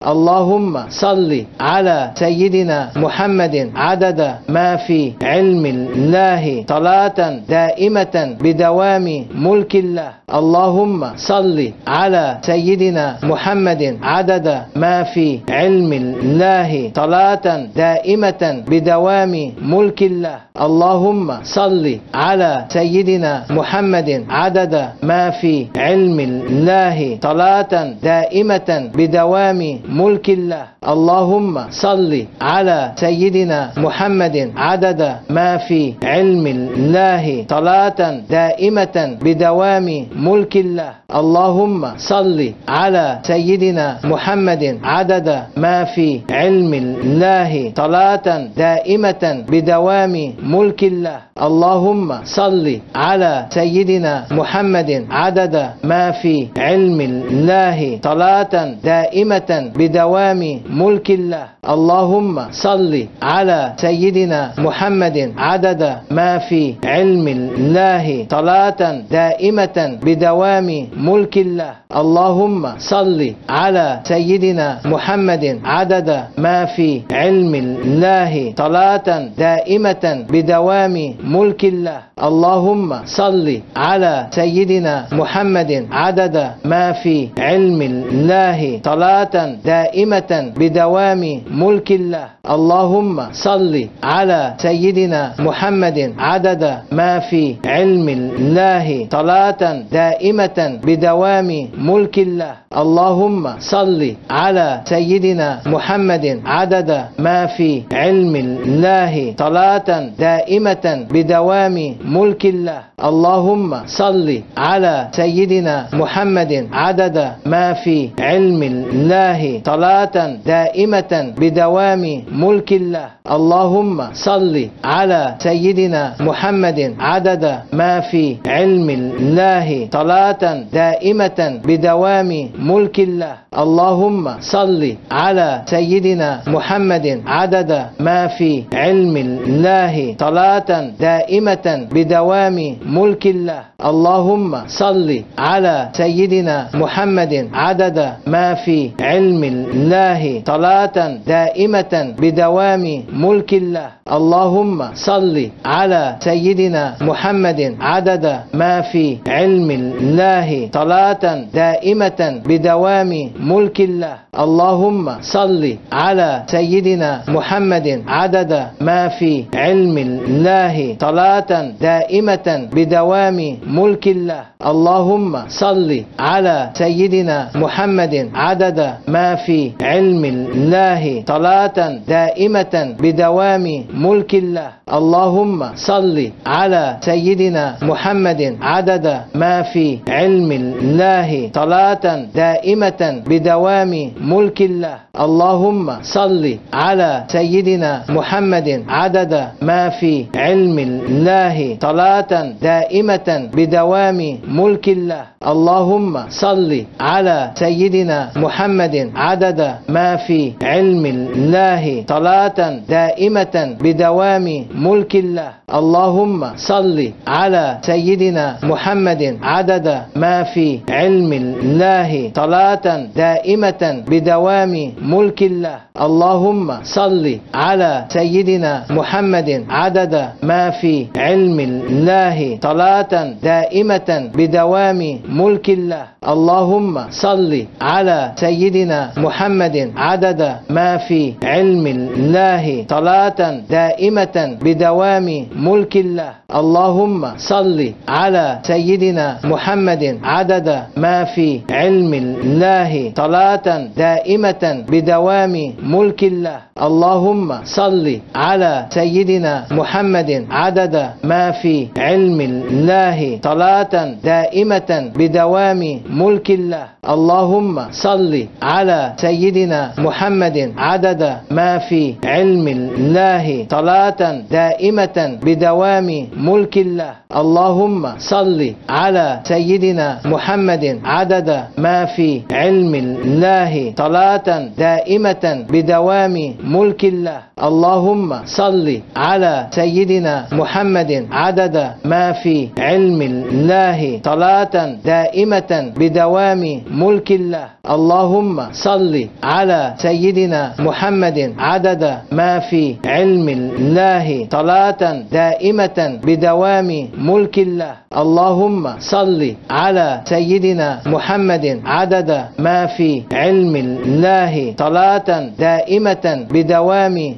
اللهم صل على سيدنا محمد عدد ما في علم الله صلاة دائمة بدوام ملك الله. اللهم صل على سيدنا محمد عدد ما في علم الله صلاة دائمة بدوام ملك الله. اللهم صل على سيدنا محمد عدد ما في علم الله صلاة دائمة بدوام ملك الله. اللهم صل على سيدنا محمد عدد ما في علم الله صلاة دائمة بدوام ملك الله. اللهم صل على سيدنا محمد عدد ما في علم الله صلاة دائمة بدوام ملك الله. اللهم صل على سيدنا محمد عدد ما في علم الله صلاة دائمة بدوام ملك الله. اللهم صل على سيدنا محمد عدد ما في علم الله صلاة دائمة بدوام ملك الله. اللهم صل على سيدنا محمد عدد ما في علم الله صلاة دائمة بدوام ملك الله. اللهم صل على سيدنا محمد عدد ما في علم الله صلاة دائمة بدوام ملك الله. اللهم صل على سيدنا محمد عدد ما في علم الله صلاة دائمة بدوام ملك الله. اللهم صل على سيدنا محمد عدد ما في علم الله صلاة دائمة بدوام ملك الله. اللهم صل على سيدنا محمد عدد ما في علم الله صلاة دائمة بدوام ملك الله. اللهم صل على سيدنا محمد عدد ما في علم الله صلاة دائمة بدوام ملك الله. اللهم صل على سيدنا محمد عدد ما في علم الله صلاة دائمة بدوام ملك الله. اللهم صل على سيدنا محمد عدد ما في علم الله صلاة دائمة بدوام ملك الله. اللهم صل على سيدنا محمد عدد ما في علم الله صلاة دائمة بدوام ملك الله. اللهم صل على سيدنا محمد عدد ما في علم الله صلاة دائمة بدوام ملك الله. اللهم صل على سيدنا محمد عدد ما في علم الله صلاة دائمة بدوام ملك الله. اللهم صل على سيدنا محمد عدد ما في علم الله. صلاة دائمة بدوام ملك الله. اللهم صل على سيدنا محمد عدد ما في علم الله. صلاة دائمة بدوام ملك الله. اللهم صل على سيدنا محمد عدد ما في علم الله. صلاة دائمة بدوام ملك الله. اللهم صل على سيدنا محمد عدد ما في علم الله. صلاة دائمة بدوام ملك الله. اللهم صل على سيدنا محمد عدد ما في علم الله. صلاة دائمة بدوام ملك الله. اللهم صل على سيدنا محمد عدد ما في علم الله صلاة دائمة بدوام ملك الله. اللهم صل على سيدنا محمد عدد ما في علم الله صلاة دائمة بدوام ملك الله. اللهم صل على سيدنا محمد عدد ما في علم الله صلاة دائمة بدوام ملك الله. اللهم صل على سيدنا محمد عدد ما في علم الله صلاة دائمة بدوام ملك الله. اللهم صل على سيدنا محمد عدد ما في علم الله صلاة دائمة بدوام ملك الله. اللهم صل على سيدنا محمد عدد ما في علم الله صلاة دائمة بدوام ملك الله. اللهم صل على سيدنا محمد عدد ما في علم الله صلاة دائمة بدوام ملك الله. اللهم صل على سيدنا محمد عدد ما في علم الله صلاة دائمة بدوام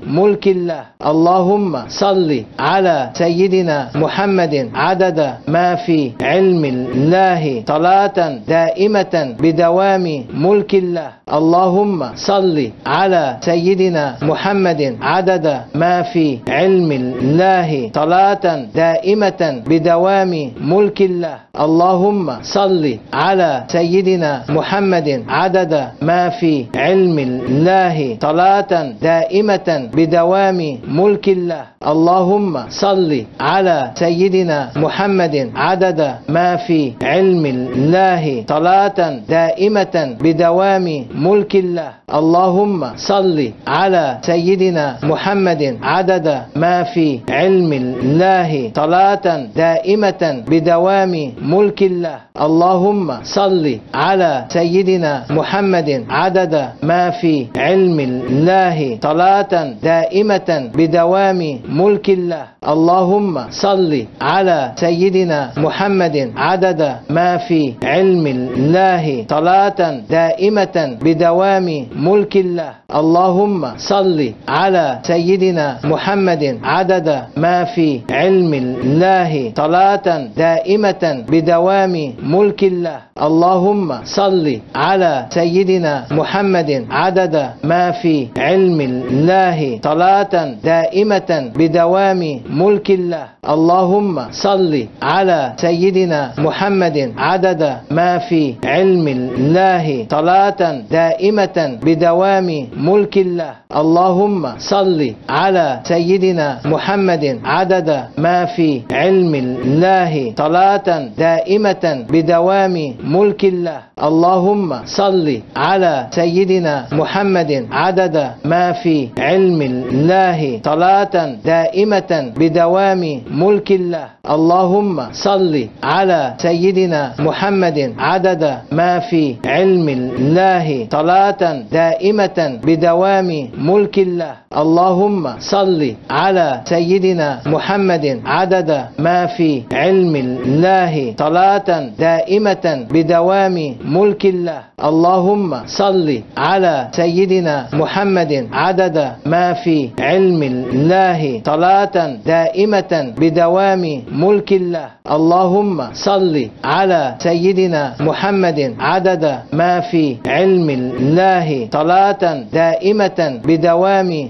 ملك الله. اللهم صل على سيدنا محمد. عدد ما في علم الله. صلاة دائمة بدوام ملك الله. اللهم صل على سيدنا محمد. عدد ما في علم الله. صلاة دائمة بدوام ملك الله. اللهم صل على سيدنا محمد. عدد ما في علم الله. صلاة دائمة بدوام ملك الله. اللهم صل على سيدنا محمد. عدد ما في علم الله. صلاة دائمة بدوام ملك الله. اللهم صل على سيدنا محمد. عدد ما في علم الله. صلاة دائمة بدوام ملك الله. اللهم صل على سيدنا محمد. عدد ما في علم الله. صلاة دائمة بدوام ملك الله. اللهم صل على سيدنا محمد عدد ما في علم الله. صلاة دائمة بدوام ملك الله. اللهم صل على سيدنا محمد عدد ما في علم الله. صلاة دائمة بدوام ملك الله. اللهم صل على سيدنا محمد عدد ما في علم الله صلاة دائمة بدوام ملك الله. اللهم صل على سيدنا محمد عدد ما في علم الله صلاة دائمة بدوام ملك الله. اللهم صل على سيدنا محمد عدد ما في علم الله صلاة دائمة بدوام ملك الله. اللهم صل على سيدنا محمد عدد ما في علم الله صلاة دائمة بدوام ملك الله. اللهم صل على سيدنا محمد عدد ما في علم الله صلاة دائمة بدوام ملك الله. اللهم صل على سيدنا محمد عدد ما في علم الله صلاة دائمة بدوام ملك الله. اللهم صل على سيدنا محمد عدد ما في علم الله صلاة دائمة بدوام ملك الله. اللهم صل على سيدنا محمد عدد ما في علم الله صلاة دائمة بدوام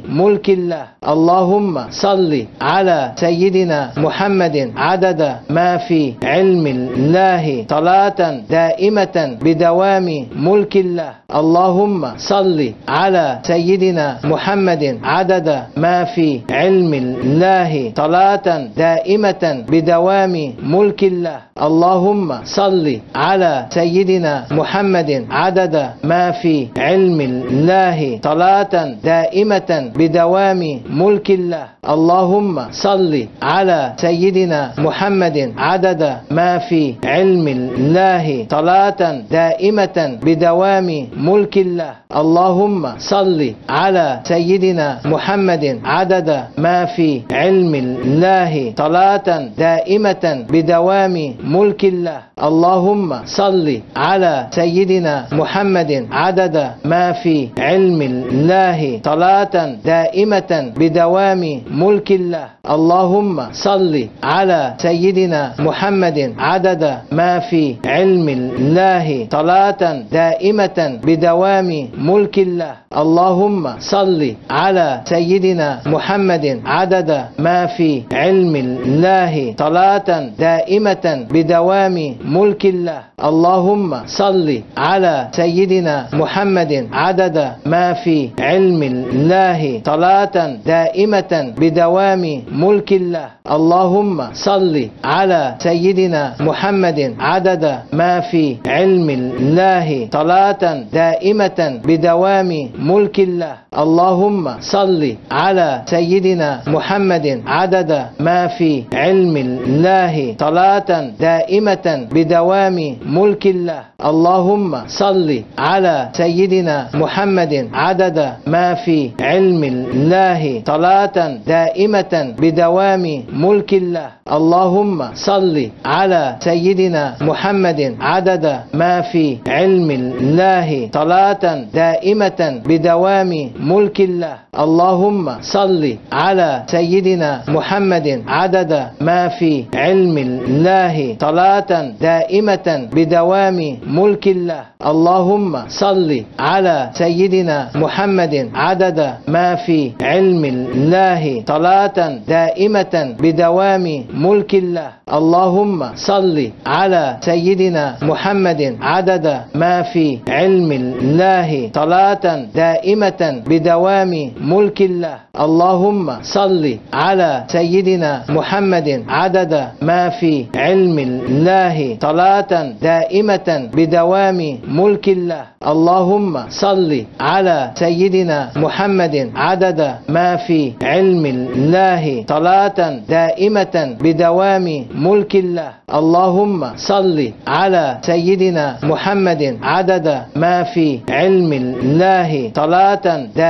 ملك الله. اللهم صل على سيدنا محمد عدد ما في علم الله صلاة دائمة بدوام ملك الله. اللهم صل على سيدنا محمد عدد ما في علم الله صلاة دائمة بدوام ملك الله. اللهم صل على سيدنا محمد عدد ما في علم الله صلاة دائمة بدوام ملك الله. اللهم صل على سيدنا محمد عدد ما في علم الله صلاة دائمة بدوام ملك الله. اللهم صل على سيدنا محمد عدد ما في علم الله صلاة دائمة بدوام ملك الله. اللهم صل على سيدنا محمد عدد ما في علم الله صلاة دائمة بدوام ملك الله. اللهم صل على سيدنا محمد عدد ما في علم الله. صلاة دائمة بدوام ملك الله. اللهم صل على سيدنا محمد عدد ما في علم الله. صلاة دائمة بدوام ملك الله. اللهم صل على سيدنا محمد عدد ما في علم الله صلاة دائمة بدوام ملك الله. اللهم صل على سيدنا محمد عدد ما في علم الله صلاة دائمة بدوام ملك الله. اللهم صل على سيدنا محمد عدد ما في علم الله صلاة دائمة بدوام ملك الله. اللهم صل على سيدنا محمد عدد ما في علم الله صلاة دائمة بدوام ملك الله. اللهم صل على سيدنا محمد عدد ما في علم الله صلاة دائمة بدوام ملك الله. اللهم صل على سيدنا محمد عدد ما في علم الله صلاة دائمة بدوام ملك الله. اللهم صل على سيدنا محمد عدد ما في علم الله صلاة دائمة بدوام ملك الله. اللهم صل على سيدنا محمد عدد ما في علم الله صلاة دائمة بدوام ملك الله. اللهم صل على سيدنا محمد عدد ما في علم الله صلاة دائمة بدوام ملك الله. اللهم صل على سيدنا محمد عدد ما في علم الله صلاة دائمة بدوام ملك الله. اللهم صل على سيدنا محمد عدد ما في علم الله صلاة دائمة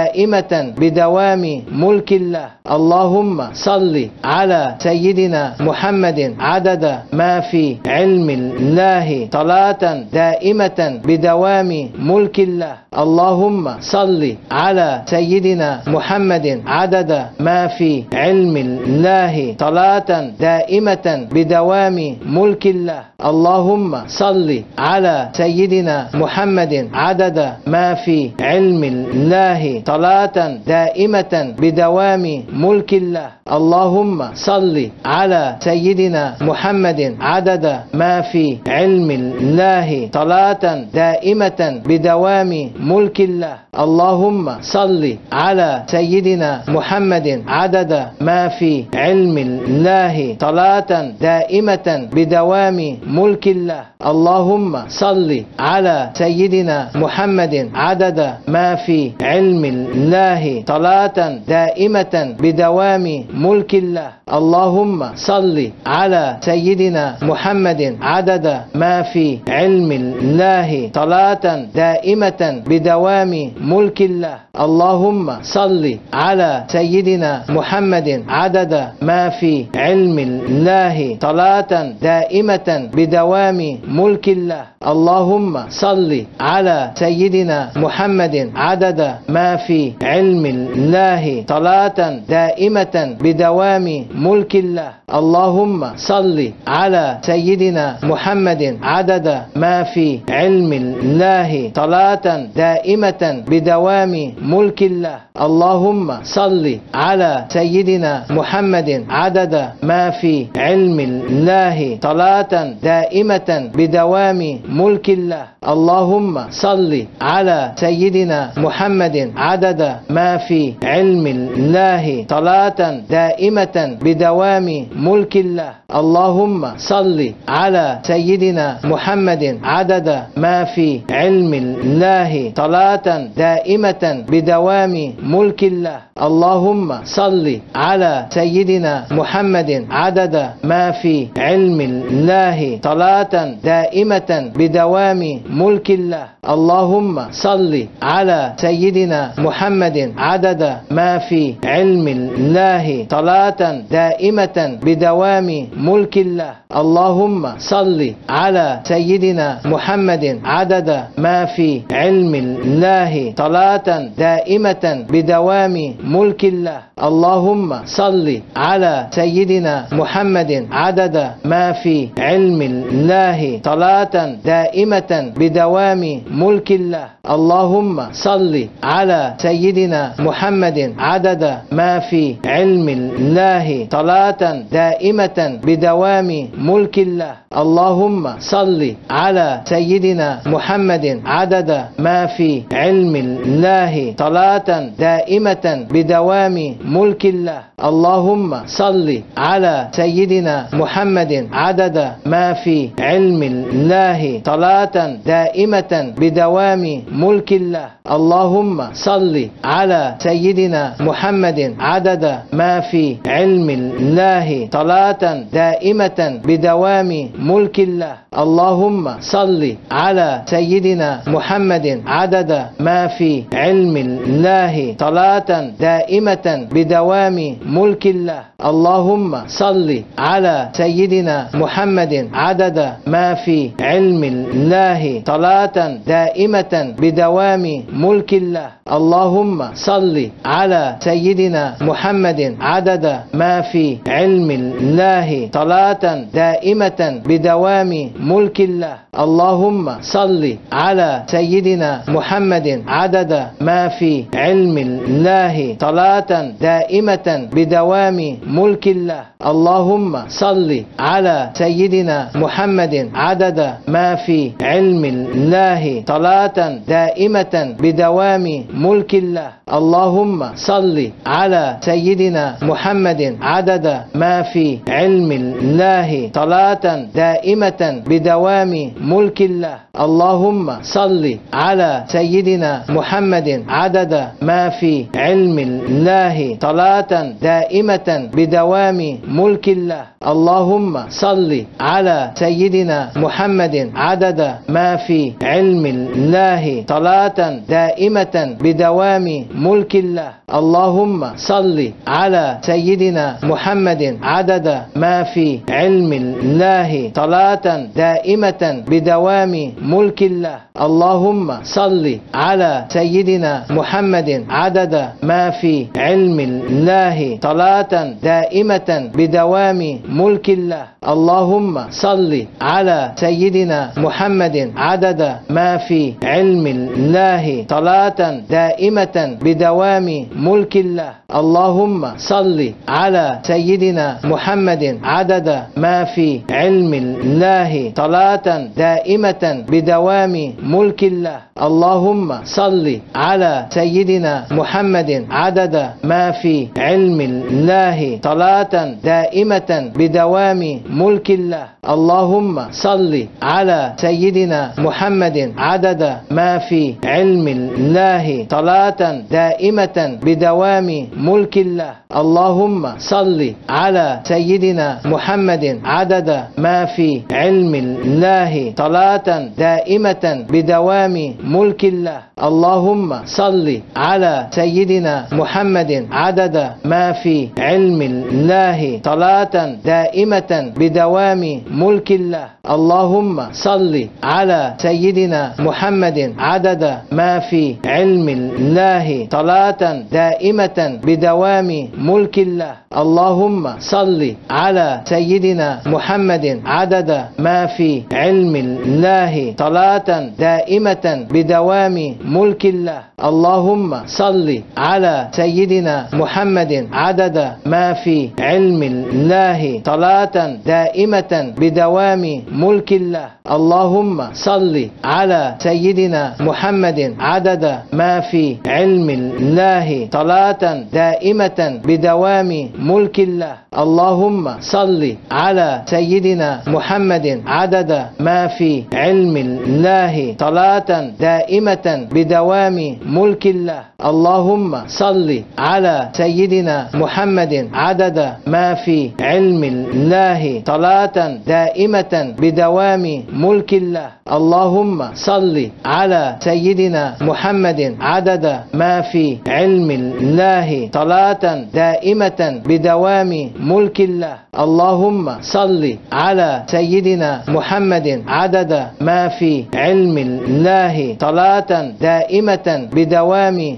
بدوام ملك الله. اللهم صل على سيدنا محمد عدد ما في علم الله. صلاة دائمة بدوام ملك الله. اللهم صل على سيدنا محمد عدد ما في علم الله. صلاة دائمة بدوام ملك الله. اللهم صل على سيدنا محمد عدد ما في علم الله. صلاة دائمة بدوام ملك الله. اللهم صل على سيدنا محمد عدد ما في علم الله. صلاة دائمة بدوام ملك الله. اللهم صل على سيدنا محمد عدد ما في علم الله. صلاة دائمة بدوام ملك الله. اللهم صل على سيدنا محمد عدد ما في علم الله صلاة دائمة بدوام ملك الله. اللهم صل على سيدنا محمد عدد ما في علم الله صلاة دائمة بدوام ملك الله. اللهم صل على سيدنا محمد عدد ما في علم الله صلاة دائمة بدوام ملك الله. اللهم صل على سيدنا محمد عدد ما في علم الله صلاة دائمة بدوام ملك الله. اللهم صل على سيدنا محمد عدد ما في علم الله صلاة دائمة بدوام ملك الله. اللهم صل على سيدنا محمد عدد ما في علم الله صلاة دائمة بدوام ملك الله. اللهم صل على سيدنا محمد عدد ما في علم الله صلاة دائمة بدوام ملك الله. اللهم صل على سيدنا محمد عدد ما في علم الله صلاة دائمة بدوام ملك الله. اللهم صل على سيدنا محمد عدد ما في علم الله صلاة دائمة بدوام ملك الله. اللهم صل على سيدنا محمد عدد ما في علم الله صلاة دائمة بدوام ملك الله. اللهم صل على سيدنا محمد عدد ما في علم الله صلاة دائمة بدوام ملك الله. اللهم صل على سيدنا محمد عدد ما في علم الله. صلاة دائمة بدوام ملك الله. اللهم صل على سيدنا محمد عدد ما في علم الله. صلاة دائمة بدوام ملك الله. اللهم صل على سيدنا محمد عدد ما في علم الله. صلاة دائمة بدوام ملك الله. اللهم صل على سيدنا محمد عدد ما في علم الله. صلاة دائمة بدوام ملك الله. اللهم صل على سيدنا محمد عدد ما في علم الله. صلاة دائمة بدوام ملك الله. اللهم صل على سيدنا محمد عدد ما في علم الله صلاة دائمة بدوام ملك الله. اللهم صل على سيدنا محمد عدد ما في علم الله صلاة دائمة بدوام ملك الله. اللهم صل على سيدنا محمد عدد ما في علم الله صلاة دائمة بدوام ملك الله. اللهم صل على سيدنا محمد عدد ما في علم الله صلاة دائمة بدوام ملك الله. اللهم صل على سيدنا محمد عدد ما في علم الله صلاة دائمة بدوام ملك الله. اللهم صل على سيدنا محمد عدد ما في علم الله صلاة دائمة بدوام ملك الله. اللهم صل على سيدنا محمد عدد ما في علم الله صلاة دائمة بدوام ملك الله. اللهم صل على سيدنا محمد عدد ما في علم الله صلاة دائمة بدوام ملك الله. اللهم صل على سيدنا محمد عدد ما في علم الله صلاة دائمة بدوام ملك الله. اللهم صل على سيدنا محمد عدد ما في علم الله صلاة دائمة بدوام ملك الله. اللهم صل على سيدنا محمد عدد ما في علم الله صلاة دائمة بدوام ملك الله. اللهم صل على سيدنا محمد عدد ما في علم الله. صلاة دائمة بدوام ملك الله. اللهم صل على سيدنا محمد عدد ما في علم الله. صلاة دائمة بدوام ملك الله. اللهم صل على سيدنا محمد عدد ما في علم الله. صلاة دائمة بدوام ملك الله. اللهم صل على سيدنا محمد. عدد ما في علم الله. صلاة دائمة بدوام ملك الله. اللهم صل على سيدنا محمد. عدد ما في علم الله. صلاة دائمة بدوام ملك الله. اللهم صل على سيدنا محمد. عدد ما في علم الله صلاة دائمة بدوام ملك الله. اللهم صل على سيدنا محمد عدد ما في علم الله صلاة دائمة بدوام ملك الله. اللهم صل على سيدنا محمد عدد ما في علم الله صلاة دائمة بدوام ملك الله. اللهم صل على سيدنا محمد عدد ما في علم الله صلاة دائمة بدوام ملك الله. اللهم صل على سيدنا محمد عدد ما في علم الله صلاة دائمة بدوام ملك الله. اللهم صل على سيدنا محمد عدد ما في علم الله صلاة دائمة بدوام ملك الله. اللهم صل على سيدنا محمد عدد ما في علم الله صلاة دائمة بدوام ملك الله. اللهم صل على سيدنا محمد عدد ما في علم الله صلاة دائمة بدوام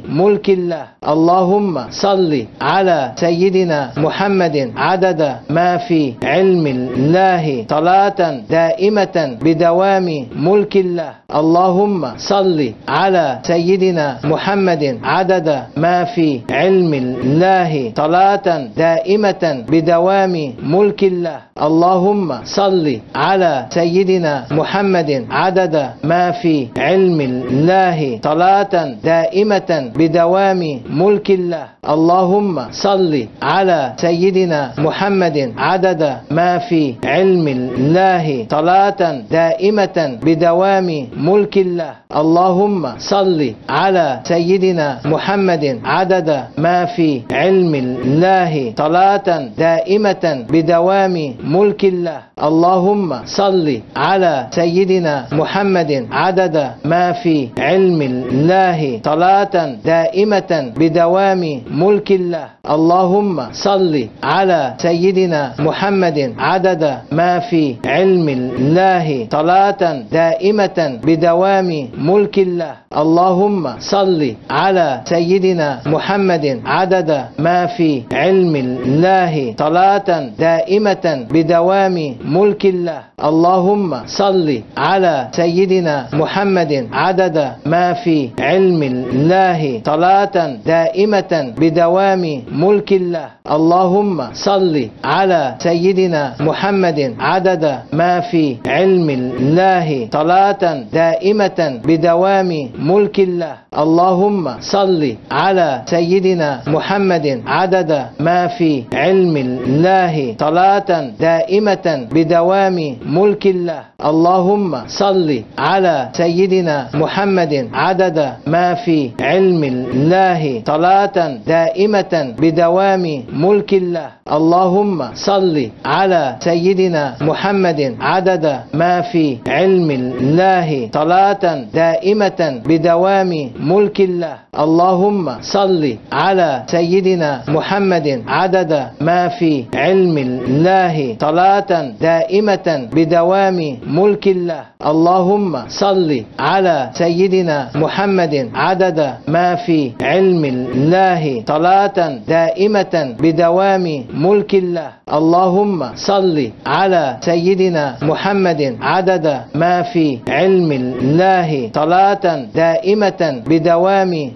ملك الله. اللهم صل على سيدنا محمد عدد ما في علم الله صلاة دائمة بدوام ملك الله. اللهم صل على سيدنا محمد عدد ما في علم الله صلاة دائمة بدوام ملك الله. اللهم صل على سيدنا محمد عدد ما في علم الله صلاة دائمة بدوام ملك الله. اللهم صل على سيدنا محمد. عدد ما في علم الله. صلاة دائمة بدوام ملك الله. اللهم صل على سيدنا محمد. عدد ما في علم الله. صلاة دائمة بدوام ملك الله. اللهم صل على سيدنا محمد. عدد ما في علم الله. صلاة دائمة بدوام ملك الله. اللهم صل على سيدنا محمد عدد ما في علم الله. صلاة دائمة بدوام ملك الله. اللهم صل على سيدنا محمد عدد ما في علم الله. صلاة دائمة بدوام ملك الله. اللهم صل على سيدنا محمد عدد ما في علم الله صلاة دائمة بدوام ملك الله. اللهم صل على سيدنا محمد عدد ما في علم الله صلاة دائمة بدوام ملك الله. اللهم صل على سيدنا محمد عدد ما في علم الله صلاة دائمة بدوام ملك الله. اللهم صل على سيدنا محمد عدد ما في علم الله صلاة دائمة بدوام ملك الله. اللهم صل على سيدنا محمد عدد ما في علم الله صلاة دائمة بدوام ملك الله. اللهم صل على سيدنا محمد عدد ما في علم الله صلاة دائمة بدوام ملك الله. اللهم صل على سيدنا محمد عدد ما في علم الله صلاة دائمة بدوام ملك الله. اللهم صل على سيدنا محمد عدد ما في علم الله صلاة دائمة بدوام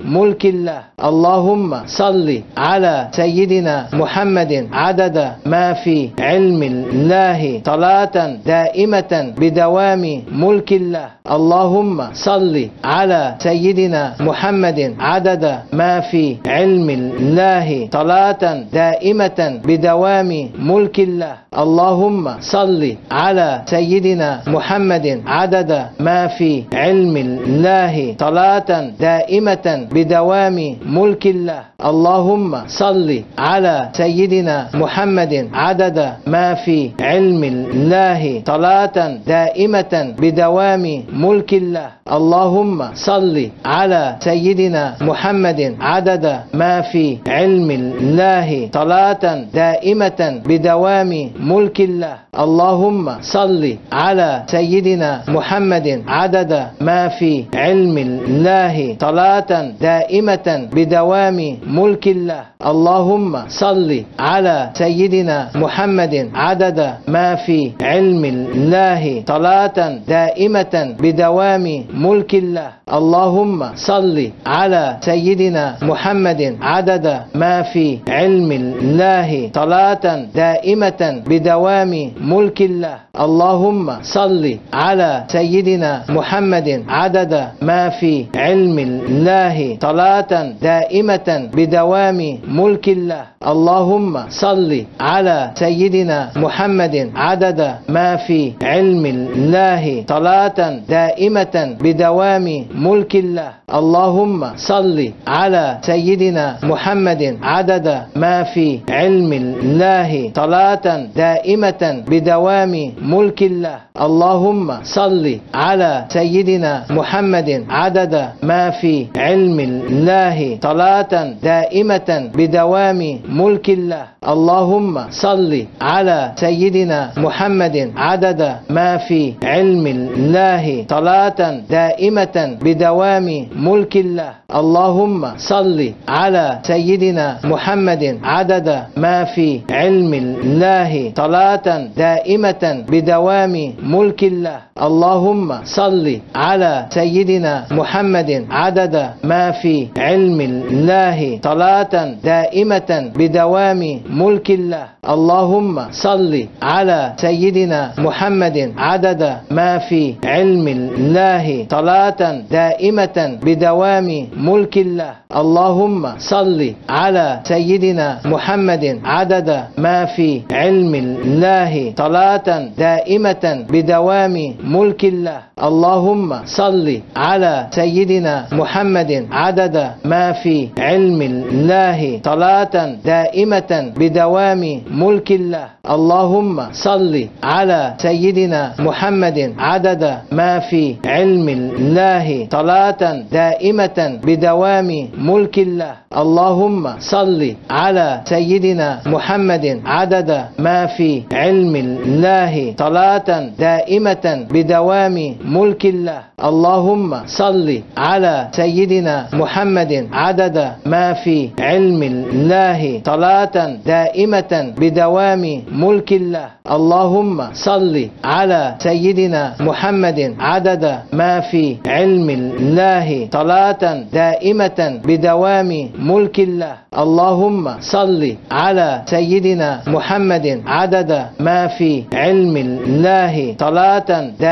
ملك الله. اللهم صل على سيدنا محمد عدد ما في علم الله صلاة دائمة بدوام ملك الله. اللهم صل على سيدنا محمد عدد ما في علم الله صلاة دائمة بدوام ملك الله. اللهم صل على سيدنا محمد عدد ما في علم الله صلاة دائمة بدوام ملك الله. اللهم صل على سيدنا محمد عدد ما في علم الله صلاة دائمة بدوام ملك الله. اللهم صل على سيدنا محمد عدد ما في علم الله صلاة دائمة بدوام ملك الله. اللهم صل على سيدنا محمد عدد ما في علم الله صلاة دائمة بدوام ملك الله. اللهم صل على سيدنا محمد عدد ما في علم الله. صلاة دائمة بدوام ملك الله. اللهم صل على سيدنا محمد عدد ما في علم الله. صلاة دائمة بدوام ملك الله. اللهم صل على سيدنا محمد عدد ما في علم الله صلاة دائمة بدوام ملك الله. اللهم صل على سيدنا محمد عدد ما في علم الله صلاة دائمة بدوام ملك الله. اللهم صل على سيدنا محمد عدد ما في علم الله صلاة دائمة بدوام ملك الله. اللهم صل على سيدنا محمد عدد ما في علم الله صلاة دائمة بدوام ملك الله. اللهم صل على سيدنا محمد عدد ما في علم الله صلاة دائمة بدوام ملك الله. اللهم صل على سيدنا محمد عدد ما في علم الله صلاة دائمة بدوام ملك الله. اللهم صل على سيدنا محمد عدد ما في علم الله صلاة دائمة بدوام ملك الله. اللهم صل على سيدنا محمد عدد ما في علم الله صلاة دائمة بدوام ملك الله. اللهم صل على سيدنا محمد عدد ما في علم الله صلاة دائمة بدوام ملك الله. اللهم صل على سيدنا محمد عدد ما في علم الله صلاة دائمة بدوام ملك الله. اللهم صل على سيدنا محمد عدد ما في علم الله صلاة دائمة بدوام ملك الله. اللهم صل على سيدنا محمد عدد ما في علم الله صلاة دائمة بدوام ملك الله. اللهم صل على سيدنا محمد عدد ما في علم الله صلاة دائمة بدوام ملك الله. اللهم صل على سيدنا محمد عدد ما في علم الله صلاة دائمة بدوام ملك الله. اللهم صل على سيدنا محمد عدد ما في علم الله صلاة دائمة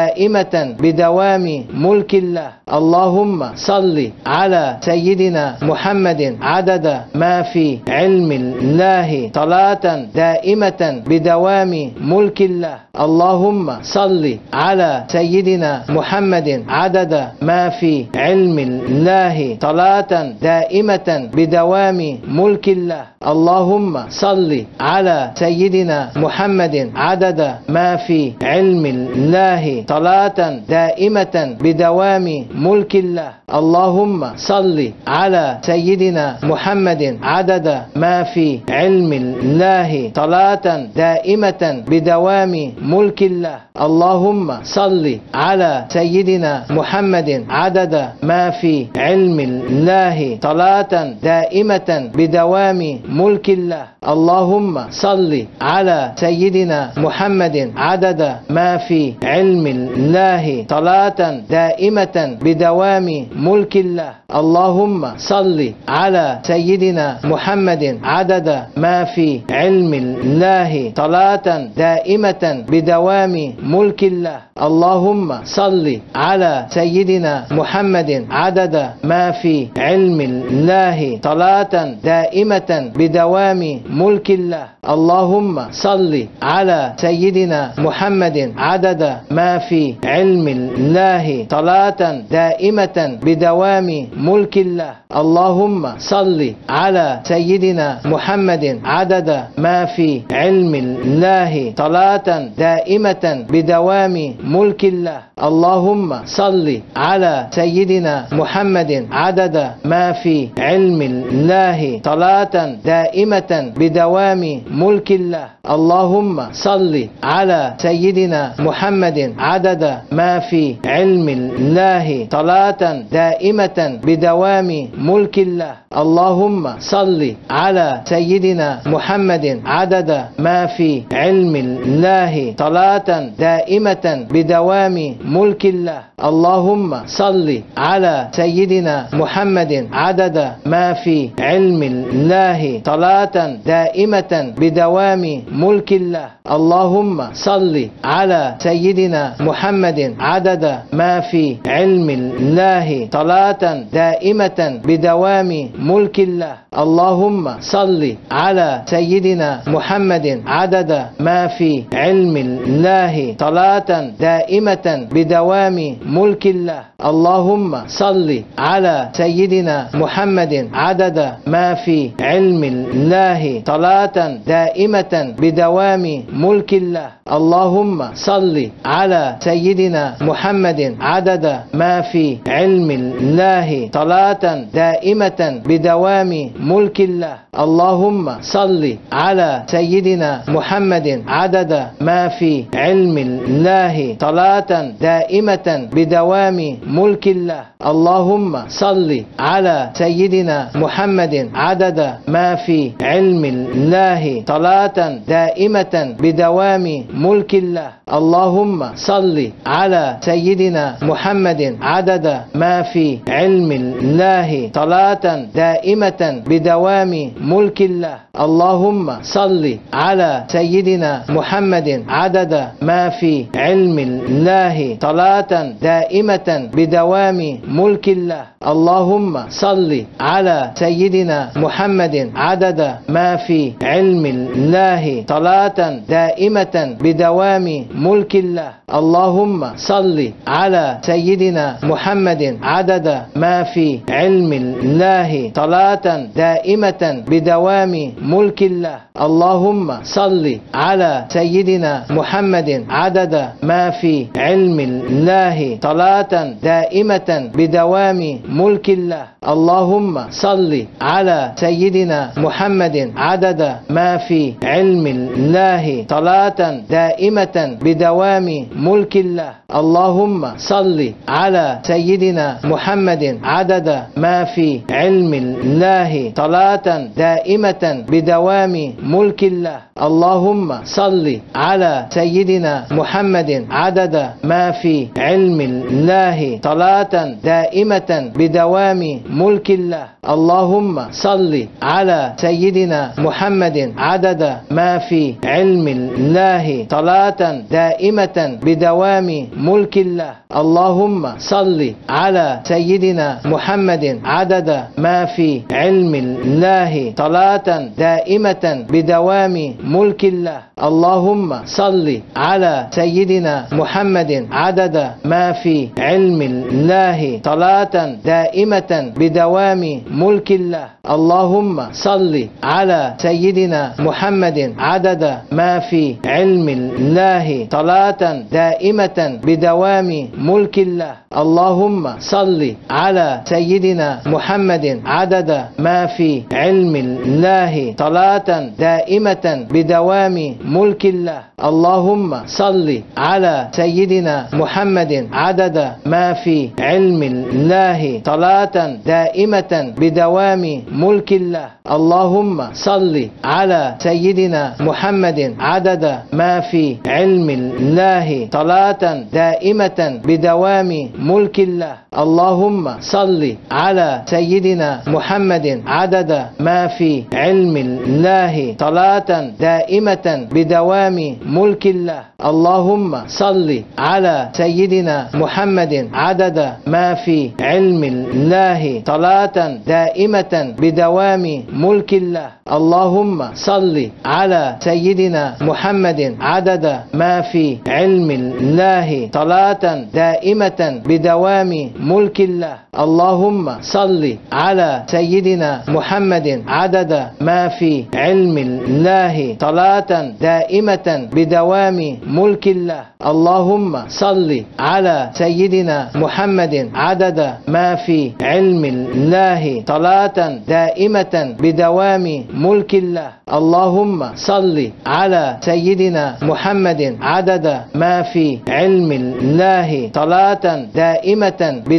بدوام ملك الله. اللهم صل على سيدنا محمد عدد ما في علم الله صلاة دائمة بدوام ملك الله. اللهم صل على سيدنا محمد عدد ما في علم الله صلاة دائمة بدوام ملك الله. اللهم صل على سيدنا محمد عدد ما في علم الله صلاة دائمة بدوام ملك الله. اللهم صل على سيدنا محمد عدد ما في علم الله صلاة دائمة بدوام ملك الله. اللهم صل على سيدنا محمد عدد ما في علم الله صلاة دائمة بدوام ملك الله. اللهم صل على سيدنا محمد عدد ما في علم الله صلاة دائمة بدوام ملك الله. اللهم صل على سيدنا محمد عدد ما في علم الله صلاة دائمة بدوام ملك الله. اللهم صل على سيدنا محمد عدد ما في علم الله صلاة دائمة بدوام ملك الله. اللهم صل على سيدنا محمد عدد ما في علم الله صلاة دائمة بدوام ملك الله. اللهم صل على سيدنا محمد عدد ما في علم الله صلاة دائمة بدوام ملك الله. اللهم صل على سيدنا محمد عدد ما في علم الله صلاة دائمة بدوام ملك الله. اللهم صل على سيدنا محمد عدد ما في علم الله صلاة دائمة بدوام ملك الله. اللهم صل على سيدنا محمد عدد ما في علم الله. صلاة دائمة بدوام ملك الله. اللهم صل على سيدنا محمد عدد ما في علم الله. صلاة دائمة بدوام ملك الله. اللهم صل على سيدنا محمد عدد ما في علم الله. صلاة دائمة بدوام ملك الله. اللهم صل على سيدنا محمد عدد ما في علم الله. صلاة دائمة بدوام ملك الله. اللهم صل على سيدنا محمد عدد ما في علم الله. صلاة دائمة بدوام ملك الله. اللهم صل على سيدنا محمد عدد ما في علم الله صلاة دائمة بدوام ملك الله. اللهم صل على سيدنا محمد عدد ما في علم الله صلاة دائمة بدوام ملك الله. اللهم صل على سيدنا محمد عدد ما في علم الله صلاة دائمة بدوام ملك الله. اللهم صل على سيدنا محمد عدد ما في علم الله صلاة دائمة بدوام ملك الله. اللهم صل على سيدنا محمد عدد ما في علم الله صلاة دائمة بدوام ملك ملك الله. اللهم صل على سيدنا محمد عدد ما في علم الله صلاة دائمة بدوام ملك الله. اللهم صل على سيدنا محمد عدد ما في علم الله صلاة دائمة بدوام ملك الله. اللهم صل على سيدنا محمد عدد ما في علم الله صلاة دائمة بدوام ملك الله. اللهم صل على سيدنا محمد عدد ما في علم الله صلاة دائمة بدوام ملك الله. اللهم صل على سيدنا محمد عدد ما في علم الله صلاة دائمة بدوام ملك الله. اللهم صل على سيدنا محمد عدد ما في علم الله صلاة دائمة بدوام ملك الله. اللهم صل على سيدنا محمد عدد ما في علم الله. صلاة دائمة بدوام ملك الله. اللهم صل على سيدنا محمد عدد ما في علم الله. صلاة دائمة بدوام ملك الله. اللهم صل على سيدنا محمد عدد ما في علم الله. صلاة دائمة بدوام ملك الله. اللهم صل على سيدنا محمد عدد ما في علم الله. صلاة دائمة بدوام ملك الله. اللهم صل على سيدنا محمد عدد ما في علم الله. صلاة دائمة بدوام ملك الله. اللهم صل على سيدنا محمد عدد ما في علم الله صلاة دائمة بدوام ملك الله. اللهم صل على سيدنا محمد عدد ما في علم الله صلاة دائمة بدوام ملك الله. اللهم صل على سيدنا محمد عدد ما في علم الله صلاة دائمة بدوام ملك الله. اللهم صل على سيدنا محمد عدد ما في علم الله صلاة دائمة بدوام ملك الله. اللهم صل على سيدنا محمد عدد ما في علم الله صلاة دائمة بدوام ملك الله. اللهم صل على سيدنا محمد عدد ما في علم الله صلاة دائمة بدوام ملك الله. اللهم صل على سيدنا محمد عدد ما في علم الله صلاة دائمة بدوام ملك الله. اللهم صل على سيدنا محمد عدد ما في علم الله صلاة دائمة بدوام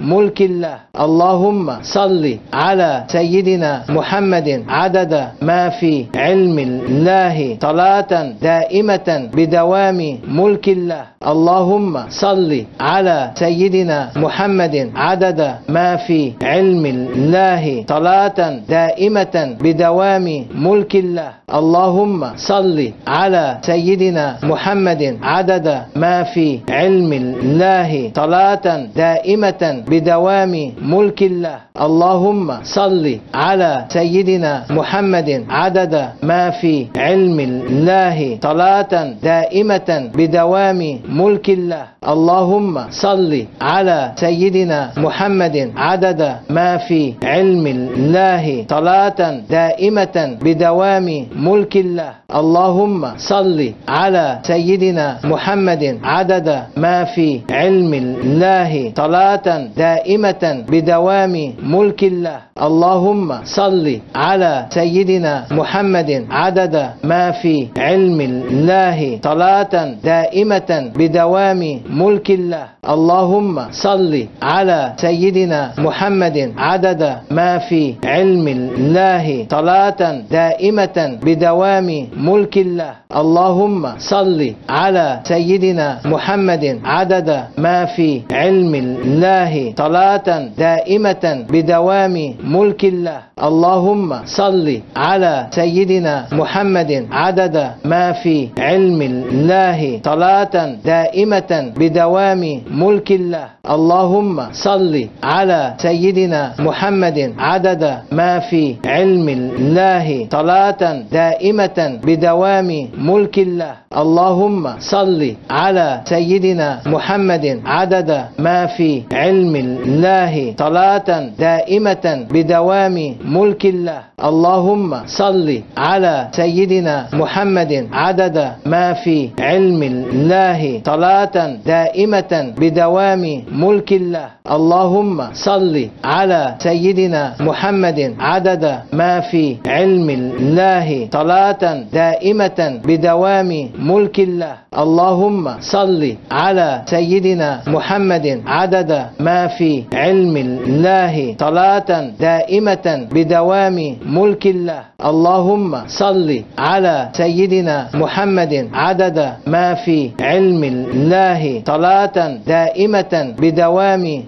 ملك الله. اللهم صل على سيدنا محمد. عدد ما في علم الله. صلاة دائمة بدوام ملك الله. اللهم صل على سيدنا محمد. عدد ما في علم الله. صلاة دائمة بدوام ملك الله. اللهم صل على سيدنا محمد. عدد ما في علم الله. صلاة دائمة بدوام ملك الله. اللهم صل على سيدنا محمد. عدد ما في علم الله. صلاة دائمة بدوام ملك الله. اللهم صل على سيدنا محمد. عدد ما في علم الله. صلاة دائمة بدوام ملك الله. اللهم صل على سيدنا محمد. عدد ما في علم الله. صلاة دائمة بدوام ملك الله. اللهم صل على سيدنا محمد عدد ما في علم الله. صلاة دائمة بدوام ملك الله. اللهم صل على سيدنا محمد عدد ما في علم الله. صلاة دائمة بدوام ملك الله. اللهم صل على على سيدنا محمد عدد ما في علم الله صلاة دائمة بدوام ملك الله. اللهم صل على سيدنا محمد عدد ما في علم الله صلاة دائمة بدوام ملك الله. اللهم صل على سيدنا محمد عدد ما في علم الله صلاة دائمة بدوام ملك الله. اللهم صل على سيدنا محمد عدد ما في علم الله صلاة دائمة بدوام ملك الله. اللهم صل على سيدنا محمد عدد ما في علم الله صلاة دائمة بدوام ملك الله. اللهم صل على سيدنا محمد عدد ما في علم الله صلاة دائمة بدوام ملك الله. اللهم صل على سيدنا محمد عدد ما في علم الله صلاة دائمة بدوام ملك الله. اللهم صل على سيدنا محمد عدد ما في علم الله صلاة دائمة بدوام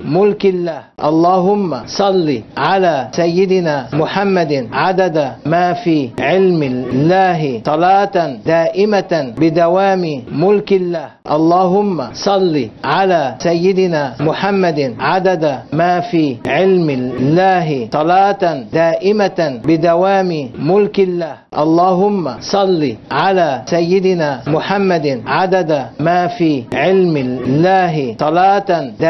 ملك الله. اللهم صل على سيدنا محمد عدد ما في علم الله صلاة دائمة بدوام ملك الله. اللهم صل على سيدنا محمد عدد ما في علم الله صلاة دائمة بدوام ملك الله. اللهم صل على سيدنا محمد عدد ما في علم الله صلاة دائمة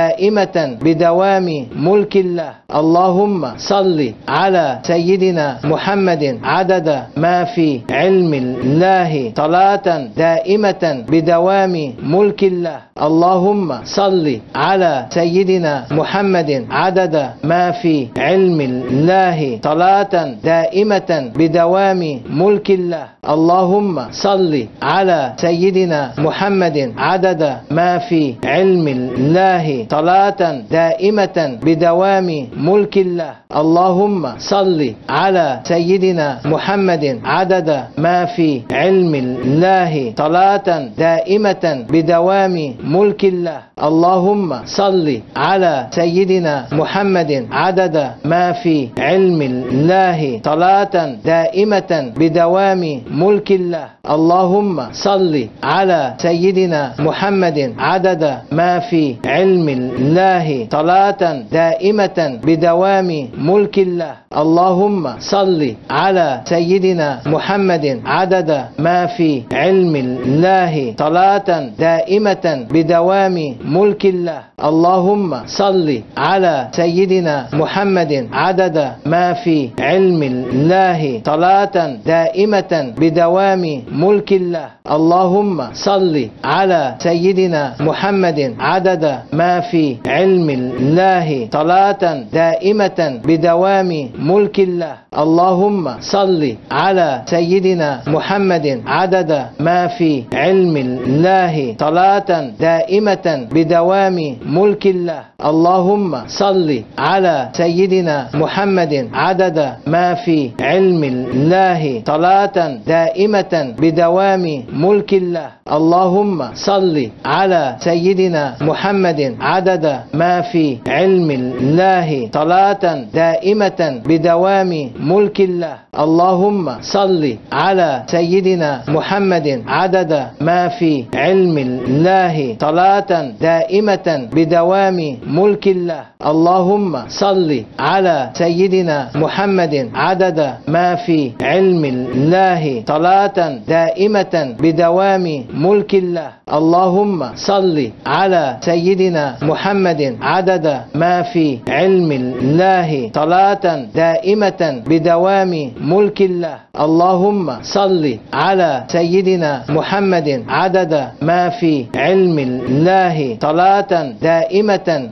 بدوام ملك الله. اللهم صل على سيدنا محمد عدد ما في علم الله صلاة دائمة بدوام ملك الله. اللهم صل على سيدنا محمد عدد ما في علم الله صلاة دائمة بدوام ملك الله. اللهم صل على سيدنا محمد عدد ما في علم الله صلاة دائمة بدوام ملك الله. اللهم صل على سيدنا محمد عدد ما في علم الله. صلاة دائمة بدوام ملك الله. اللهم صل على سيدنا محمد عدد ما في علم الله. صلاة دائمة بدوام ملك الله. اللهم صل على سيدنا محمد عدد ما في علم الله صلاة دائمة بدوام ملك الله. اللهم صل على سيدنا محمد عدد ما في علم الله صلاة دائمة بدوام ملك الله. اللهم صل على سيدنا محمد عدد ما في علم الله صلاة دائمة بدوام ملك الله. اللهم صل على سيدنا محمد عدد ما في علم الله صلاة دائمة بدوام ملك الله. اللهم صل على سيدنا محمد عدد ما في علم الله صلاة دائمة بدوام ملك الله. اللهم صل على سيدنا محمد عدد ما في علم الله صلاة دائمة بدوام ملك الله. اللهم صل على سيدنا محمد عدد ما في علم الله صلاة دائمة بدوام ملك الله. اللهم صل على سيدنا محمد عدد ما في علم الله صلاة دائمة بدوام ملك الله. اللهم صل على سيدنا محمد عدد ما في علم الله صلاة دائمة بدوام ملك الله. اللهم صل على سيدنا محمد عدد ما في علم الله صلاة دائمة بدوام ملك الله. اللهم صل على سيدنا محمد عدد ما في علم الله صلاة دائمة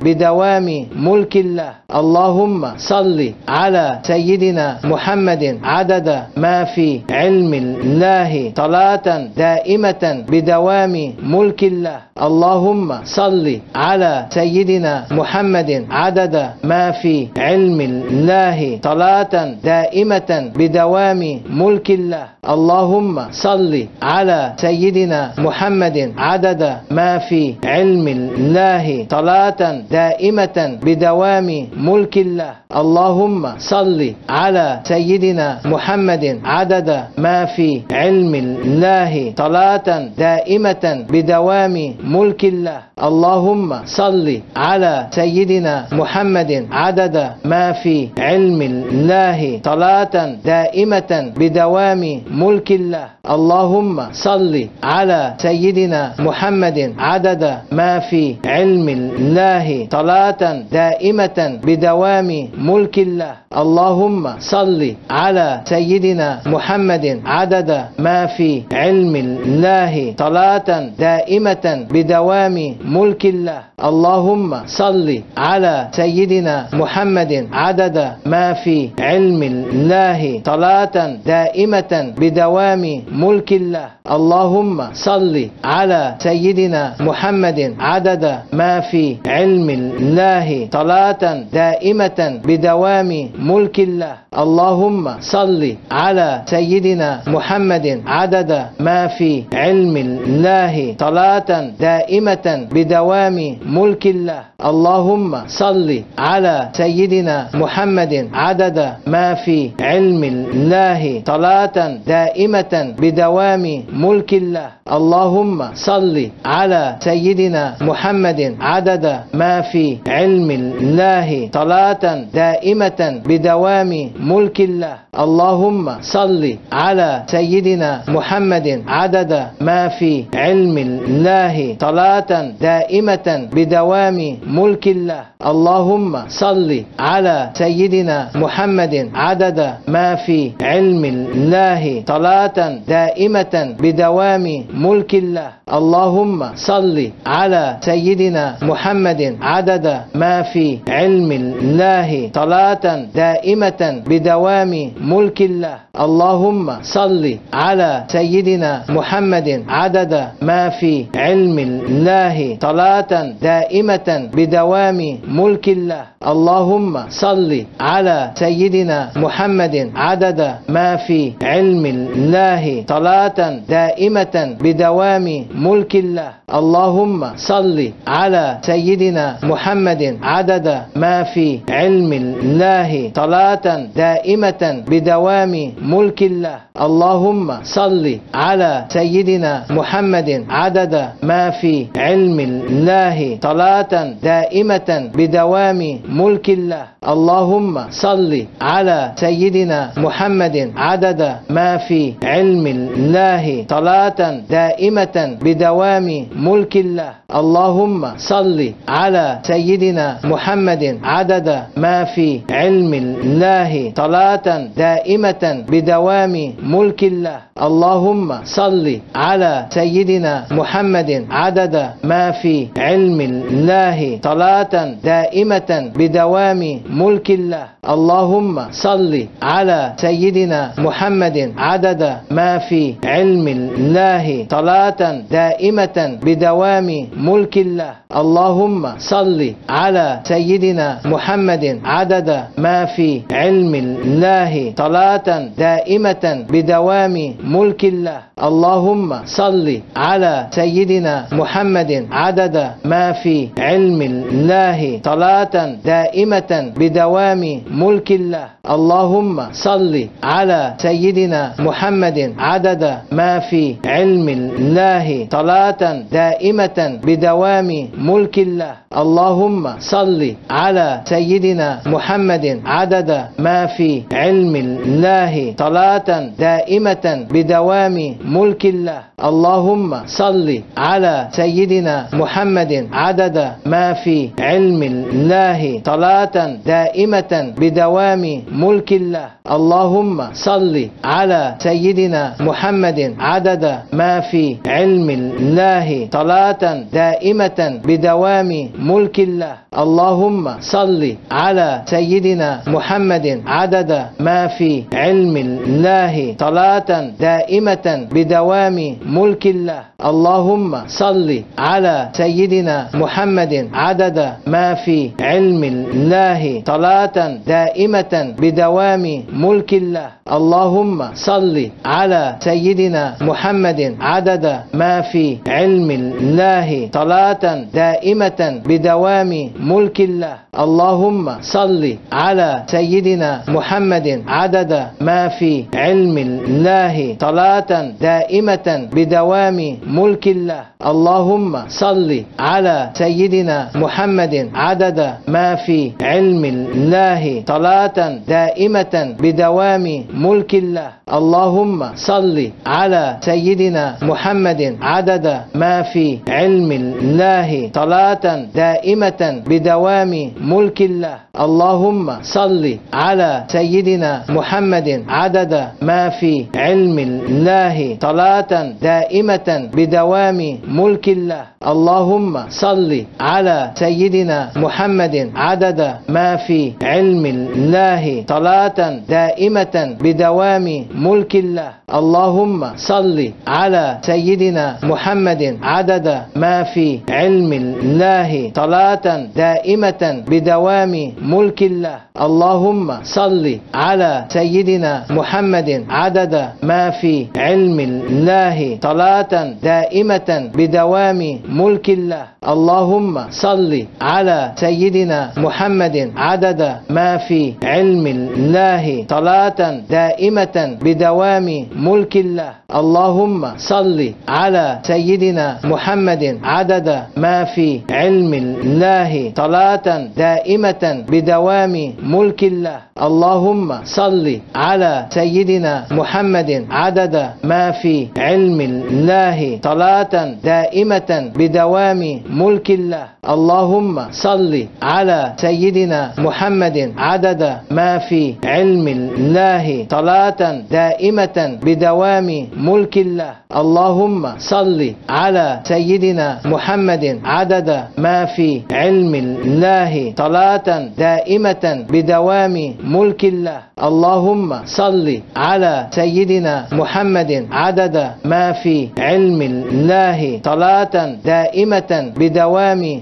بدوام ملك الله. اللهم صل على سيدنا محمد عدد ما في علم الله. صلاة دائمة بدوام ملك الله. اللهم صل على سيدنا محمد عدد ما في علم الله. صلاة دائمة بدوام ملك الله. اللهم صل على سيدنا محمد عدد ما في علم الله. صلاة دائمة بدوام ملك الله. اللهم صل على سيدنا محمد عدد ما في علم الله. صلاة دائمة بدوام ملك الله. اللهم صل على سيدنا محمد عدد ما في علم الله. صلاة دائمة بدوام ملك الله. اللهم صل على سيدنا محمد عدد ما في علم الله صلاة دائمة بدوام ملك الله. اللهم صل على سيدنا محمد عدد ما في علم الله صلاة دائمة بدوام ملك الله. اللهم صل على سيدنا محمد عدد ما في علم الله صلاة دائمة بدوام ملك الله. اللهم صل على سيدنا محمد عدد ما في علم الله صلاة دائمة بدوام ملك الله. اللهم صل على سيدنا محمد عدد ما في علم الله صلاة دائمة بدوام ملك الله. اللهم صل على سيدنا محمد عدد ما في علم الله صلاة دائمة بدوام ملك الله. اللهم صل على سيدنا محمد عدد ما في علم الله صلاة دائمة بدوام ملك الله. اللهم صل على سيدنا محمد عدد ما في علم الله صلاة دائمة بدوام ملك الله. اللهم صل على سيدنا محمد عدد ما في علم الله صلاة دائمة بدوام ملك الله. اللهم صل على سيدنا محمد عدد ما في علم الله صلاة دائمة بدوام ملك الله. اللهم صل على سيدنا محمد عدد ما في علم الله صلاة دائمة بدوام ملك الله. اللهم صل على سيدنا محمد عدد ما في علم الله. صلاة دائمة بدوام ملك الله. اللهم صل على سيدنا محمد عدد ما في علم الله. صلاة دائمة بدوام ملك الله. اللهم صل على سيدنا محمد عدد ما في علم الله. صلاة دائمة بدوام ملك الله. اللهم صل على سيدنا محمد عدد ما في علم الله. صلاة دائمة بدوام ملك الله. اللهم صل على سيدنا محمد عدد ما في علم الله. صلاة دائمة بدوام ملك الله. اللهم صل على سيدنا محمد عدد ما في علم الله صلاة دائمة بدوام ملك الله. اللهم صل على سيدنا محمد عدد ما في علم الله صلاة دائمة بدوام ملك الله. اللهم صل على سيدنا محمد عدد ما في علم الله صلاة دائمة بدوام ملك الله. اللهم صل على سيدنا محمد عدد ما في علم الله صلاة دائمة بدوام ملك الله. اللهم صل على سيدنا محمد عدد ما في علم الله صلاة دائمة بدوام ملك الله. اللهم صل على سيدنا محمد عدد ما في علم الله صلاة دائمة بدوام ملك الله. اللهم صل على سيدنا محمد عدد ما في علم الله صلاة دائمة بدوام ملك الله. اللهم صل على سيدنا محمد عدد ما في علم الله صلاة دائمة بدوام ملك الله. اللهم صل على سيدنا محمد عدد ما في علم الله صلاة دائمة بدوام ملك الله. اللهم صل على سيدنا محمد عدد ما في علم الله صلاة دائمة بدوام ملك الله. اللهم صل على سيدنا محمد عدد ما في علم الله صلاة دائمة بدوام ملك الله. اللهم صل على سيدنا محمد عدد ما في علم الله. صلاة دائمة بدوام ملك الله. اللهم صل على سيدنا محمد عدد ما في علم الله. صلاة دائمة بدوام ملك الله. اللهم صل على سيدنا محمد عدد ما في علم الله. صلاة دائمة بدوام ملك الله. اللهم صل على سيدنا محمد. عدد ما في علم الله. صلاة دائمة بدوام ملك الله. اللهم صل على سيدنا محمد. عدد ما في علم الله. صلاة دائمة بدوام ملك الله. اللهم صل على سيدنا محمد. عدد ما في علم الله صلاة دائمة بدوام ملك الله. اللهم صل على سيدنا محمد عدد ما في علم الله صلاة دائمة بدوام ملك الله. اللهم صل على سيدنا محمد عدد ما في علم الله صلاة دائمة بدوام ملك الله. اللهم صل على سيدنا محمد عدد ما في علم الله صلاة دائمة بدوام ملك الله. اللهم صل على سيدنا محمد عدد ما في علم الله صلاة دائمة بدوام ملك الله. اللهم صل على سيدنا محمد عدد ما في علم الله صلاة دائمة بدوام ملك الله. اللهم صل على سيدنا محمد عدد ما في علم الله صلاة دائمة بدوام ملك الله. اللهم صل على سيدنا محمد عدد ما في علم الله صلاة دائمة بدوام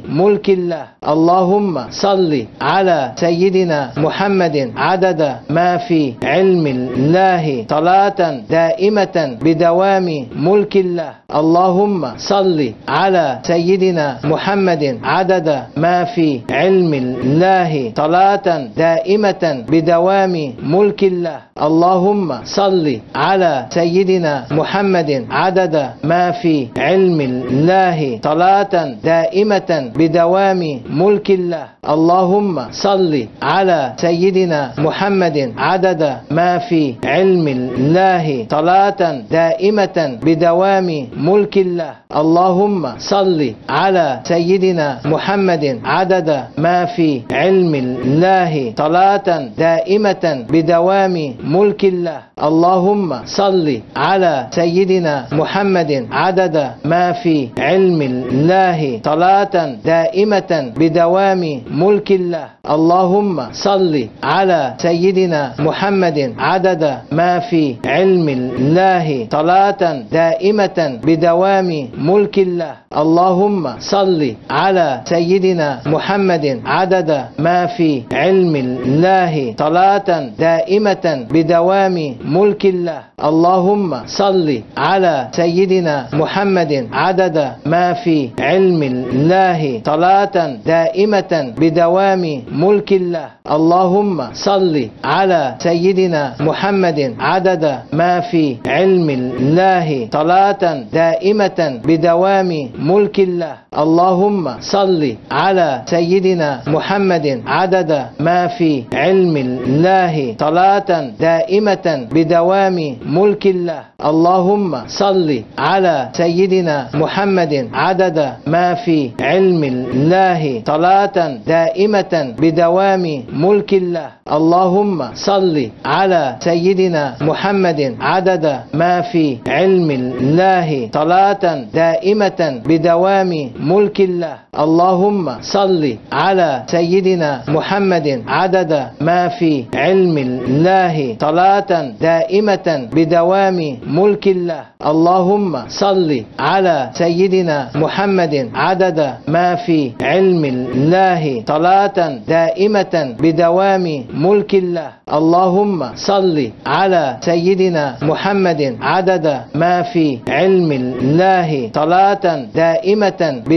ملك الله. اللهم صل على سيدنا محمد. عدد ما في علم الله. صلاة دائمة بدوام ملك الله. اللهم صل على سيدنا محمد. عدد ما في علم الله. صلاة دائمة بدوام ملك الله. اللهم صل على سيدنا محمد. عدد ما في علم الله. صلاة دائمة بدوام ملك الله. اللهم صل على سيدنا محمد عدد ما في علم الله صلاة دائمة بدوام ملك الله. اللهم صل على سيدنا محمد عدد ما في علم الله صلاة دائمة بدوام ملك الله. اللهم صل على سيدنا محمد عدد ما في علم الله صلاة دائمة بدوام ملك الله. اللهم صل على سيدنا محمد عدد ما في علم الله. صلاة دائمة بدوام ملك الله. اللهم صل على سيدنا محمد عدد ما في علم الله. صلاة دائمة بدوام ملك الله. اللهم صل على سيدنا محمد عدد ما في علم الله صلاة دائمة بدوام ملك الله. اللهم صل على سيدنا محمد عدد ما في علم الله صلاة دائمة بدوام ملك الله. اللهم صل على سيدنا محمد عدد ما في علم الله صلاة دائمة بدوام ملك الله. اللهم صل على سيدنا محمد عدد ما في علم الله صلاة دائمة بدوام ملك الله. اللهم صل على سيدنا محمد عدد ما في علم الله صلاة دائمة بدوام ملك الله. اللهم صل على سيدنا محمد عدد ما في علم الله صلاة دائمة بدوام ملك الله. اللهم صل على سيدنا محمد عدد ما في علم الله صلاة دائمة بدوام ملك الله. اللهم صل على سيدنا محمد عدد ما في علم الله صلاة دائمة بدوام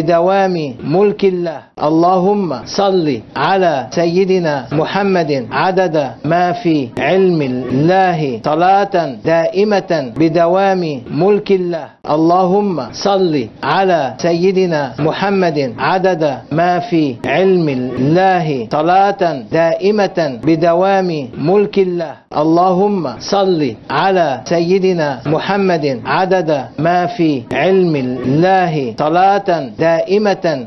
ملك الله. اللهم صل على سيدنا محمد عدد ما في علم الله صلاة دائمة بدوام ملك الله. اللهم صل على سيدنا محمد عدد ما في علم الله صلاة دائمة بدوام ملك الله. اللهم صل على سيدنا محمد عدد ما في علم الله صلاة دائمة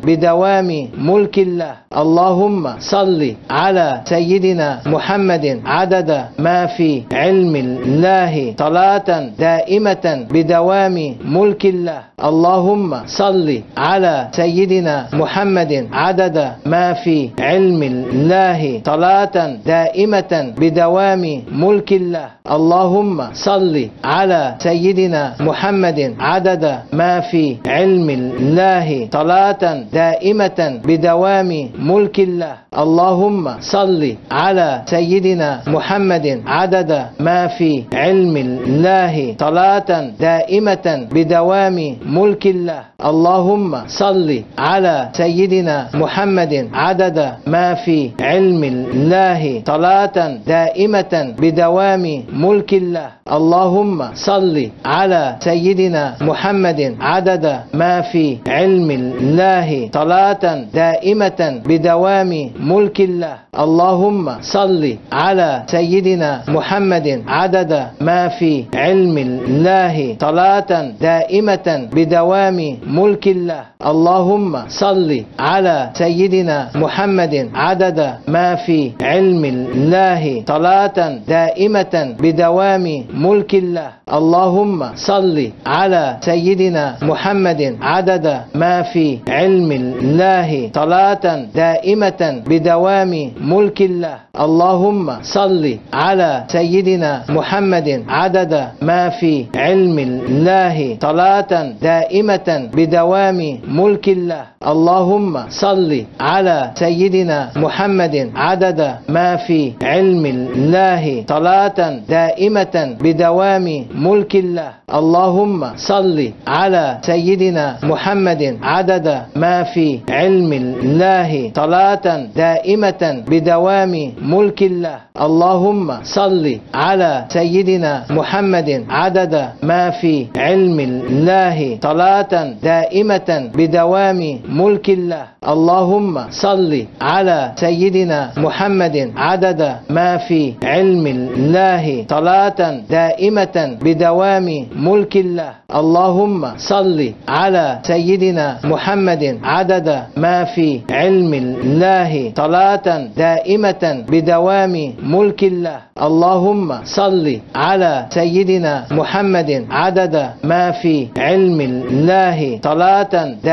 بدوام ملك الله. اللهم صل على سيدنا محمد عدد ما في علم الله صلاة دائمة بدوام ملك الله. اللهم صل على سيدنا محمد عدد ما في علم الله صلاة دائمة بدوام ملك الله. اللهم صل على سيدنا محمد عدد ما في علم الله صلاة دائمة بدوام ملك الله. اللهم صل على سيدنا محمد عدد ما في علم الله. صلاة دائمة بدوام ملك الله. اللهم صل على سيدنا محمد عدد ما في علم الله. صلاة دائمة بدوام ملك الله. اللهم صل على سيدنا محمد عدد ما في علم الله صلاة دائمة بدوام ملك الله. اللهم صل على سيدنا محمد عدد ما في علم الله صلاة دائمة بدوام ملك الله. اللهم صل على سيدنا محمد عدد ما في علم الله صلاة دائمة بدوام ملك الله. اللهم صل على سيدنا محمد عدد ما في علم الله صلاة دائمة بدوام ملك الله. اللهم صل على سيدنا محمد عدد ما في علم الله صلاة دائمة بدوام ملك الله. اللهم صل على سيدنا محمد عدد ما في علم الله صلاة دائمة بدوام ملك الله. اللهم صل على سيدنا محمد عدد ما في علم الله صلاة دائمة بدوام ملك الله. اللهم صل على سيدنا محمد عدد ما في علم الله صلاة دائمة بدوام ملك الله. اللهم صل على سيدنا محمد عدد ما في علم الله صلاة دائمة بدوام ملك الله. اللهم صل على سيدنا محمد عدد ما في علم الله صلاة دائمة بدوام ملك الله. اللهم صل على سيدنا محمد عدد ما في علم الله صلاة دائمة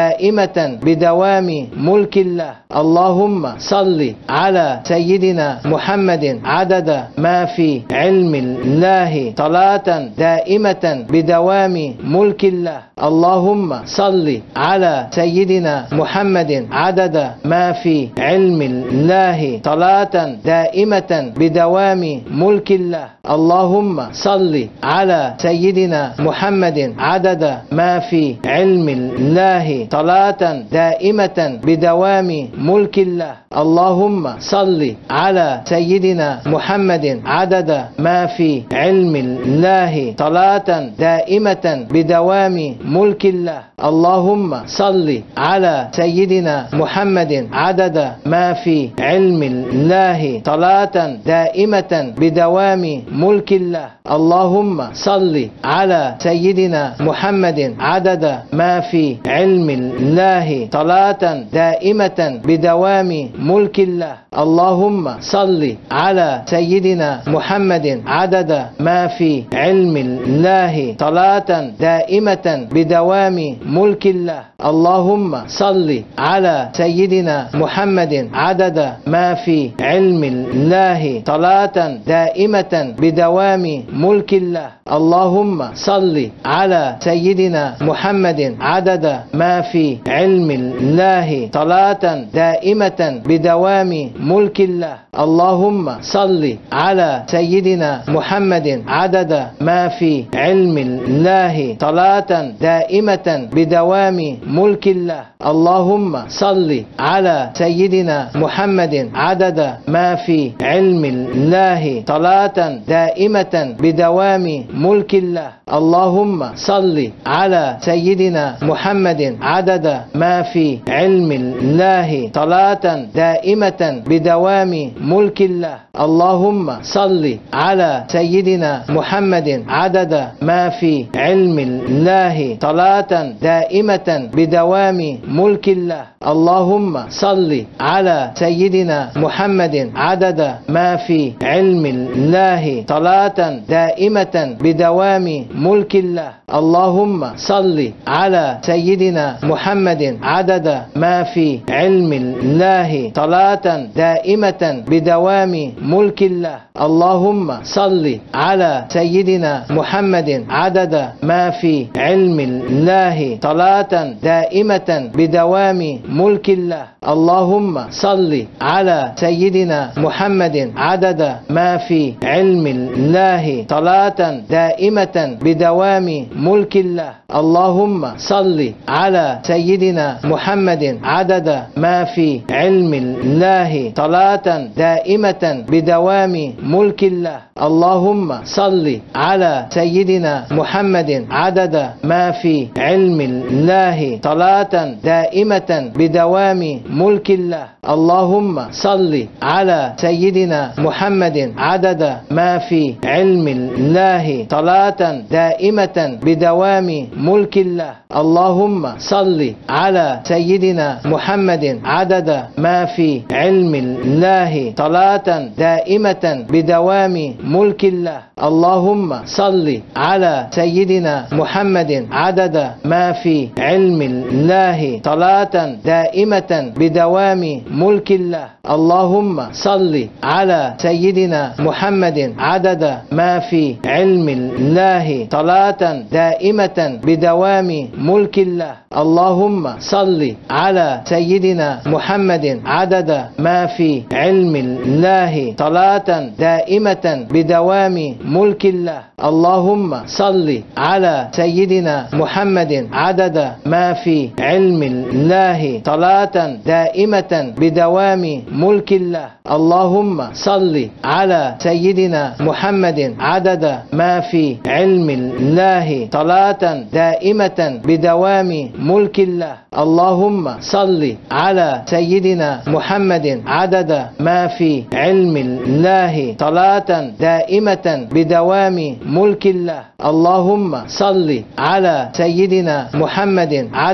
بدوام ملك الله. اللهم صل على سيدنا محمد عدد ما في علم الله. صلاة دائمة بدوام ملك الله. اللهم صل على سيدنا محمد عدد ما في علم الله. صلاة دائمة بدوام ملك الله. اللهم صل على سيدنا محمد عدد ما في علم الله. صلاة دائمة بدوام ملك الله. اللهم صل على سيدنا محمد عدد ما في علم الله. صلاة دائمة بدوام ملك الله. اللهم صل على سيدنا محمد عدد ما في علم الله. صلاة دائمة بدوام ملك الله. اللهم صل على سيدنا محمد عدد ما في علم الله صلاة دائمة بدوام ملك الله. اللهم صل على سيدنا محمد عدد ما في علم الله صلاة دائمة بدوام ملك الله. اللهم صل على سيدنا محمد عدد ما في علم الله صلاة دائمة بدوام ملك الله. اللهم صل على سيدنا محمد عدد ما في علم الله صلاة دائمة بدوام ملك الله. اللهم صل على سيدنا محمد عدد ما في علم الله صلاة دائمة بدوام ملك الله. اللهم صل على سيدنا محمد عدد ما في علم الله صلاة دائمة بدوام ملك الله. اللهم صل على سيدنا محمد عدد ما في علم الله صلاة دائمة بدوام ملك الله. اللهم صل على سيدنا محمد عدد ما في علم الله صلاة دائمة بدوام ملك الله. اللهم صل على سيدنا محمد عدد ما في علم الله صلاة دائمة بدوام ملك الله. اللهم صل على سيدنا محمد عدد ما في علم الله صلاة دائمة بدوام ملك الله. اللهم صل على سيدنا محمد عدد ما في علم الله صلاة دائمة بدوام ملك الله. اللهم صل على سيدنا محمد عدد ما في علم الله. صلاة دائمة بدوام ملك الله. اللهم صل على سيدنا محمد عدد ما في علم الله. صلاة دائمة بدوام ملك الله. اللهم صل على سيدنا محمد عدد ما في علم الله. صلاة دائمة بدوام ملك الله. اللهم صل على سيدنا محمد عدد ما في علم الله. صلاة دائمة بدوام ملك الله. اللهم صل على سيدنا محمد عدد ما في علم الله. صلاة دائمة بدوام ملك الله. اللهم صل على سيدنا محمد عدد ما في علم الله صلاة دائمة بدوام ملك الله. اللهم صل على سيدنا محمد عدد ما في علم الله صلاة دائمة بدوام ملك الله. اللهم صل على سيدنا محمد عدد ما في علم الله صلاة دائمة بدوام ملك الله. اللهم صل على سيدنا محمد عدد ما في علم الله صلاة دائمة بدوام ملك الله. اللهم صل على سيدنا محمد عدد ما في علم الله صلاة دائمة بدوام ملك الله. اللهم صل على سيدنا محمد عدد ما في علم الله صلاة دائمة بدوام ملك الله. اللهم صل على سيدنا محمد عدد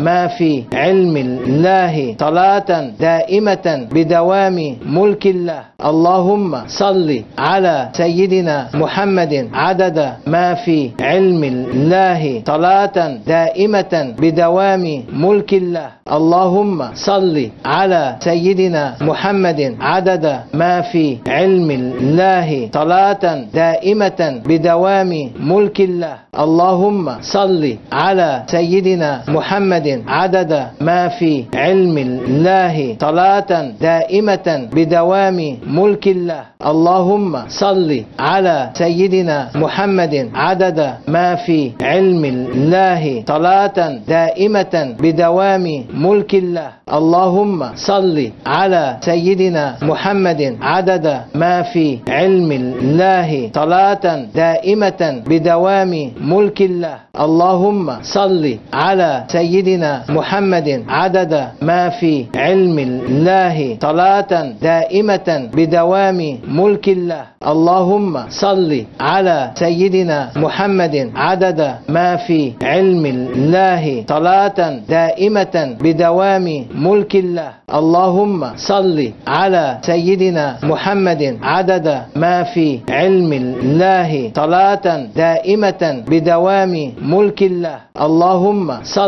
ما في علم الله صلاة دائمة بدوام ملك الله. اللهم صل على سيدنا محمد. عدد ما في علم الله صلاة دائمة بدوام ملك الله. اللهم صل على سيدنا محمد. عدد ما في علم الله صلاة دائمة بدوام ملك الله. اللهم صل على سيدنا محمد عدد ما في علم الله صلاة دائمة بدوام ملك الله. اللهم صل على سيدنا محمد عدد ما في علم الله صلاة دائمة بدوام ملك الله. اللهم صل على سيدنا محمد عدد ما في علم الله صلاة دائمة بدوام ملك الله. اللهم صل على سيدنا محمد عدد ما في علم الله صلاة دائمة بدوام ملك الله. اللهم صل على سيدنا محمد عدد ما في علم الله صلاة دائمة بدوام ملك الله. اللهم صل على سيدنا محمد عدد ما في علم الله صلاة دائمة بدوام ملك الله. اللهم صل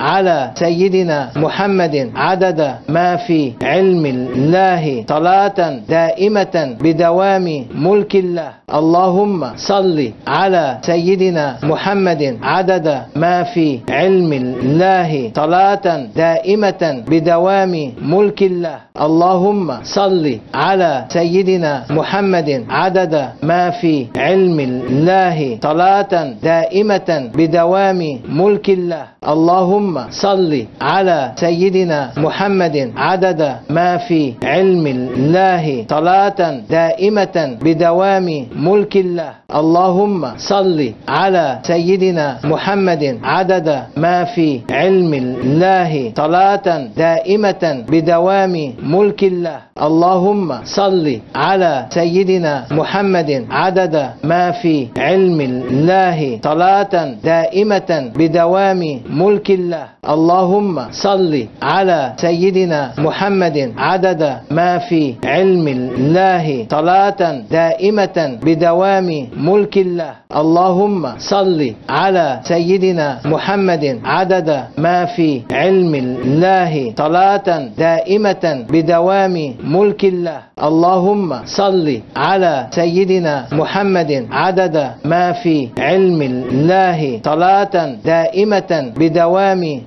على سيدنا محمد عدد ما في علم الله صلاة دائمة بدوام ملك الله. اللهم صل على سيدنا محمد عدد ما في علم الله صلاة دائمة بدوام ملك الله. اللهم صل على سيدنا محمد عدد ما في علم الله صلاة دائمة بدوام ملك الله. اللهم صل على سيدنا محمد عدد ما في علم الله صلاة دائمة بدوام ملك الله. اللهم صل على سيدنا محمد عدد ما في علم الله صلاة دائمة بدوام ملك الله. اللهم صل على سيدنا محمد عدد ما في علم الله صلاة دائمة بدوام ملك الله. اللهم صل على سيدنا محمد عدد ما في علم الله صلاة دائمة بدوام ملك الله. اللهم صل على سيدنا محمد عدد ما في علم الله صلاة دائمة بدوام ملك الله. اللهم صل على سيدنا محمد عدد ما في علم الله صلاة دائمة بدوام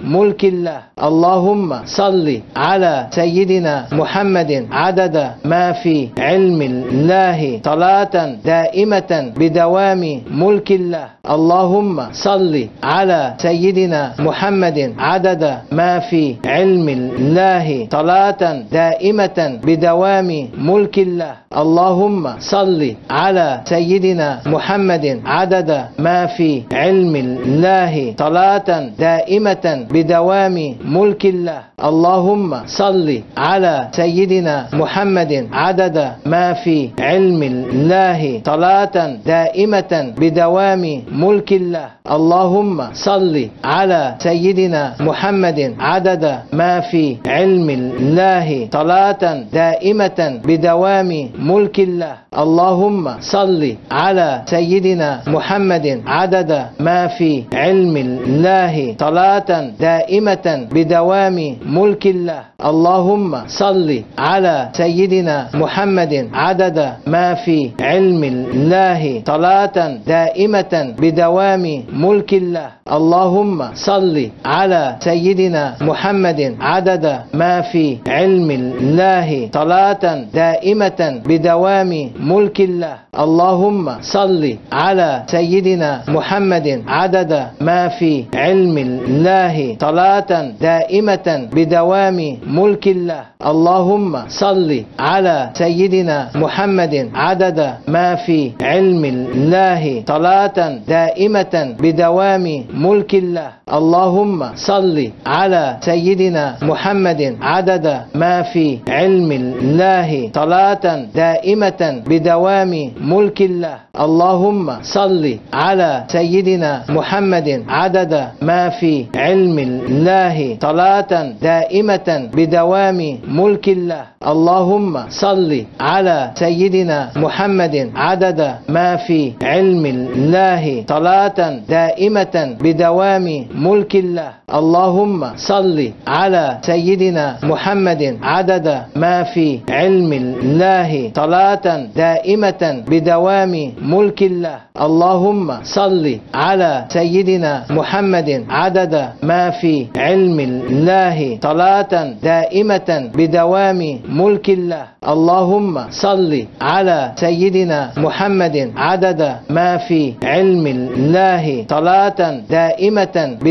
ملك الله. اللهم صل على سيدنا محمد. عدد ما في علم الله. صلاة دائمة بدوام ملك الله. اللهم صل على سيدنا محمد. عدد ما في علم الله. صلاة دائمة بدوام ملك الله. اللهم صل على سيدنا محمد. عدد ما في علم الله. صلاة دائمة بدوام ملك الله. اللهم صل على سيدنا محمد. عدد ما في علم الله. صلاة دائمة بدوام ملك الله. اللهم صل على سيدنا محمد. عدد ما في علم الله. صلاة دائمة بدوام ملك الله. اللهم صل على سيدنا محمد. عدد ما في علم الله. صلاة دائمة بدوام ملك الله. اللهم صل على سيدنا محمد عدد ما في علم الله. صلاة دائمة بدوام ملك الله. اللهم صل على سيدنا محمد عدد ما في علم الله. صلاة دائمة بدوام ملك الله. اللهم صل على سيدنا محمد عدد ما في علم الله صلاة دائمة بدوام ملك الله. اللهم صل على سيدنا محمد عدد ما في علم الله صلاة دائمة بدوام ملك الله. اللهم صل على سيدنا محمد عدد ما في علم الله صلاة دائمة بدوام ملك الله. اللهم صل على سيدنا محمد عدد ما في علم الله صلاة دائمة بدوام ملك الله. اللهم صل على سيدنا محمد عدد ما في علم الله صلاة دائمة بدوام ملك الله. اللهم صل على سيدنا محمد عدد ما في علم الله صلاة دائمة بدوام ملك الله. اللهم صل على سيدنا محمد عدد ما في علم الله صلاة دائمة بدوام ملك الله. اللهم صل على سيدنا محمد عدد ما في علم الله صلاة دائمة بدوام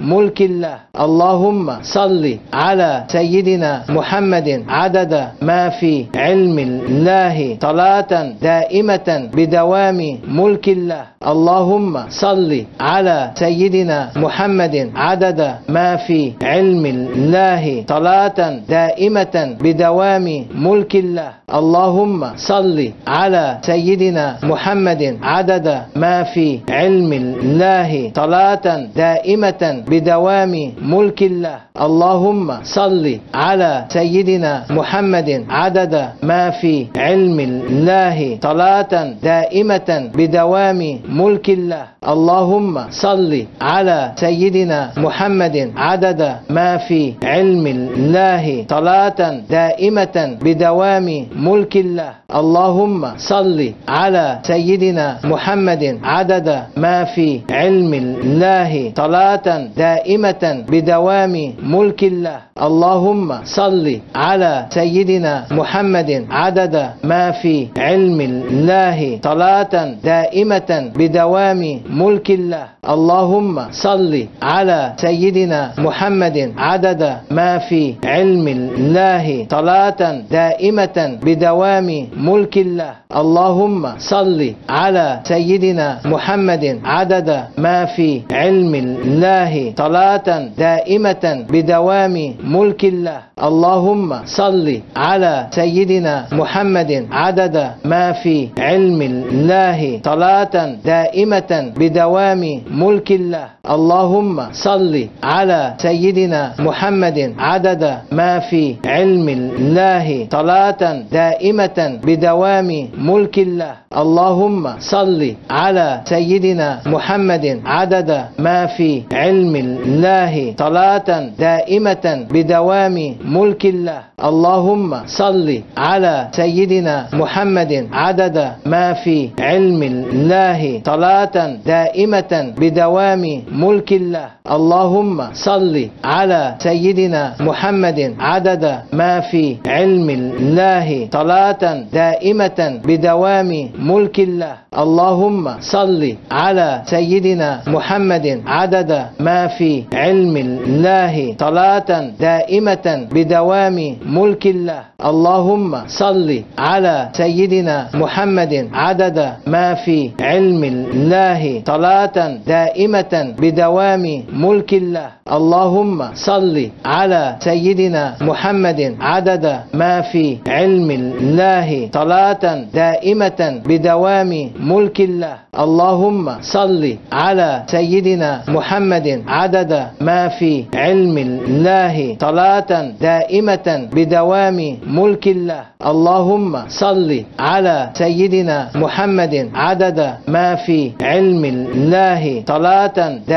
ملك الله. اللهم صل على سيدنا محمد عدد ما في علم الله صلاة دائمة بدوام ملك الله. اللهم صل على سيدنا محمد عدد ما في علم الله صلاة دائمة بدوام ملك الله. اللهم صل على سيدنا محمد عدد ما في علم الله صلاة دائمة بدوام ملك الله. اللهم صل على سيدنا محمد عدد ما في علم الله صلاة دائمة بدوام ملك الله. اللهم صل على سيدنا محمد عدد ما في علم الله صلاة دائمة بدوام ملك الله. اللهم صل على سيدنا محمد عدد ما في علم الله صلاة دائمة بدوام ملك الله. اللهم صل على سيدنا محمد عدد ما في علم الله. صلاة دائمة بدوام ملك الله. اللهم صل على سيدنا محمد عدد ما في علم الله. صلاة دائمة بدوام ملك الله. اللهم صل على سيدنا محمد عدد ما في علم الله صلاة دائمة بدوام ملك الله. اللهم صل على سيدنا محمد عدد ما في علم الله صلاة دائمة بدوام ملك الله. اللهم صل على سيدنا محمد عدد ما في علم الله صلاة دائمة بدوام ملك الله. اللهم صل على سيدنا محمد عدد ما في علم الله صلاة دائمة بدوام ملك الله. اللهم صل على سيدنا محمد عدد ما في علم الله صلاة دائمة بدوام ملك الله. اللهم صل على سيدنا محمد عدد ما في علم الله صلاة دائمة بدوام ملك الله. اللهم صل على سيدنا محمد عدد ما في علم الله صلاة دائمة بدوام ملك الله. اللهم صل على سيدنا محمد عدد ما في علم الله صلاة دائمة بدوام ملك الله. اللهم صل على سيدنا محمد عدد ما في علم الله صلاة دائمة بدوام ملك الله. اللهم صل على سيدنا محمد عدد ما في علم الله صلاة دائمة بدوام ملك الله. اللهم صل على سيدنا محمد عدد ما في علم الله صلاة دائمة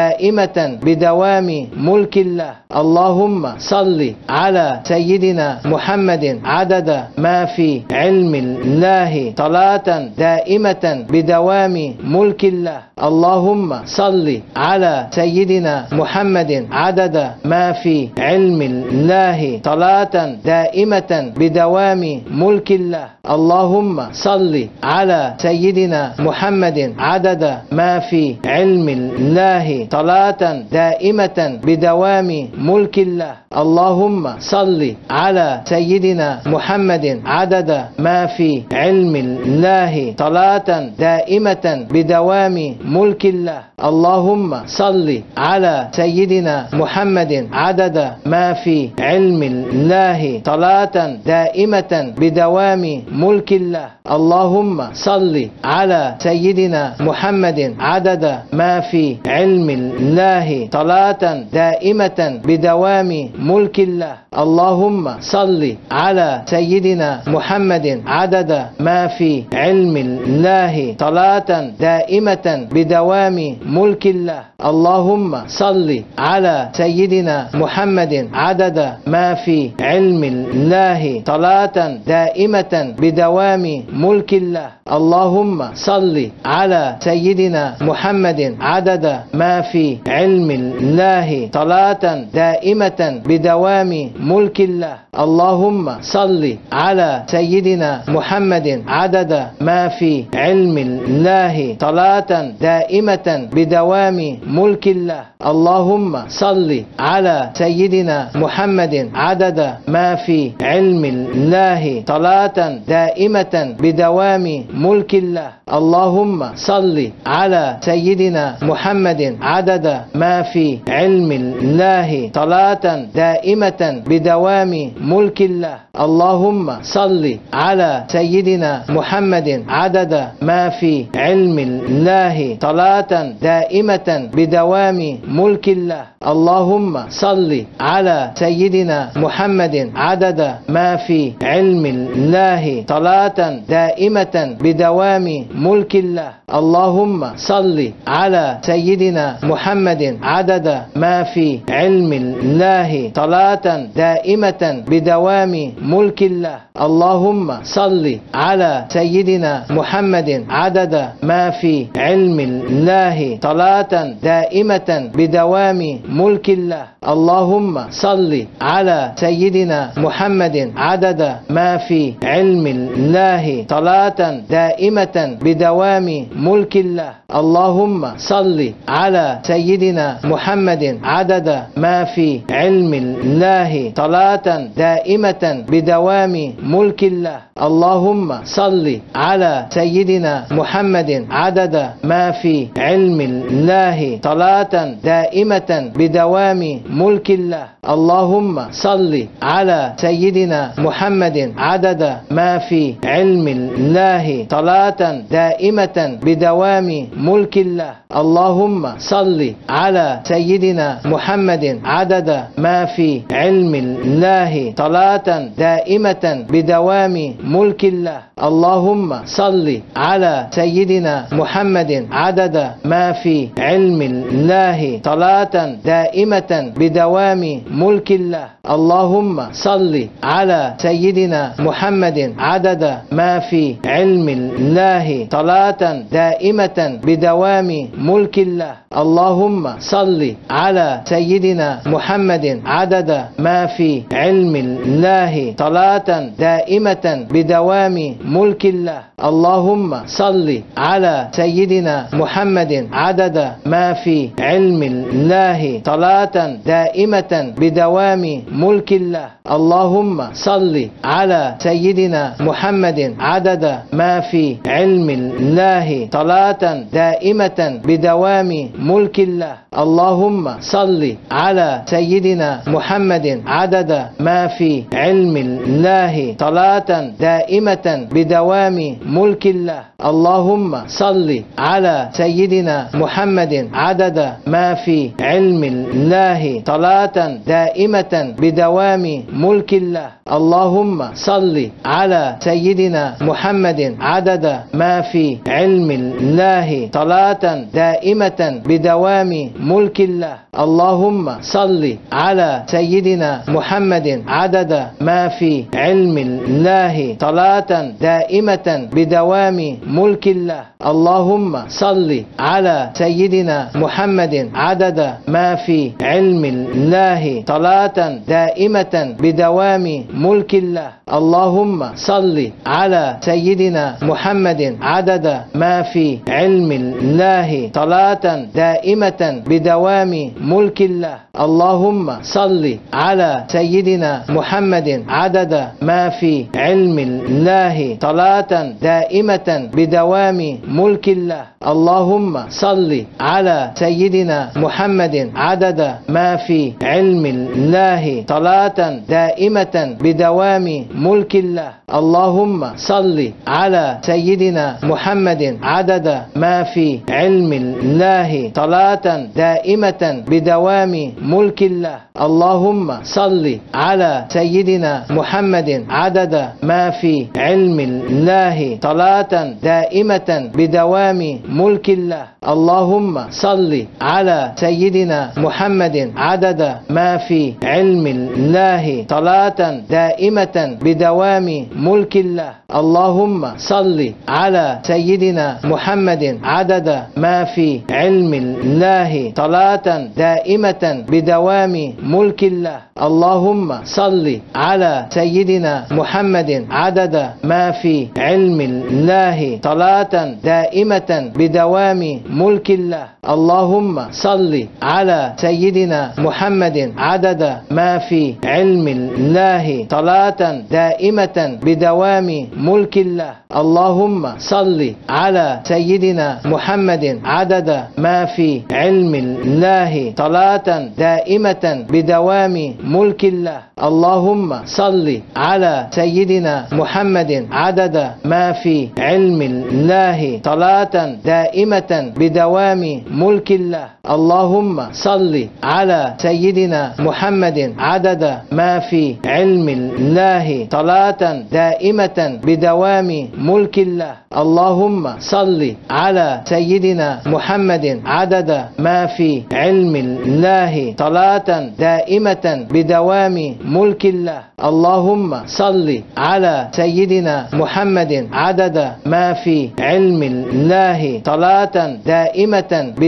بدوام ملك الله. اللهم صل على سيدنا محمد عدد ما في علم الله. صلاة دائمة بدوام ملك الله. اللهم صل على سيدنا محمد عدد ما في علم الله. صلاة دائمة بدوام ملك الله. اللهم صل على سيدنا محمد عدد ما في علم الله. صلاة دائمة بدوام ملك الله. اللهم صل على سيدنا محمد عدد ما في علم الله. صلاة دائمة بدوام ملك الله. اللهم صل على سيدنا محمد عدد ما في علم الله. صلاة دائمة بدوام ملك الله. اللهم صل على سيدنا محمد عدد ما في علم الله صلاة دائمة بدوام ملك الله. اللهم صل على سيدنا محمد عدد ما في علم الله صلاة دائمة بدوام ملك الله. اللهم صل على سيدنا محمد عدد ما في علم الله صلاة دائمة بدوام ملك الله. اللهم صل على سيدنا محمد عدد ما في علم الله صلاة دائمة بدوام ملك الله. اللهم صل على سيدنا محمد عدد ما في علم الله صلاة دائمة بدوام ملك الله. اللهم صل على سيدنا محمد عدد ما في علم الله صلاة دائمة بدوام ملك الله. اللهم صل على سيدنا محمد عدد ما في علم الله صلاة دائمة بدوام ملك الله. اللهم صل على سيدنا محمد عدد ما في علم الله صلاة دائمة بدوام ملك الله. اللهم صل على سيدنا محمد عدد ما في علم الله صلاة دائمة بدوام ملك الله. اللهم صل على سيدنا محمد عدد ما في علم الله صلاة دائمة بدوام ملك الله. اللهم صل على سيدنا محمد عدد ما في علم الله صلاة دائمة بدوام ملك الله. اللهم صل على سيدنا محمد عدد ما في علم الله. صلاة دائمة بدوام ملك الله. اللهم صل على سيدنا محمد عدد ما في علم الله. صلاة دائمة بدوام ملك الله. اللهم صل على سيدنا محمد عدد ما في علم الله. صلاة دائمة بدوام ملك الله. اللهم صل على سيدنا محمد عدد ما في علم الله. صلاة دائمة بدوام ملك الله. اللهم صل على سيدنا محمد عدد ما في علم الله. صلاة دائمة بدوام ملك الله. اللهم صل على سيدنا محمد عدد ما في علم الله صلاة دائمة بدوام ملك الله. اللهم صل على سيدنا محمد عدد ما في علم الله صلاة دائمة بدوام ملك الله. اللهم صل على سيدنا محمد عدد ما في علم الله صلاة دائمة بدوام ملك الله. اللهم صل على سيدنا محمد عدد ما في علم الله صلاة دائمة بدوام ملك الله. اللهم صل على سيدنا محمد عدد ما في علم الله صلاة دائمة بدوام ملك الله. اللهم صل على سيدنا محمد عدد ما في علم الله صلاة دائمة بدوام ملك الله. اللهم صل على سيدنا محمد عدد ما في علم الله صلاة دائمة بدوام ملك الله. اللهم صل على سيدنا محمد عدد ما في علم الله صلاة دائمة بدوام ملك الله. اللهم صل على سيدنا محمد عدد ما في علم الله صلاة دائمة بدوام ملك الله. اللهم صل على سيدنا محمد عدد ما في علم الله صلاة دائمة بدوام ملك الله. اللهم صل على سيدنا محمد عدد ما في علم الله صلاة دائمة بدوام ملك الله. اللهم صل على سيدنا محمد عدد ما في علم الله. صلاة دائمة بدوام ملك الله. اللهم صل على سيدنا محمد عدد ما في علم الله. صلاة دائمة بدوام ملك الله. اللهم صل على سيدنا محمد عدد ما في علم الله. صلاة دائمة بدوام ملك الله. اللهم صل على سيدنا محمد. عدد ما في علم الله. صلاة دائمة بدوام ملك الله. اللهم صل على سيدنا محمد. عدد ما في علم الله. صلاة دائمة بدوام ملك الله. اللهم صل على سيدنا محمد. عدد ما في علم الله صلاة دائمة بدوام ملك الله. اللهم صل على سيدنا محمد عدد ما في علم الله صلاة دائمة بدوام ملك الله. اللهم صل على سيدنا محمد عدد ما في علم الله صلاة دائمة بدوام ملك الله. اللهم صل على سيدنا محمد عدد ما في علم الله صلاة دائمة بدوام ملك الله. اللهم صل على سيدنا محمد عدد ما في علم الله صلاة دائمة بدوام ملك الله. اللهم صل على سيدنا محمد عدد ما في علم الله صلاة دائمة بدوام ملك الله. اللهم صل على سيدنا محمد عدد ما في علم الله صلاة دائمة بدوام ملك الله. اللهم صل على سيدنا محمد عدد ما في علم الله صلاة دائمة بدوام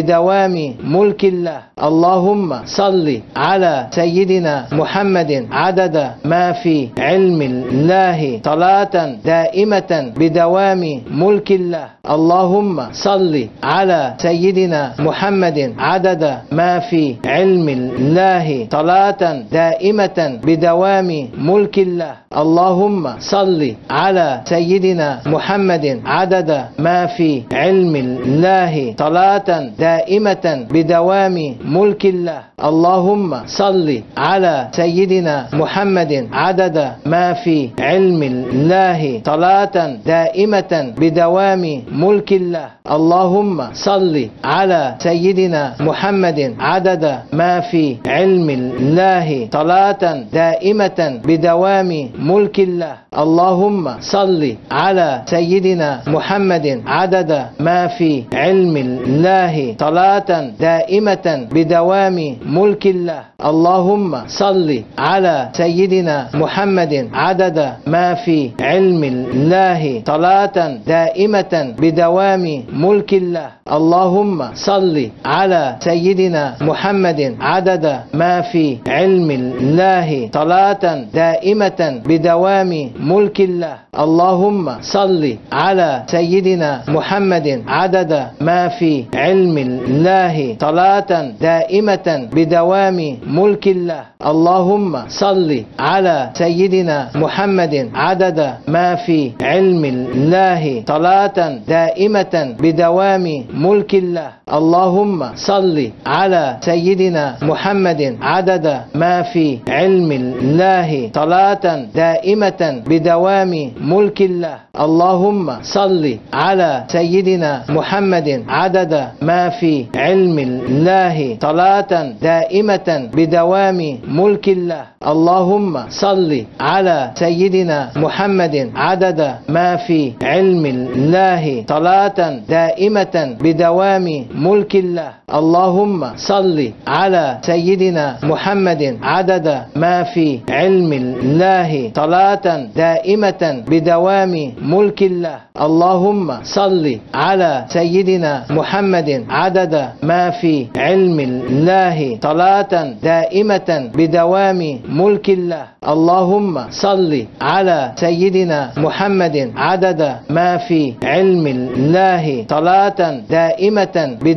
ملك الله. اللهم صل على سيدنا محمد. عدد ما في علم الله. صلاة دائمة بدوام ملك الله. اللهم صل على سيدنا محمد. عدد ما في علم الله. صلاة دائمة بدوام ملك الله. اللهم صل على سيدنا محمد. عدد ما في علم الله. صلاة دائمة بدوام ملك الله. اللهم صل على سيدنا محمد عدد ما في علم الله صلاة دائمة بدوام ملك الله. اللهم صل على سيدنا محمد عدد ما في علم الله صلاة دائمة بدوام ملك الله. اللهم صل على سيدنا محمد عدد ما في علم الله صلاة دائمة بدوام ملك الله. اللهم صل على سيدنا محمد عدد ما في علم الله. صلاة دائمة بدوام ملك الله. اللهم صل على سيدنا محمد عدد ما في علم الله. صلاة دائمة بدوام ملك الله. اللهم صل على سيدنا محمد عدد ما في علم الله صلاة دائمة بدوام ملك الله. اللهم صل على سيدنا محمد عدد ما في علم الله صلاة دائمة بدوام ملك الله. اللهم صل على سيدنا محمد عدد ما في علم الله صلاة دائمة بدوام ملك الله. اللهم صل على سيدنا محمد عدد ما في علم الله صلاة دائمة بدوام ملك الله. اللهم صل على سيدنا محمد عدد ما في علم الله صلاة دائمة بدوام ملك الله. اللهم صل على سيدنا محمد عدد ما في علم الله صلاة دائمة بدوام ملك الله. اللهم صل على سيدنا محمد عدد ما في علم الله صلاة دائمة بدوام ملك الله. اللهم صل على سيدنا محمد عدد ما في علم الله صلاة دائمة بدوام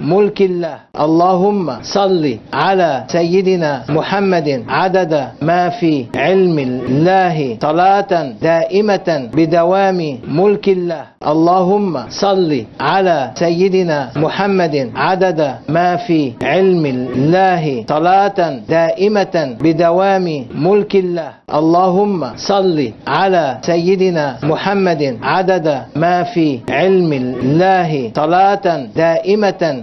ملك الله. اللهم صل على سيدنا محمد عدد ما في علم الله صلاة دائمة بدوام ملك الله. اللهم صل على سيدنا محمد عدد ما في علم الله صلاة دائمة بدوام ملك الله. اللهم صل على سيدنا محمد عدد ما في علم الله صلاة دائمة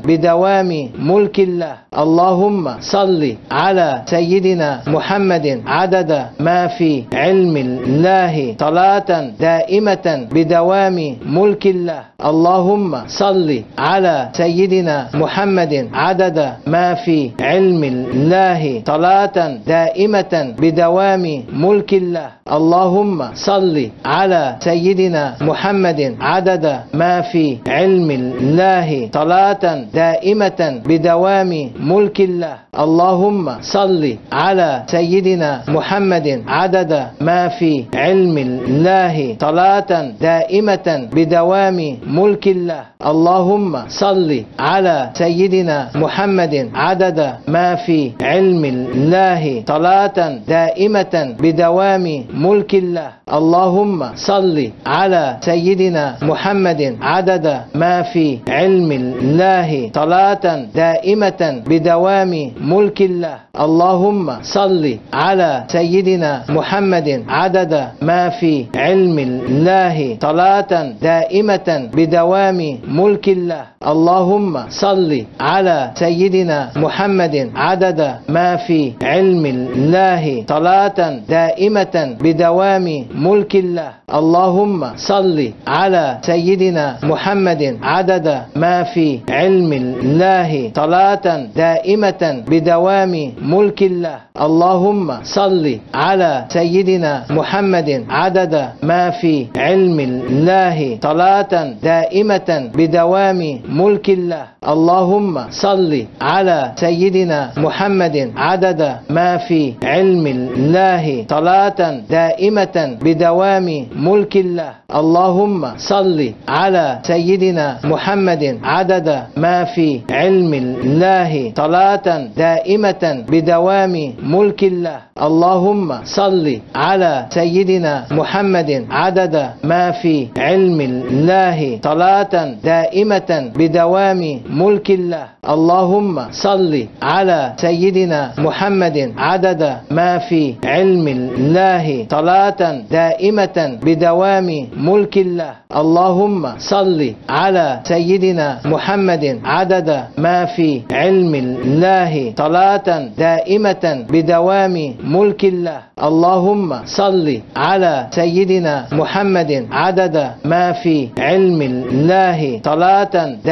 بدوام ملك الله. اللهم صل على سيدنا محمد عدد ما في علم الله صلاة دائمة بدوام ملك الله. اللهم صل على سيدنا محمد عدد ما في علم الله صلاة دائمة بدوام ملك الله. اللهم صل على سيدنا محمد عدد ما في علم الله صلاة دائمة بدوام ملك الله. اللهم صل على سيدنا محمد عدد ما في علم الله. صلاة دائمة بدوام ملك الله. اللهم صل على سيدنا محمد عدد ما في علم الله. صلاة دائمة بدوام ملك الله. اللهم صل على سيدنا محمد عدد ما في علم الله صلاة دائمة بدوام ملك الله. اللهم صل على سيدنا محمد عدد ما في علم الله صلاة دائمة بدوام ملك الله. اللهم صل على سيدنا محمد عدد ما في علم الله صلاة دائمة بدوام ملك الله. اللهم صل على سيدنا محمد عدد ما في علم الله صلاة دائمة بدوام ملك الله. اللهم صل على سيدنا محمد عدد ما في علم الله صلاة دائمة بدوام ملك الله. اللهم صل على سيدنا محمد عدد ما في علم الله صلاة دائمة بدوام ملك الله. اللهم صل على سيدنا محمد عدد ما في علم الله صلاة دائمة بدوام ملك الله. اللهم صل على سيدنا محمد عدد ما في علم الله صلاة دائمة بدوام ملك الله. اللهم صل على سيدنا محمد عدد ما في علم الله صلاة دائمة بدوام ملك الله. اللهم صل على سيدنا محمد عدد ما في علم الله صلاة دائمة بدوام ملك الله. اللهم صل على سيدنا محمد عدد ما في علم الله صلاة دائمة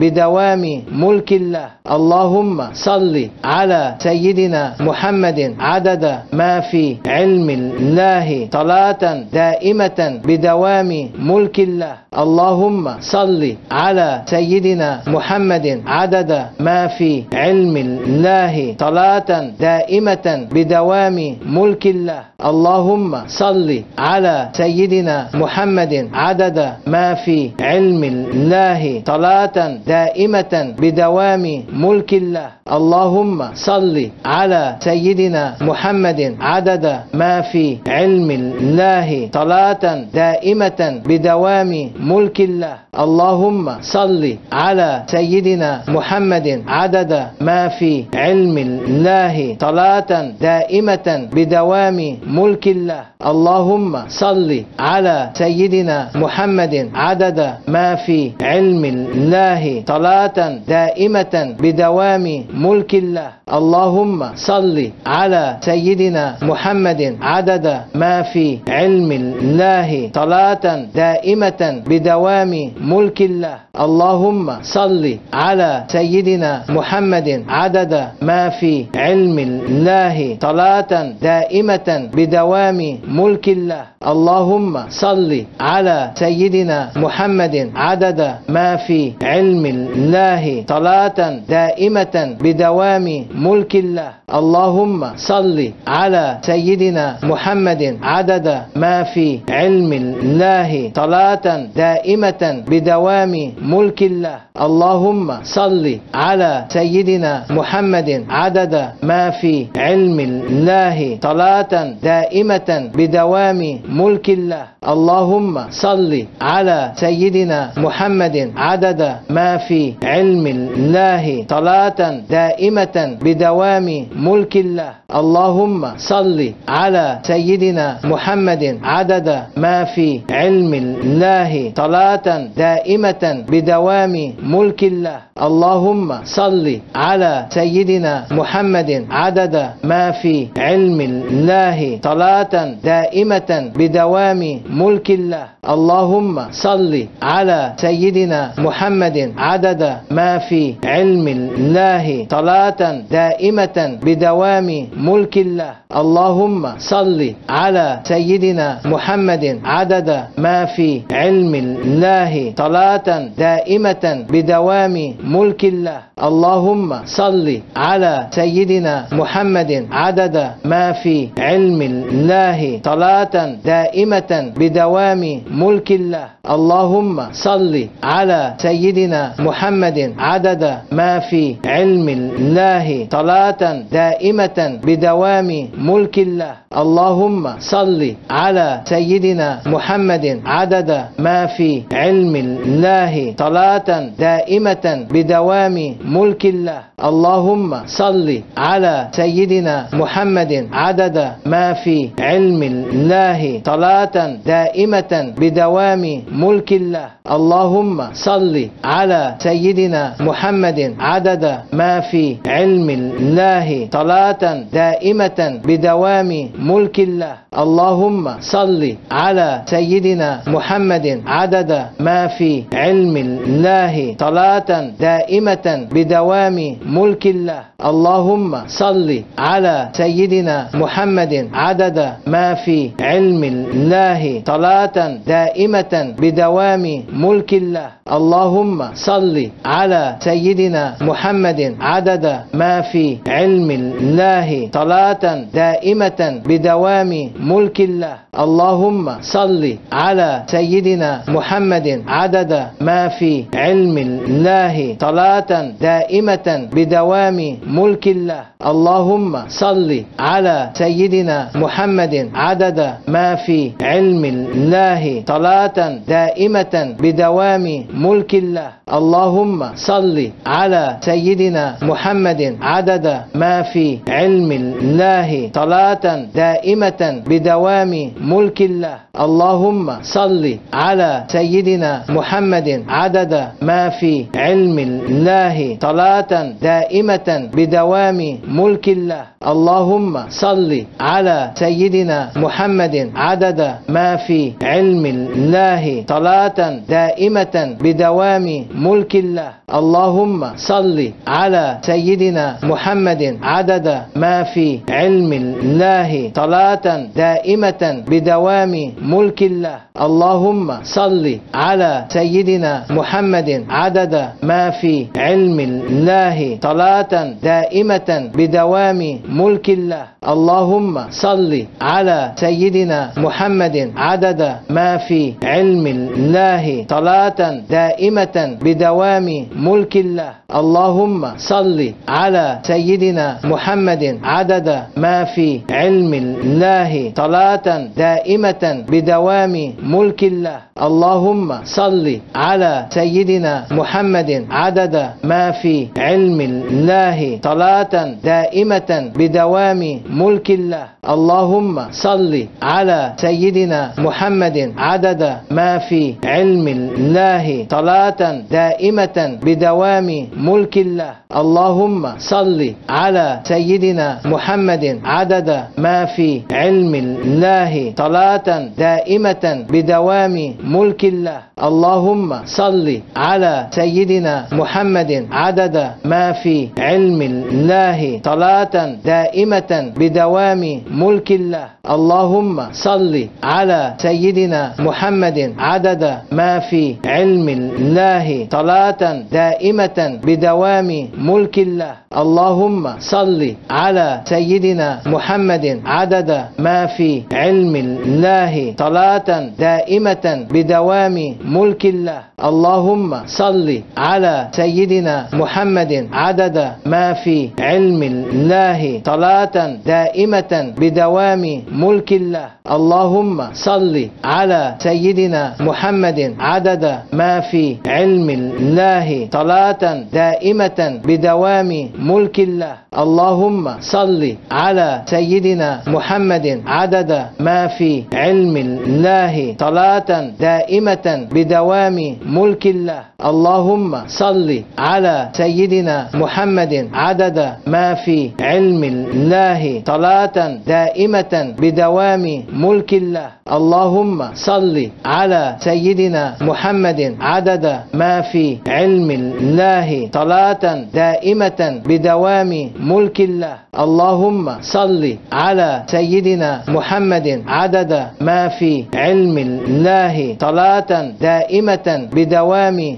بدوام ملك الله. اللهم صل على سيدنا محمد عدد ما في علم الله. صلاة دائمة بدوام ملك الله. اللهم صل على سيدنا محمد عدد ما في علم الله. صلاة دائمة بدوام ملك الله. اللهم صل على سيدنا محمد عدد ما في علم الله. صلاة دائمة بدوام ملك الله. اللهم صل على سيدنا محمد عدد ما في علم الله. صلاة دائمة بدوام ملك الله. اللهم صل على سيدنا محمد عدد ما في علم الله. صلاة دائمة بدوام ملك الله. اللهم صل على سيدنا محمد عدد ما في علم الله صلاة دائمة بدوام ملك الله. اللهم صل على سيدنا محمد عدد ما في علم الله صلاة دائمة بدوام ملك الله. اللهم صل على سيدنا محمد عدد ما في علم الله صلاة دائمة بدوام ملك الله. اللهم صل على سيدنا محمد عدد ما في علم الله صلاة دائمة بدوام ملك الله. اللهم صل على سيدنا محمد عدد ما في علم الله صلاة دائمة بدوام ملك الله. اللهم صل على سيدنا محمد عدد ما في علم الله صلاة دائمة بدوام ملك الله. اللهم صل على سيدنا محمد عدد ما في علم الله صلاة دائمة بدوام ملك الله. اللهم صل على سيدنا محمد عدد ما في علم الله صلاة دائمة بدوام ملك الله. اللهم صل على سيدنا محمد عدد ما في علم الله صلاة دائمة بدوام ملك الله. اللهم صل على سيدنا محمد عدد ما في علم الله صلاة دائمة بدوام ملك الله. اللهم صل على سيدنا محمد عدد ما في علم الله صلاة دائمة بدوام ملك الله. اللهم صل على سيدنا محمد عدد ما في علم الله. صلاة دائمة بدوام ملك الله. اللهم صل على سيدنا محمد عدد ما في علم الله. صلاة دائمة بدوام ملك الله. اللهم صل على سيدنا محمد عدد ما في علم الله. صلاة دائمة بدوام ملك الله. اللهم صل على سيدنا محمد عدد ما في علم الله. صلاة دائمة بدوام ملك الله. اللهم صل على سيدنا محمد عدد ما في علم الله. صلاة دائمة بدوام ملك الله. اللهم صل على سيدنا محمد عدد ما في علم الله صلاة دائمة بدوام ملك الله. اللهم صل على سيدنا محمد عدد ما في علم الله صلاة دائمة بدوام ملك الله. اللهم صل على سيدنا محمد عدد ما في علم الله صلاة دائمة بدوام ملك الله. اللهم صل على سيدنا محمد عدد ما في علم الله صلاة دائمة بدوام ملك الله. اللهم صل على سيدنا محمد عدد ما في علم الله صلاة دائمة بدوام ملك الله. اللهم صل على سيدنا محمد عدد ما في علم الله صلاة دائمة بدوام ملك الله. اللهم صل على سيدنا محمد عدد ما في علم الله صلاة دائمة بدوام ملك الله. اللهم صل على سيدنا محمد عدد ما في علم الله صلاة دائمة بدوام ملك الله. اللهم صل على سيدنا محمد عدد ما في علم الله صلاة دائمة بدوام ملك الله. اللهم صل على سيدنا محمد عدد ما في علم الله صلاة دائمة بدوام ملك الله. اللهم صل على سيدنا محمد عدد ما في علم الله صلاة دائمة بدوام ملك الله. اللهم صل على سيدنا محمد عدد ما في علم الله. صلاة دائمة بدوام ملك الله. اللهم صل على سيدنا محمد عدد ما في علم الله. صلاة دائمة بدوام ملك الله. اللهم صل على سيدنا محمد عدد ما في علم الله. صلاة دائمة بدوام ملك الله. اللهم صل على سيدنا محمد. عدد ما في علم الله. صلاة دائمة بدوام ملك الله. اللهم صل على سيدنا محمد. عدد ما في علم الله. صلاة دائمة بدوام ملك الله. اللهم صل على سيدنا محمد. عدد ما في علم الله صلاة دائمة بدوام ملك الله. اللهم صل على سيدنا محمد عدد ما في علم الله صلاة دائمة بدوام ملك الله. اللهم صل على سيدنا محمد عدد ما في علم الله صلاة دائمة بدوام ملك الله. اللهم صل على سيدنا محمد عدد ما في علم الله صلاة دائمة بدوام ملك الله. اللهم صل على سيدنا محمد عدد ما في علم الله صلاة دائمة بدوام ملك الله. اللهم صل على سيدنا محمد عدد ما في علم الله صلاة دائمة بدوام ملك الله. اللهم صل على سيدنا محمد عدد ما في علم الله صلاة دائمة بدوام ملك الله. اللهم صل على سيدنا محمد عدد ما في علم الله صلاة دائمة بدوام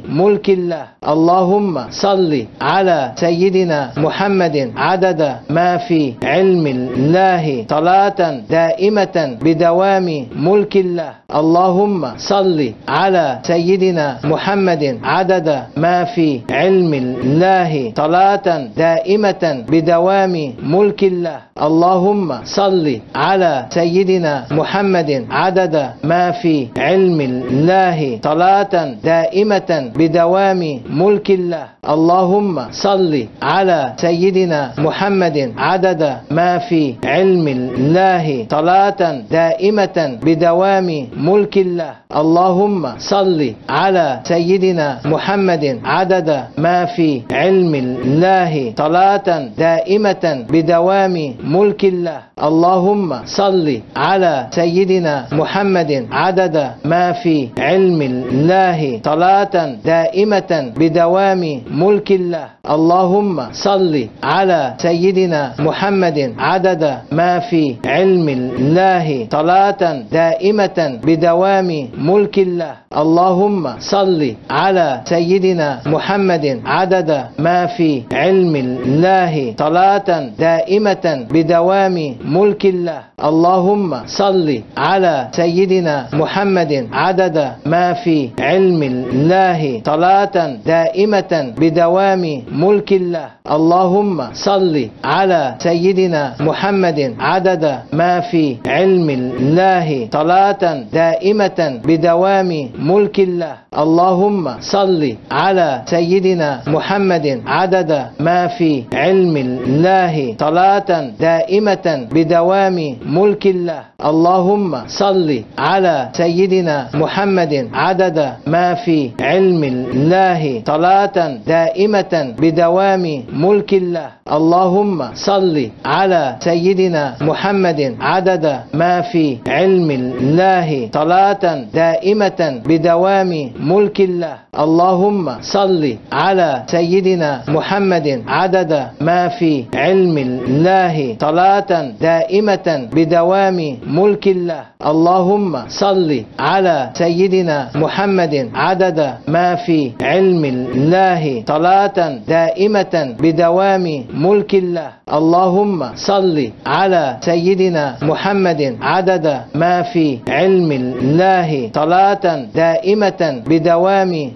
ملك الله. اللهم صل على سيدنا محمد. عدد ما في علم الله. صلاة دائمة بدوام ملك الله. اللهم صل على سيدنا محمد. عدد ما في علم الله. صلاة دائمة بدوام ملك الله. اللهم صل على سيدنا محمد. عدد ما في علم الله. صلاة دائمة بدوام ملك الله. اللهم صل على سيدنا محمد عدد ما في علم الله. صلاة دائمة بدوام ملك الله. اللهم صل على سيدنا محمد عدد ما في علم الله. صلاة دائمة بدوام ملك الله. اللهم صل على سيدنا محمد عدد ما في علم الله. صلاة دائمة بدوام ملك الله. اللهم صل على سيدنا محمد عدد ما في علم الله. صلاة دائمة بدوام ملك الله. اللهم صل على سيدنا محمد عدد ما في علم الله. صلاة دائمة بدوام ملك الله. اللهم صل على سيدنا محمد عدد ما في علم الله صلاة دائمة بدوام ملك الله. اللهم صل على سيدنا محمد عدد ما في علم الله صلاة دائمة بدوام ملك الله. اللهم صل على سيدنا محمد عدد ما في علم الله صلاة دائمة بدوام ملك الله. اللهم صل على سيدنا محمد عدد ما في علم الله صلاة دائمة بدوام ملك الله. اللهم صل على سيدنا محمد عدد ما في علم الله صلاة دائمة بدوام ملك الله. اللهم صل على سيدنا محمد عدد ما في علم الله صلاة دائمة بدوام ملك الله. اللهم صل على سيدنا محمد عدد ما في علم الله صلاة دائمة بدوام ملك الله. اللهم صل على سيدنا محمد عدد ما في علم الله صلاة دائمة بدوام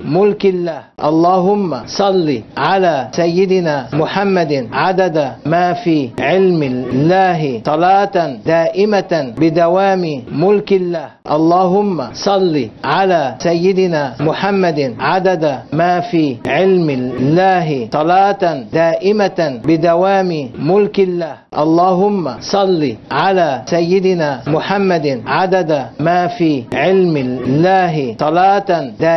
ملك الله. اللهم صل على سيدنا محمد عدد ما في علم الله صلاة دائمة بدوام ملك الله. اللهم صل على سيدنا محمد عدد ما في علم الله صلاة دائمة بدوام ملك الله. اللهم صل على سيدنا محمد عدد ما في علم الله صلاة دائمة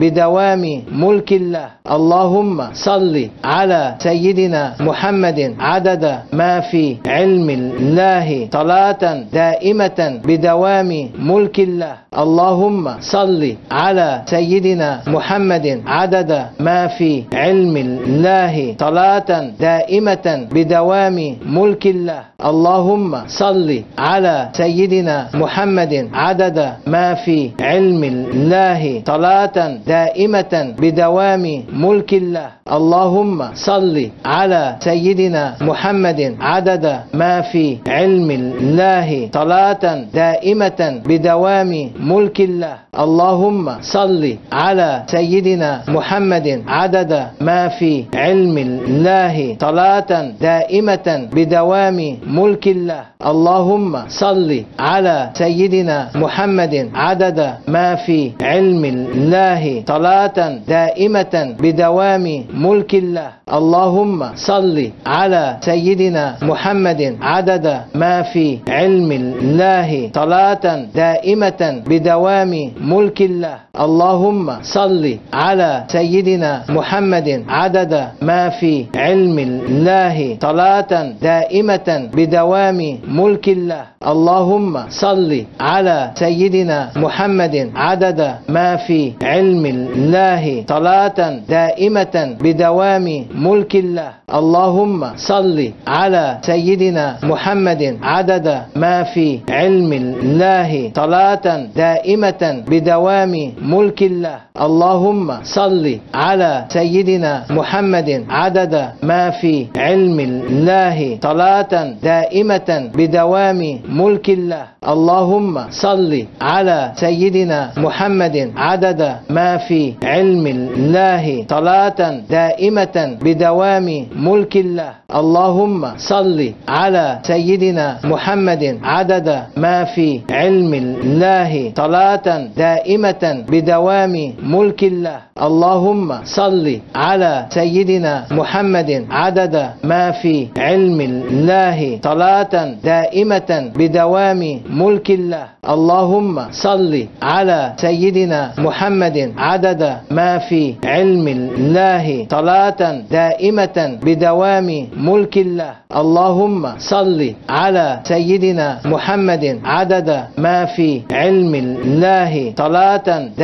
بدوام ملك الله. اللهم صل على سيدنا محمد عدد ما في علم الله صلاة دائمة بدوام ملك الله. اللهم صل على سيدنا محمد عدد ما في علم الله صلاة دائمة بدوام ملك الله. اللهم صل على سيدنا محمد عدد ما في علم الله صلاة دائمة بدوام ملك الله. اللهم صل على سيدنا محمد عدد ما في علم الله. صلاة دائمة بدوام ملك الله. اللهم صل على سيدنا محمد عدد ما في علم الله. صلاة دائمة بدوام ملك الله. اللهم صل على سيدنا محمد عدد ما في علم الله صلاة دائمة بدوام ملك الله. اللهم صل على سيدنا محمد عدد ما في علم الله صلاة دائمة بدوام ملك الله. اللهم صل على سيدنا محمد عدد ما في علم الله صلاة دائمة بدوام ملك الله. اللهم صل على سيدنا محمد عدد ما في علم الله صلاة دائمة بدوام ملك الله. اللهم صل على سيدنا محمد عدد ما في علم الله صلاة دائمة بدوام ملك الله. اللهم صل على سيدنا محمد عدد ما في علم الله صلاة دائمة بدوام ملك الله. اللهم صل على سيدنا محمد عدد ما في علم الله صلاة دائمة بدوام ملك الله. اللهم صل على سيدنا محمد عدد ما في علم الله صلاة دائمة بدوام ملك الله. اللهم صل على سيدنا محمد عدد ما في علم الله صلاة دائمة بدوام ملك الله. اللهم صل على سيدنا محمد عدد ما في علم الله صلاة دائمة بدوام ملك الله. اللهم صل على سيدنا محمد عدد ما في علم الله صلاة دائمة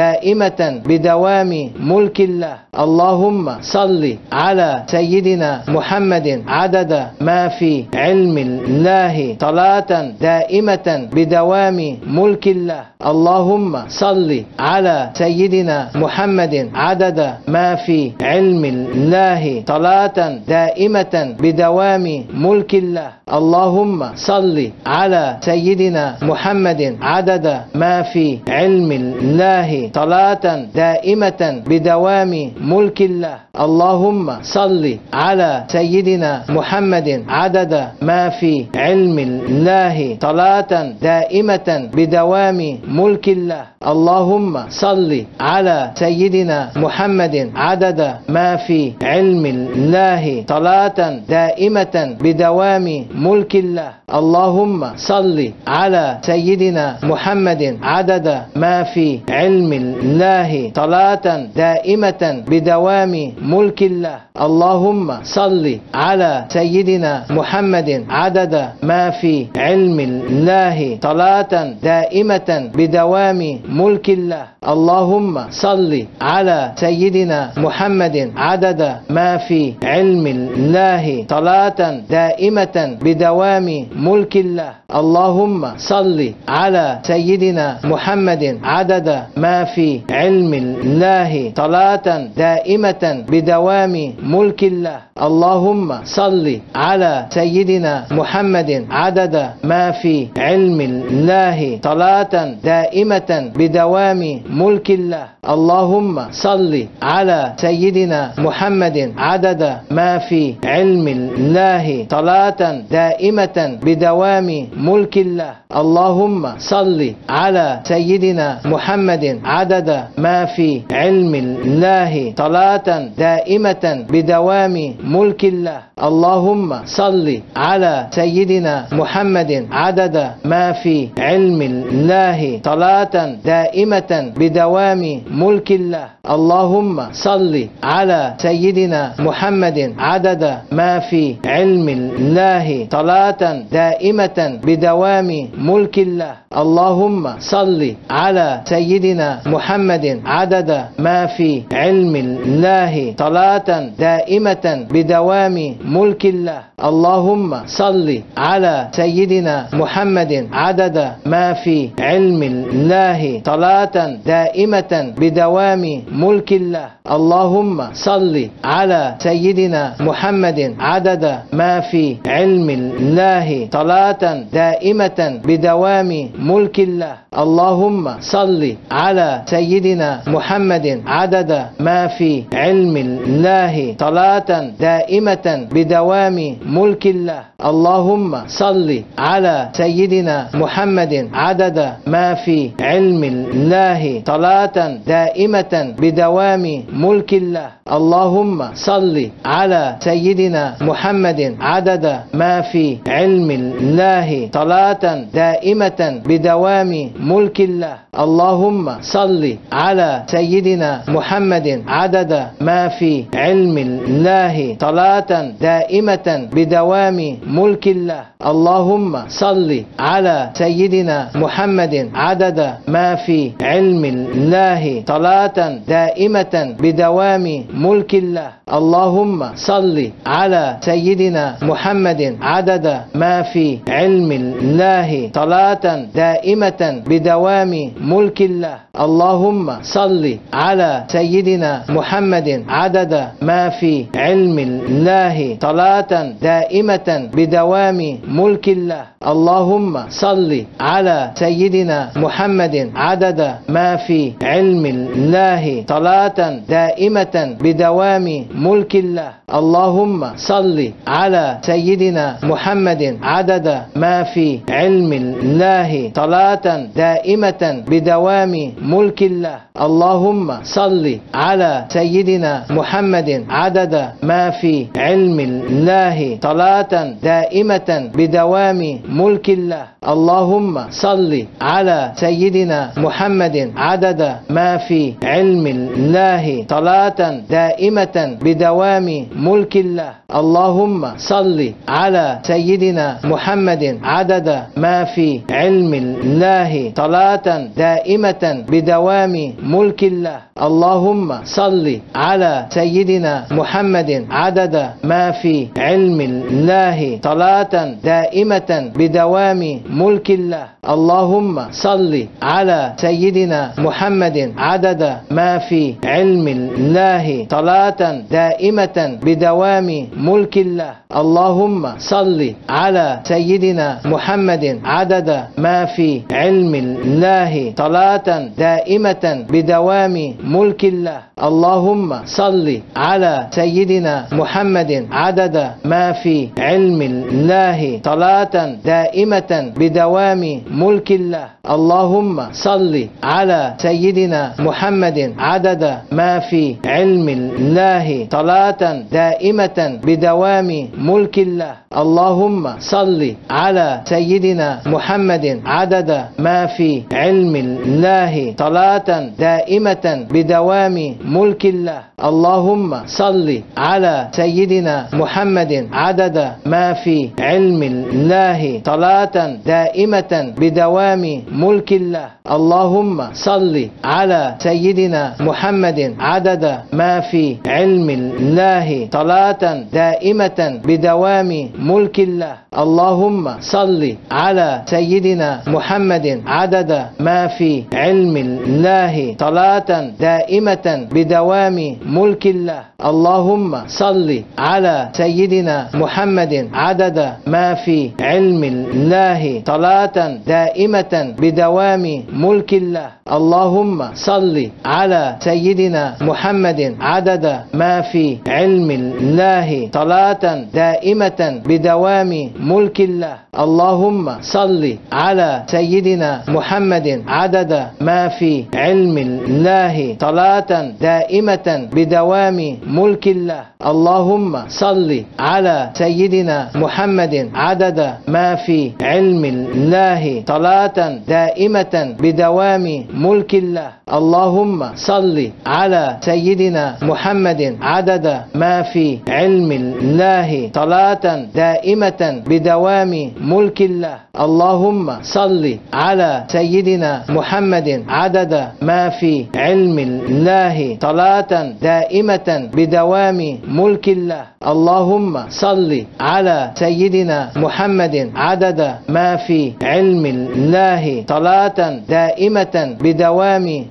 بدوام ملك الله. اللهم صل على سيدنا محمد عدد ما في علم الله. صلاة دائمة بدوام ملك الله. اللهم صل على سيدنا محمد عدد ما في علم الله. صلاة دائمة بدوام ملك الله. اللهم صل على سيدنا محمد عدد ما في علم الله. صلاة دائمة بدوام ملك الله. اللهم صل على سيدنا محمد عدد ما في علم الله. صلاة دائمة بدوام ملك الله. اللهم صل على سيدنا محمد عدد ما في علم الله. صلاة دائمة بدوام ملك الله. اللهم صل على سيدنا محمد عدد ما في علم الله صلاة دائمة بدوام ملك الله. اللهم صل على سيدنا محمد عدد ما في علم الله صلاة دائمة بدوام ملك الله. اللهم صل على سيدنا محمد عدد ما في علم الله صلاة دائمة بدوام ملك الله. اللهم صل على سيدنا محمد عدد ما في علم الله صلاة دائمة بدوام ملك الله. اللهم صل على سيدنا محمد عدد ما في علم الله صلاة دائمة بدوام ملك الله. اللهم صل على سيدنا محمد عدد ما في علم الله صلاة دائمة بدوام ملك الله. اللهم صل على سيدنا محمد عدد ما في علم الله صلاة دائمة بدوام ملك الله. اللهم صل على سيدنا محمد عدد ما في علم الله صلاة دائمة بدوام ملك الله. اللهم صل على سيدنا محمد عدد ما في علم الله صلاة دائمة بدوام ملك الله. اللهم صل على سيدنا محمد عدد ما في علم الله صلاة دائمة بدوام ملك الله. اللهم صل على سيدنا محمد عدد ما في علم الله صلاة دائمة بدوام ملك الله. اللهم صل على سيدنا محمد عدد ما في علم الله. صلاة دائمة بدوام ملك الله. اللهم صل على سيدنا محمد عدد ما في علم الله. صلاة دائمة بدوام ملك الله. اللهم صل على سيدنا محمد عدد ما في علم الله. صلاة دائمة بدوام ملك الله. اللهم صل على سيدنا محمد عدد ما في علم الله. صلاة دائمة بدوام ملك الله. اللهم صل على سيدنا محمد عدد ما في علم الله. صلاة دائمة بدوام ملك الله. اللهم صل على سيدنا محمد عدد ما في علم الله صلاة دائمة بدوام ملك الله. اللهم صل على سيدنا محمد عدد ما في علم الله صلاة دائمة بدوام ملك الله. اللهم صل على سيدنا محمد عدد ما في علم الله صلاة دائمة بدوام ملك الله. اللهم صل على سيدنا محمد عدد ما في علم الله صلاة دائمة بدوام ملك الله. اللهم صل على سيدنا محمد عدد ما في علم الله صلاة دائمة بدوام ملك الله. اللهم صل على سيدنا محمد عدد ما في علم الله صلاة دائمة بدوام ملك الله. اللهم صل على سيدنا محمد عدد ما في علم الله صلاة دائمة بدوام ملك الله. اللهم صل على سيدنا محمد عدد ما في علم الله صلاة دائمة بدوام ملك الله. اللهم صل على سيدنا محمد عدد ما في علم الله صلاة دائمة بدوام ملك الله. اللهم صل على سيدنا محمد عدد ما في علم الله صلاة دائمة بدوام ملك الله. اللهم صل على سيدنا محمد عدد ما في علم الله صلاة دائمة بدوام ملك الله. اللهم صل على سيدنا محمد عدد ما في علم الله. صلاة دائمة بدوام ملك الله. اللهم صل على سيدنا محمد عدد ما في علم الله. صلاة دائمة بدوام ملك الله. اللهم صل على سيدنا محمد عدد ما في علم الله. صلاة دائمة بدوام ملك الله. اللهم صل على سيدنا محمد. عدد ما في علم الله. صلاة دائمة بدوام ملك الله. اللهم صل على سيدنا محمد. عدد ما في علم الله. صلاة دائمة بدوام ملك الله. اللهم صل على سيدنا محمد. عدد ما في علم الله صلاة دائمة بدوام ملك الله. اللهم صل على سيدنا محمد عدد ما في علم الله صلاة دائمة بدوام ملك الله. اللهم صل على سيدنا محمد عدد ما في علم الله صلاة دائمة بدوام ملك الله. اللهم صل على سيدنا محمد عدد ما في علم الله صلاة دائمة بدوام ملك الله. اللهم صل على سيدنا محمد عدد ما في علم الله صلاة دائمة بدوام ملك الله. اللهم صل على سيدنا محمد عدد ما في علم الله صلاة دائمة بدوام ملك الله. اللهم صل على سيدنا محمد عدد ما في علم الله صلاة دائمة بدوام ملك الله. اللهم صل على سيدنا محمد عدد ما في علم الله صلاة دائمة بدوام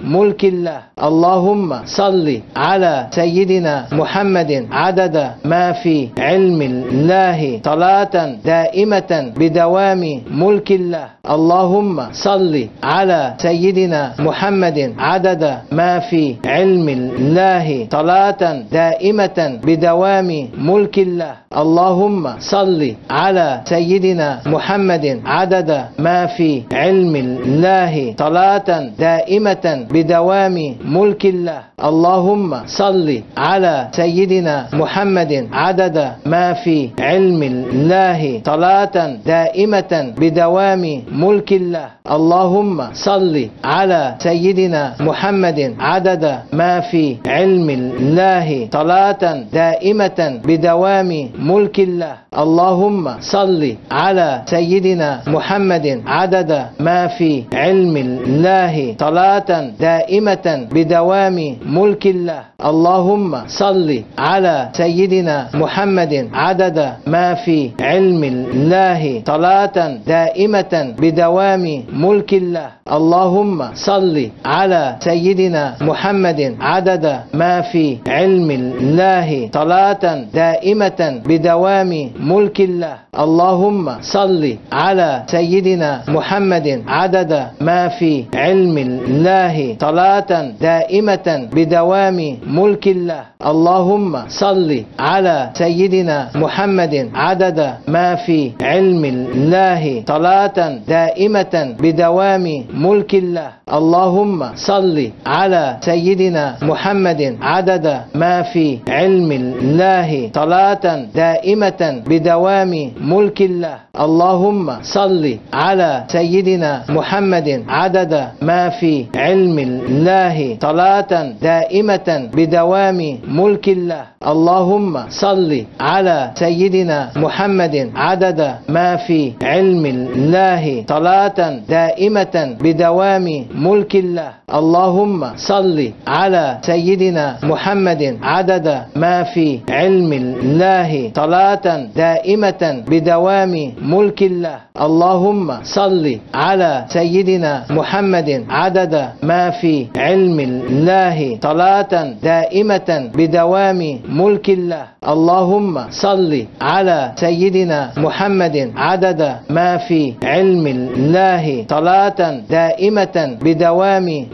ملك الله. اللهم صل على سيدنا محمد. عدد ما في علم الله. صلاة دائمة بدوام ملك الله. اللهم صل على سيدنا محمد. عدد ما في علم الله. صلاة دائمة بدوام ملك الله. اللهم صل على سيدنا محمد. عدد ما في علم الله. صلاة دائمة بدوام ملك الله. اللهم صل على سيدنا محمد عدد ما في علم الله صلاة دائمة بدوام ملك الله. اللهم صل على سيدنا محمد عدد ما في علم الله صلاة دائمة بدوام ملك الله. اللهم صل على سيدنا محمد عدد ما في علم الله صلاة دائمة بدوام ملك الله. اللهم صل على سيدنا محمد عدد ما في علم الله. صلاة دائمة بدوام ملك الله. اللهم صل على سيدنا محمد عدد ما في علم الله. صلاة دائمة بدوام ملك الله. اللهم صل على سيدنا محمد عدد ما في علم الله صلاة دائمة بدوام ملك الله. اللهم صل على سيدنا محمد عدد ما في علم الله صلاة دائمة بدوام ملك الله. اللهم صل على سيدنا محمد عدد ما في علم الله صلاة دائمة بدوام ملك الله. اللهم صل على سيدنا محمد عدد ما في علم الله صلاة دائمة بدوام ملك الله. اللهم صل على سيدنا محمد عدد ما في علم الله صلاة دائمة بدوام ملك الله. اللهم صل على سيدنا محمد عدد ما في علم الله صلاة دائمة بدوام ملك الله. اللهم صل على سيدنا محمد عدد ما في علم الله صلاة دائمة بدوام ملك الله. اللهم صل على سيدنا محمد عدد ما في علم الله صلاة دائمة بدوام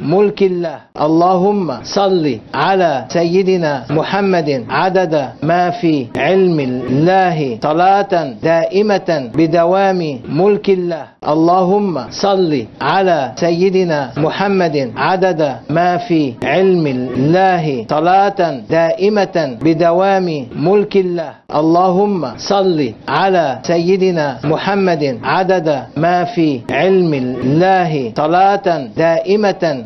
ملك الله. اللهم صل على سيدنا محمد عدد ما في علم الله صلاة دائمة بدوام ملك الله. اللهم صل على سيدنا محمد عدد ما في علم الله صلاة دائمة بدوام ملك الله. اللهم صل على سيدنا محمد عدد ما في علم الله صلاة دائمة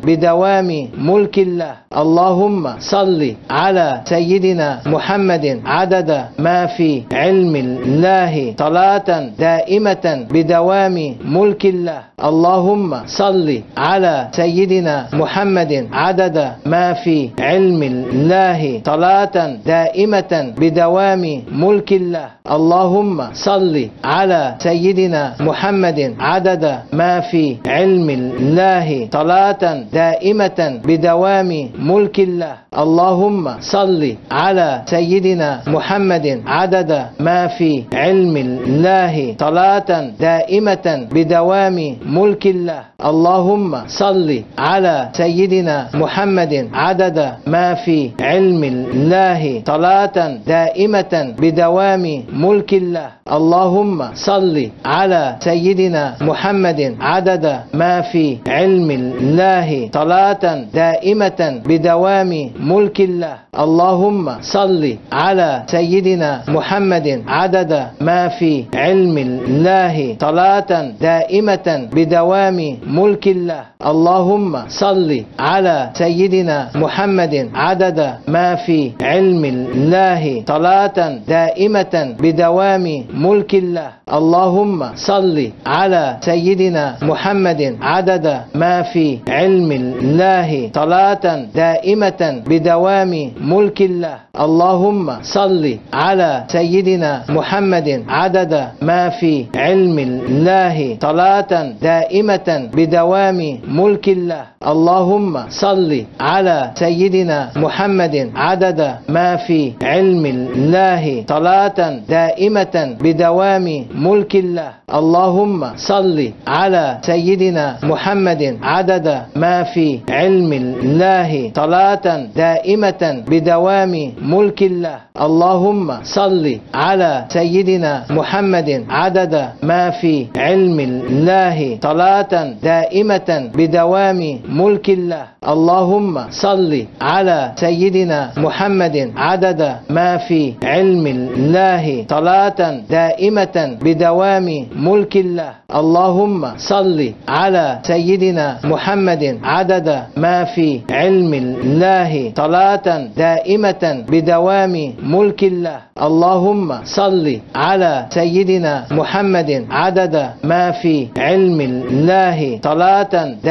بدوام ملك الله. اللهم صل على سيدنا محمد عدد ما في علم الله صلاة دائمة بدوام ملك الله. اللهم صل على سيدنا محمد عدد ما في علم الله صلاة دائمة بدوام ملك الله. اللهم صل على سيدنا محمد عدد ما في علم الله صلاة دائمة بدوام ملك الله. اللهم صل على سيدنا محمد عدد ما في علم الله. صلاة دائمة بدوام ملك الله. اللهم صل على سيدنا محمد عدد ما في علم الله. صلاة دائمة بدوام ملك الله. اللهم صل على سيدنا محمد عدد ما في علم الله صلاة دائمة بدوام ملك الله. اللهم صل على سيدنا محمد عدد ما في علم الله صلاة دائمة بدوام ملك الله. اللهم صل على سيدنا محمد عدد ما في علم الله صلاة دائمة بدوام ملك الله. اللهم صل على سيدنا محمد عدد ما في علم الله صلاة دائمة بدوام ملك الله. اللهم صل على سيدنا محمد عدد ما في علم الله صلاة دائمة بدوام ملك الله. اللهم صل على سيدنا محمد عدد ما في علم الله صلاة دائمة بدوام ملك الله. اللهم صل على سيدنا محمد عدد ما في علم الله صلاة دائمة بدوام ملك الله. اللهم صل على سيدنا محمد عدد ما في علم الله صلاة دائمة بدوام ملك الله. اللهم صل على سيدنا محمد عدد ما في علم الله صلاة دائمة بدوام ملك الله. اللهم صل على سيدنا محمد عدد ما في علم الله صلاة دائمة بدوام ملك الله. اللهم صل على سيدنا محمد عدد ما في علم الله صلاة دائمة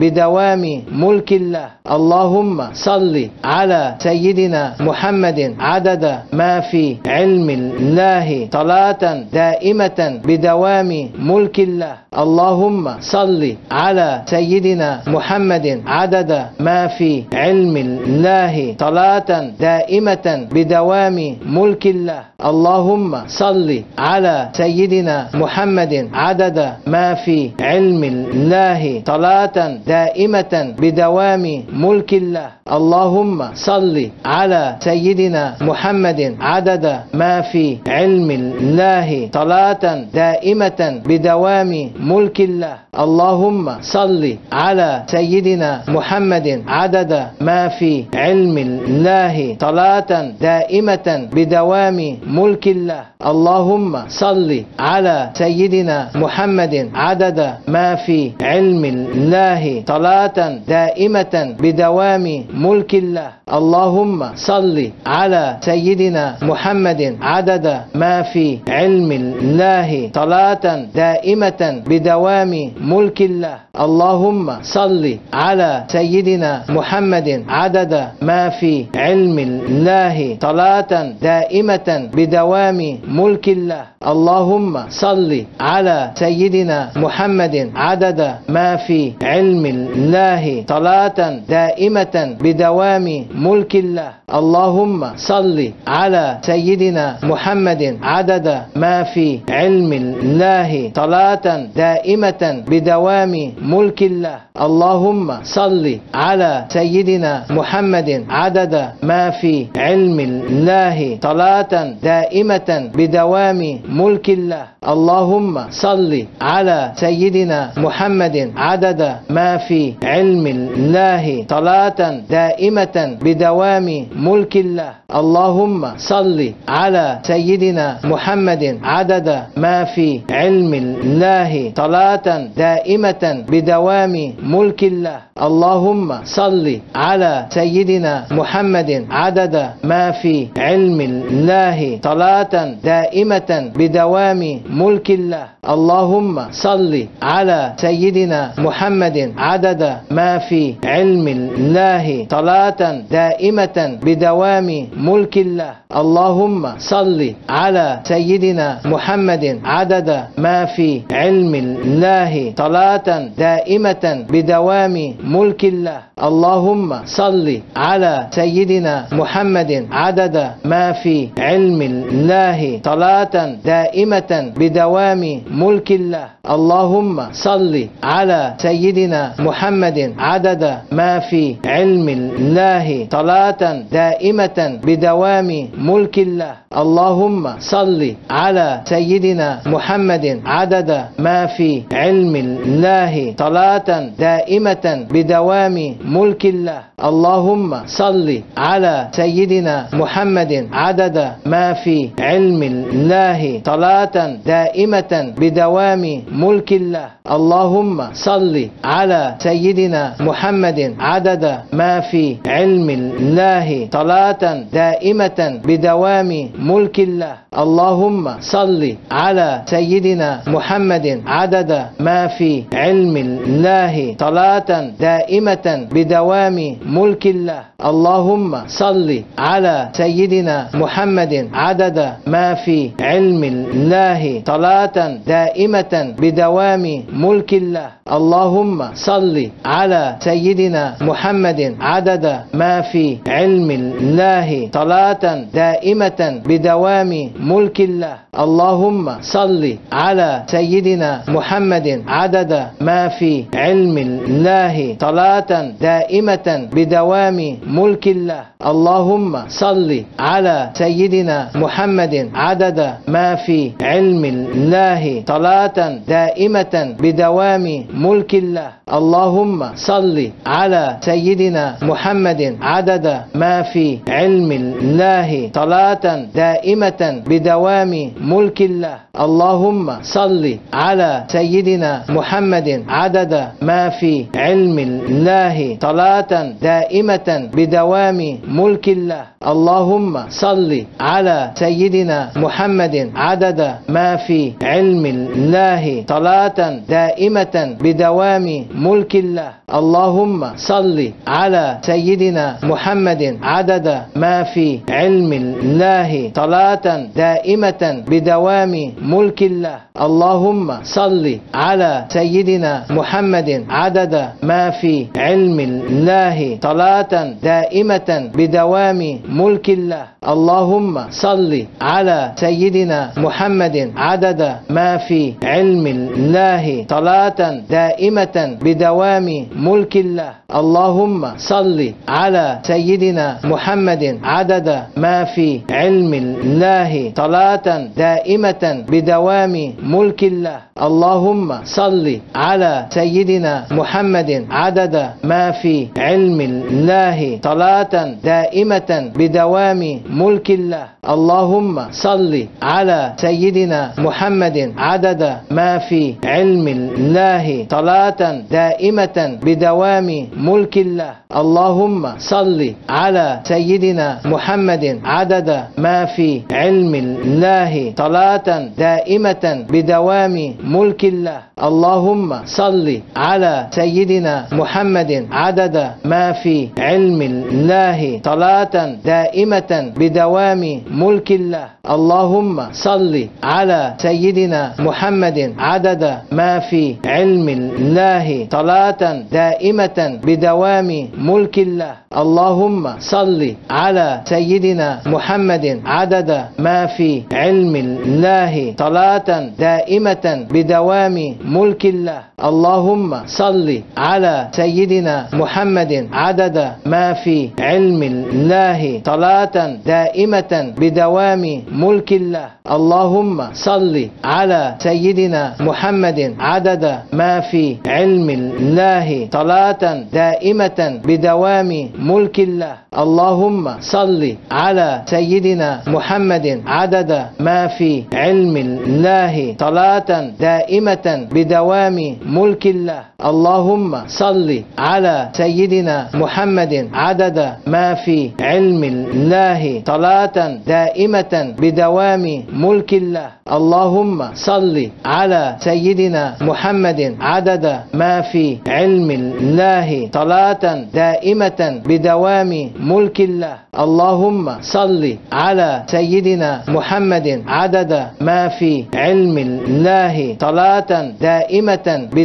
بدوام ملك الله. اللهم صل على سيدنا محمد عدد ما في علم الله. صلاة دائمة بدوام ملك الله. اللهم صل على سيدنا محمد عدد ما في علم الله. صلاة دائمة بدوام ملك الله. اللهم صل على سيدنا محمد عدد ما في علم الله. صلاة دائمة بدوام ملك الله. اللهم صل على سيدنا محمد عدد ما في علم الله. صلاة دائمة بدوام ملك الله. اللهم صل على سيدنا محمد عدد ما في علم الله. صلاة دائمة بدوام ملك الله. اللهم صل على سيدنا محمد عدد ما في علم الله صلاة دائمة بدوام ملك الله. اللهم صل على سيدنا محمد عدد ما في علم الله صلاة دائمة بدوام ملك الله. اللهم صل على سيدنا محمد عدد ما في علم الله صلاة دائمة بدوام ملك الله. اللهم صل على سيدنا محمد عدد ما في علم الله صلاة دائمة بدوام ملك الله. اللهم صل على سيدنا محمد عدد ما في علم الله صلاة دائمة بدوام ملك الله. اللهم صل على سيدنا محمد عدد ما في علم الله صلاة دائمة بدوام ملك الله. اللهم صل على سيدنا محمد عدد ما في علم الله صلاة دائمة بدوام ملك الله. اللهم صل على سيدنا محمد عدد ما في علم الله صلاة دائمة بدوام ملك الله. اللهم صل على سيدنا محمد عدد ما في علم الله صلاة دائمة بدوام ملك الله. اللهم صل على سيدنا محمد عدد ما في علم الله صلاة دائمة بدوام ملك الله. اللهم صل على سيدنا محمد عدد ما في علم الله صلاة دائمة بدوام ملك الله. اللهم صل على سيدنا محمد عدد ما في علم الله. صلاة دائمة بدوام ملك الله. اللهم صل على سيدنا محمد عدد ما في علم الله. صلاة دائمة بدوام ملك الله. اللهم صل على سيدنا محمد عدد ما في علم الله. صلاة دائمة بدوام ملك الله. اللهم صل على سيدنا محمد عدد ما في علم الله. صلاة دائمة بدوام ملك الله. اللهم صل على سيدنا محمد عدد ما في علم الله. صلاة دائمة بدوام ملك الله. اللهم صل على سيدنا محمد عدد ما في علم الله صلاة دائمة بدوام ملك الله. اللهم صل على سيدنا محمد عدد ما في علم الله صلاة دائمة بدوام ملك الله. اللهم صل على سيدنا محمد عدد ما في علم الله صلاة دائمة بدوام ملك الله. اللهم صل على سيدنا محمد عدد ما في علم الله صلاة دائمة بدوام ملك الله. اللهم صل على سيدنا محمد عدد ما في علم الله صلاة دائمة بدوام ملك الله. اللهم صل على سيدنا محمد عدد ما في علم الله صلاة دائمة بدوام ملك الله. اللهم صل على سيدنا محمد عدد ما في علم الله صلاة دائمة بدوام ملك الله. اللهم صل على سيدنا محمد عدد ما في علم الله صلاة دائمة بدوام ملك الله. اللهم صل على سيدنا محمد عدد ما في علم الله صلاة دائمة بدوام ملك الله. اللهم صل على سيدنا محمد عدد ما في علم الله صلاة دائمة بدوام ملك الله. اللهم صل على سيدنا محمد عدد ما في علم الله صلاة دائمة بدوام ملك الله. اللهم صل على سيدنا محمد عدد ما في علم الله. صلاة دائمة بدوام ملك الله. اللهم صل على سيدنا محمد عدد ما في علم الله. صلاة دائمة بدوام ملك الله. اللهم صل على سيدنا محمد عدد ما في علم الله. صلاة دائمة بدوام ملك الله. اللهم صل على سيدنا محمد عدد ما في علم الله. صلاة دائمة بدوام ملك الله. اللهم صل على سيدنا محمد عدد ما في علم الله. صلاة دائمة بدوام ملك الله. اللهم صل على سيدنا محمد عدد ما في علم الله صلاة دائمة بدوام ملك الله. اللهم صل على سيدنا محمد عدد ما في علم الله صلاة دائمة بدوام ملك الله. اللهم صل على سيدنا محمد عدد ما في علم الله صلاة دائمة بدوام ملك الله. اللهم صل على سيدنا محمد عدد ما في علم الله صلاة دائمة بدوام ملك الله. اللهم صل على سيدنا محمد عدد ما في علم الله صلاة دائمة بدوام ملك الله. اللهم صل على سيدنا محمد عدد ما في علم الله صلاة دائمة بدوام ملك الله. اللهم صل على سيدنا محمد عدد ما في علم الله صلاة دائمة بدوام ملك الله. اللهم صل على سيدنا محمد عدد ما في علم الله صلاة دائمة بدوام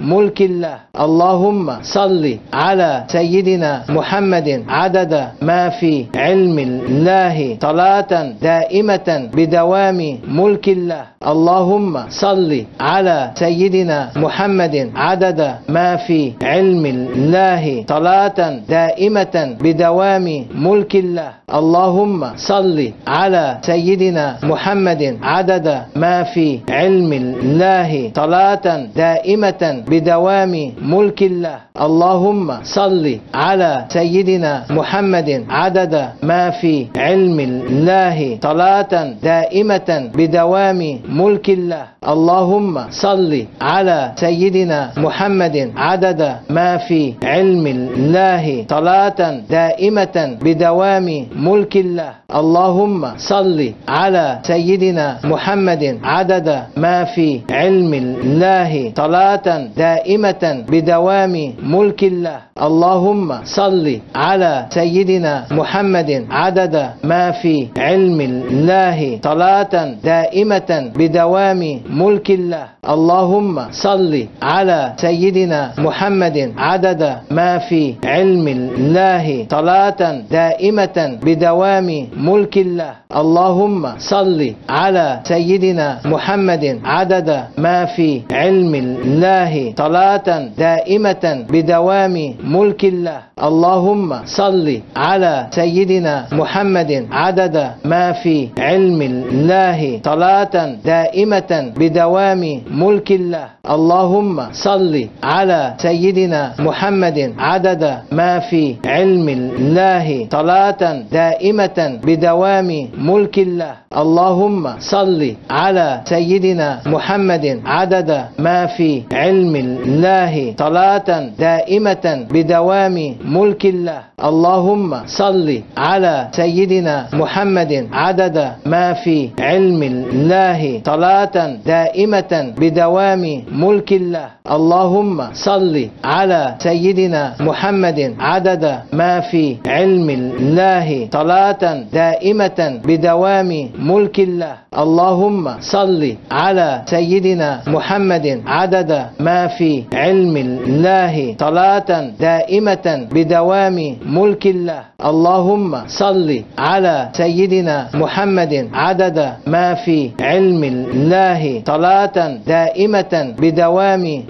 ملك الله. اللهم صل على سيدنا محمد. عدد ما في علم الله. صلاة دائمة بدوام ملك الله. اللهم صل على سيدنا محمد. عدد ما في علم الله. صلاة دائمة بدوام ملك الله. اللهم صل على سيدنا محمد. عدد ما في علم الله. صلاة دائمة بدوام ملك الله. اللهم صل على سيدنا محمد. عدد ما في علم الله. صلاة دائمة بدوام ملك الله. اللهم صل على سيدنا محمد. عدد ما في علم الله. صلاة دائمة بدوام ملك الله. اللهم صل على سيدنا محمد. عدد ما في علم الله. صلاة دائمة بدوام ملك الله. اللهم صل على سيدنا محمد عدد ما في علم الله. صلاة دائمة بدوام ملك الله. اللهم صل على سيدنا محمد عدد ما في علم الله. صلاة دائمة بدوام ملك الله. اللهم صل على سيدنا محمد عدد ما في علم الله صلاة دائمة بدوام ملك الله. اللهم صل على سيدنا محمد عدد ما في علم الله صلاة دائمة بدوام ملك الله. اللهم صل على سيدنا محمد عدد ما في علم الله صلاة دائمة بدوام ملك الله. اللهم صل على سيدنا محمد عدد ما في علم الله صلاة دائمة بدوام ملك الله. اللهم صل على سيدنا محمد عدد ما في علم الله صلاة دائمة بدوام ملك الله. اللهم صل على سيدنا محمد عدد ما في علم الله صلاة دائمة بدوام ملك الله. اللهم صل على سيدنا محمد عدد ما في علم الله صلاة دائمة بدوام ملك الله. اللهم صل على سيدنا محمد عدد ما في علم الله صلاة دائمة بدوام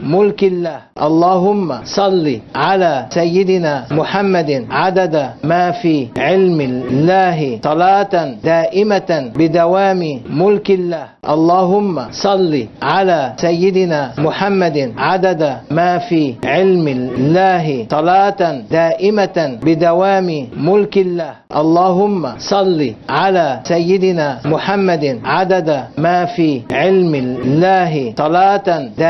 ملك الله. اللهم صل على سيدنا محمد عدد ما في علم الله صلاة دائمة بدوام ملك الله. اللهم صل على سيدنا محمد عدد ما في علم الله صلاة دائمة بدوام ملك الله. اللهم صل على سيدنا محمد عدد ما في علم الله صلاة دائمة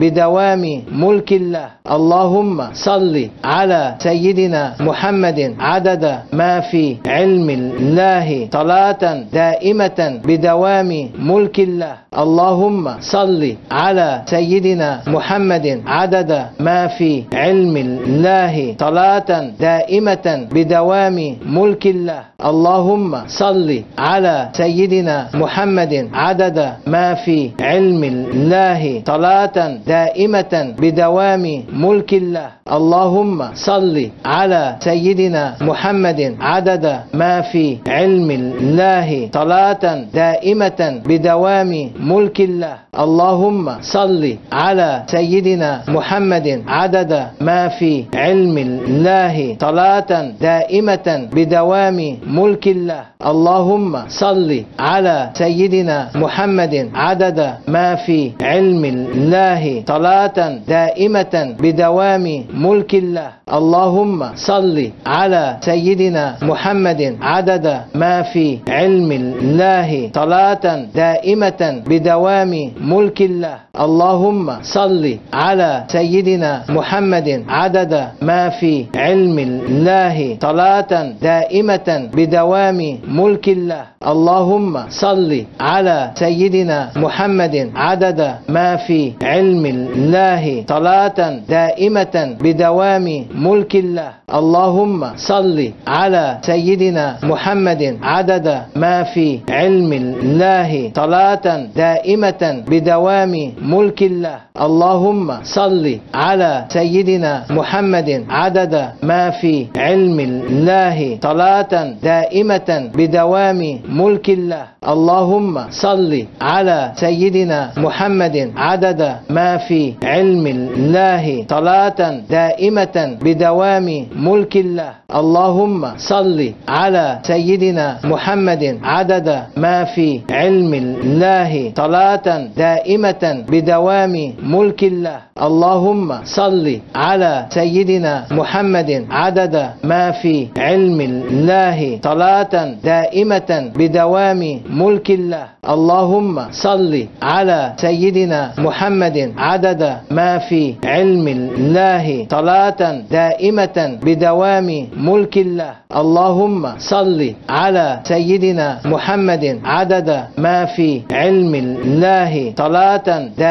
بدوام ملك الله. اللهم صل على سيدنا محمد عدد ما في علم الله صلاة دائمة بدوام ملك الله. اللهم صل على سيدنا محمد عدد ما في علم الله صلاة دائمة بدوام ملك الله. اللهم صل على سيدنا محمد عدد ما في علم الله صلاة دائمة بدوام ملك الله. اللهم صل على سيدنا محمد عدد ما في علم الله. صلاة دائمة بدوام ملك الله. اللهم صل على سيدنا محمد عدد ما في علم الله. صلاة دائمة بدوام ملك الله. اللهم صل على سيدنا محمد عدد ما في علم الله صلاة دائمة بدوام ملك الله. اللهم صل على سيدنا محمد عدد ما في علم الله صلاة دائمة بدوام ملك الله. اللهم صل على سيدنا محمد عدد ما في علم الله صلاة دائمة بدوام ملك الله. اللهم صل على سيدنا محمد عدد ما في علم الله صلاة دائمة بدوام ملك الله. اللهم صل على سيدنا محمد عدد ما في علم الله صلاة دائمة بدوام ملك الله. اللهم صل على سيدنا محمد عدد ما في علم الله صلاة دائمة بدوام ملك الله. اللهم صل على سيدنا محمد عدد ما في علم الله صلاة دائمة بدوام ملك الله. اللهم صل على سيدنا محمد عدد ما في علم الله صلاة دائمة بدوام ملك الله. اللهم صل على سيدنا محمد عدد ما في علم الله صلاة دائمة بدوام ملك الله. اللهم صل على سيدنا محمد عدد ما في علم الله صلاة دائمة بدوام ملك الله. اللهم صل على سيدنا محمد عدد ما في علم الله صلاة دائمة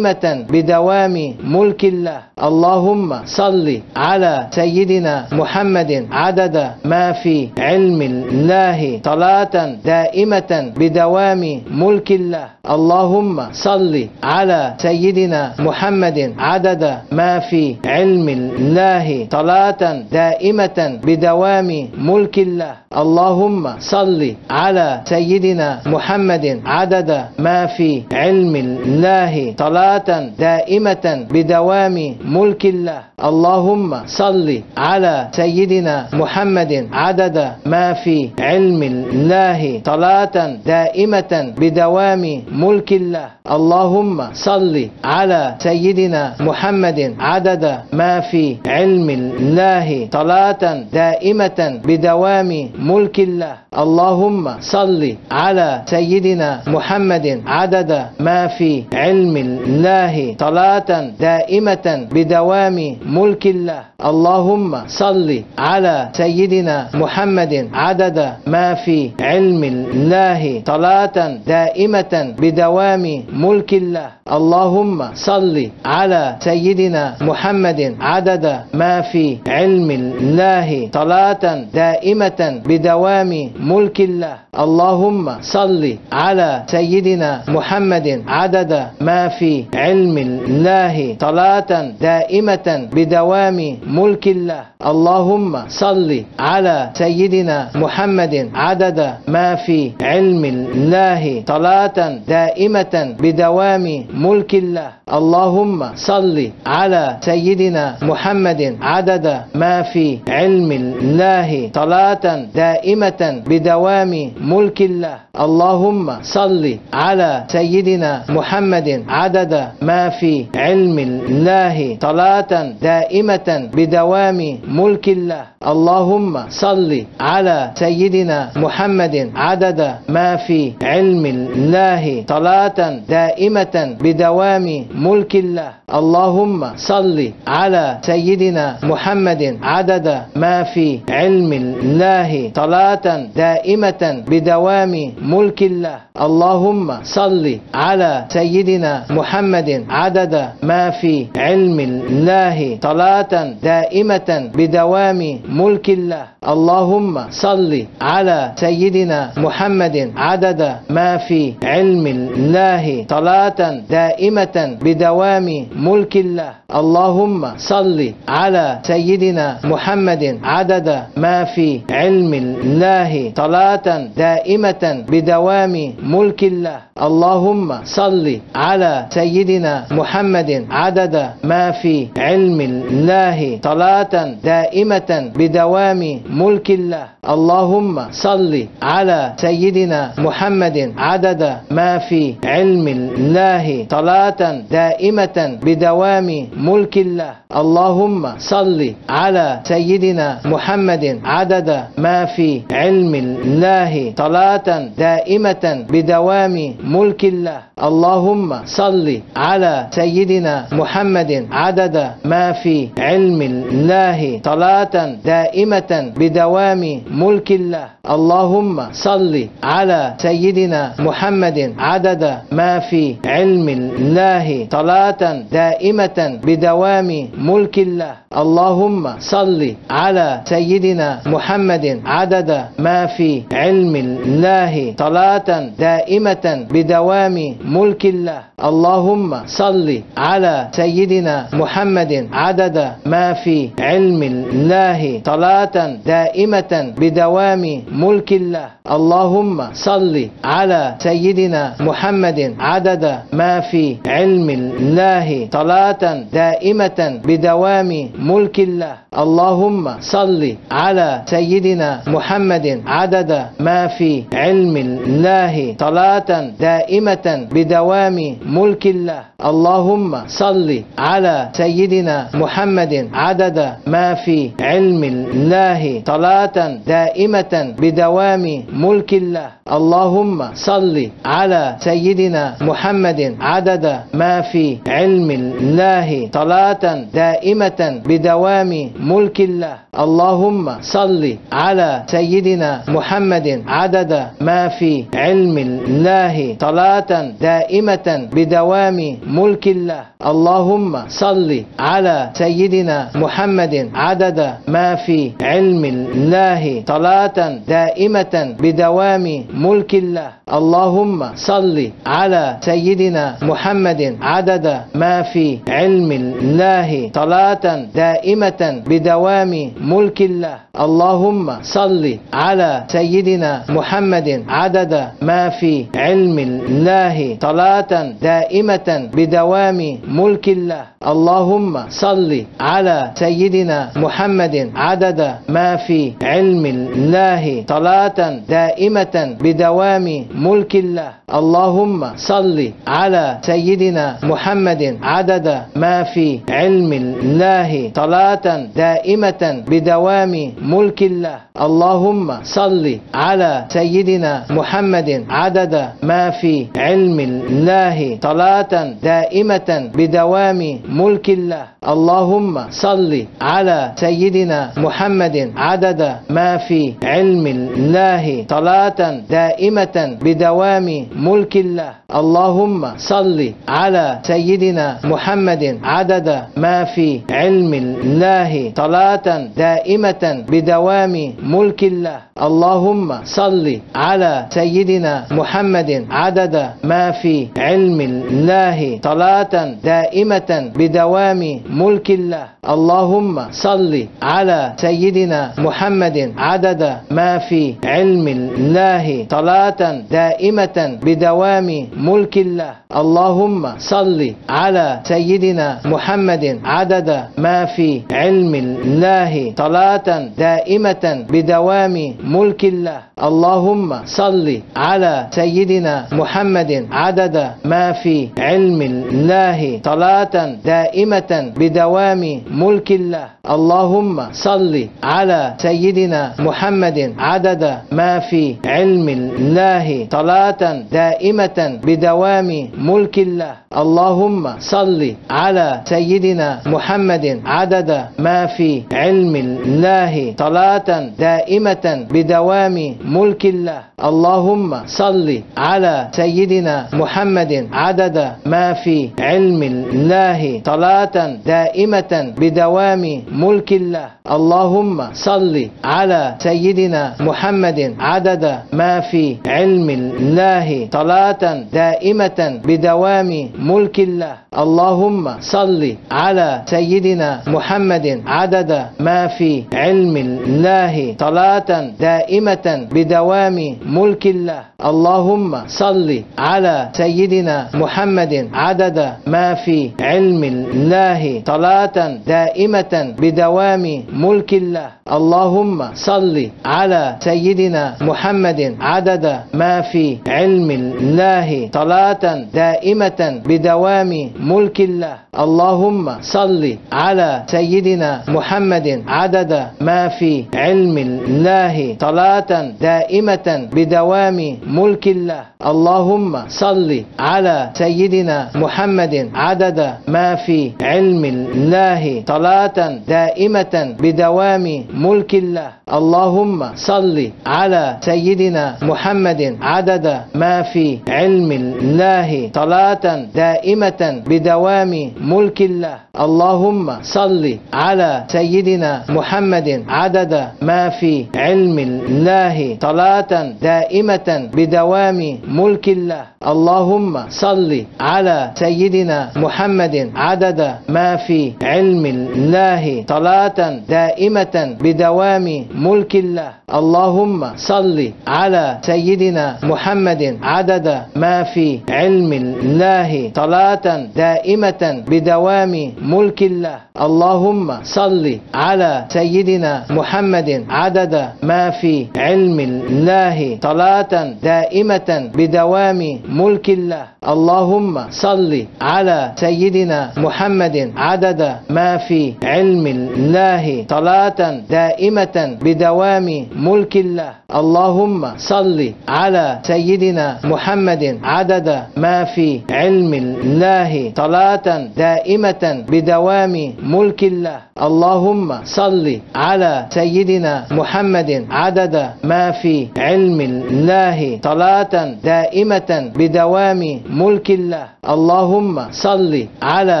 بدوام ملك الله. اللهم صل على سيدنا محمد عدد ما في علم الله. صلاة دائمة بدوام ملك الله. اللهم صل على سيدنا محمد عدد ما في علم الله. صلاة دائمة بدوام ملك الله. اللهم صل على سيدنا محمد عدد ما في علم الله. صلاة دائمة بدوام ملك الله. اللهم صل على سيدنا محمد عدد ما في علم الله. صلاة دائمة بدوام ملك الله. اللهم صل على سيدنا محمد عدد ما في علم الله. صلاة دائمة بدوام ملك الله. اللهم صل على سيدنا محمد عدد ما في علم الله صلاة دائمة بدوام ملك الله. اللهم صل على سيدنا محمد عدد ما في علم الله صلاة دائمة بدوام ملك الله. اللهم صل على سيدنا محمد عدد ما في علم الله صلاة دائمة بدوام ملك الله. اللهم صل على سيدنا محمد عدد ما في علم الله صلاة دائمة بدوام ملك الله. اللهم صل على سيدنا محمد عدد ما في علم الله صلاة دائمة بدوام ملك الله. اللهم صل على سيدنا محمد عدد ما في علم الله صلاة دائمة بدوام ملك الله. اللهم صل على سيدنا محمد عدد ما في علم الله صلاة دائمة بدوام ملك الله. اللهم صل على سيدنا محمد عدد ما في علم الله صلاة دائمة بدوام ملك الله. اللهم صل على سيدنا محمد عدد ما في علم الله صلاة دائمة بدوام ملك الله. اللهم صل على سيدنا محمد عدد ما في علم الله صلاة دائمة بدوام ملك الله. اللهم صل على سيدنا محمد عدد ما في علم الله صلاة دائمة بدوام ملك الله. اللهم صل على سيدنا محمد عدد ما في علم الله. صلاة دائمة بدوام ملك الله. اللهم صل على سيدنا محمد عدد ما في علم الله. صلاة دائمة بدوام ملك الله. اللهم صل على سيدنا محمد عدد ما في علم الله. صلاة دائمة بدوام ملك الله. اللهم صل على سيدنا محمد عدد ما في علم الله. صلاة دائمة بدوام ملك الله. اللهم صل على سيدنا محمد عدد ما في علم الله. صلاة دائمة بدوام ملك الله. اللهم صل على سيدنا محمد عدد ما في علم الله صلاة دائمة بدوام ملك الله. اللهم صل على سيدنا محمد عدد ما في علم الله صلاة دائمة بدوام ملك الله. اللهم صل على سيدنا محمد عدد ما في علم الله صلاة دائمة بدوام ملك الله. اللهم صل على سيدنا محمد عدد ما في علم الله صلاة دائمة بدوام ملك الله. اللهم صل على سيدنا محمد عدد ما في علم الله صلاة دائمة بدوام ملك الله. اللهم صل على سيدنا محمد عدد ما في علم الله صلاة دائمة بدوام ملك الله. اللهم صل على سيدنا محمد عدد ما في علم الله صلاة دائمة بدوام ملك الله. اللهم صل على سيدنا محمد عدد ما في علم الله صلاة دائمة بدوام ملك الله. اللهم صل على سيدنا محمد عدد ما في علم الله صلاة دائمة بدوام ملك الله. اللهم صل على سيدنا محمد عدد ما في علم الله صلاة دائمة بدوام ملك الله. اللهم صل على سيدنا محمد عدد ما في علم الله صلاة دائمة بدوام ملك الله. اللهم صل على سيدنا محمد عدد ما في علم الله. صلاة دائمة بدوام ملك الله. اللهم صل على سيدنا محمد عدد ما في علم الله. صلاة دائمة بدوام ملك الله. اللهم صل على سيدنا محمد عدد ما في علم الله. صلاة دائمة بدوام ملك الله. اللهم صل على سيدنا محمد. عدد ما في علم الله. صلاة دائمة بدوام ملك الله. اللهم صل على سيدنا محمد. عدد ما في علم الله. صلاة دائمة بدوام ملك الله. اللهم صل على سيدنا محمد. عدد ما في علم الله صلاة دائمة بدوام ملك الله. اللهم صل على سيدنا محمد عدد ما في علم الله صلاة دائمة بدوام ملك الله. اللهم صل على سيدنا محمد عدد ما في علم الله صلاة دائمة بدوام ملك الله. اللهم صل على سيدنا محمد عدد ما في علم الله صلاة دائمة بدوام ملك الله. اللهم صل على سيدنا محمد عدد ما في علم الله صلاة دائمة بدوام ملك الله. اللهم صل على سيدنا محمد عدد ما في علم الله صلاة دائمة بدوام ملك الله. اللهم صل على سيدنا محمد عدد ما في علم الله صلاة دائمة بدوام ملك الله. اللهم صل على سيدنا محمد عدد ما في علم الله صلاة دائمة بدوام ملك الله. اللهم صل على سيدنا محمد عدد ما في علم الله صلاة دائمة بدوام ملك الله. اللهم صل على سيدنا محمد عدد ما في علم الله صلاة دائمة بدوام ملك الله. اللهم صل على سيدنا محمد عدد ما في علم الله صلاة دائمة بدوام ملك الله. اللهم صل على سيدنا محمد. عدد ما في علم الله. صلاة دائمة بدوام ملك الله. اللهم صل على سيدنا محمد. عدد ما في علم الله. صلاة دائمة بدوام ملك الله. اللهم صل على سيدنا محمد. عدد ما في علم الله. صلاة دائمة بدوام ملك الله. اللهم صل على سيدنا محمد عدد ما في علم الله. صلاة دائمة بدوام ملك الله. اللهم صل على سيدنا محمد عدد ما في علم الله. صلاة دائمة بدوام ملك الله. اللهم صل على سيدنا محمد عدد ما في علم الله صلاة دائمة بدوام ملك الله. اللهم صل على سيدنا محمد عدد ما في علم الله صلاة دائمة بدوام ملك الله. اللهم صل على سيدنا محمد عدد ما في علم الله صلاة دائمة بدوام ملك الله. اللهم صل على سيدنا محمد عدد ما في علم الله صلاة دائمة بدوام ملك الله. اللهم صل على سيدنا محمد عدد ما في علم الله صلاة دائمة بدوام ملك الله. اللهم صل على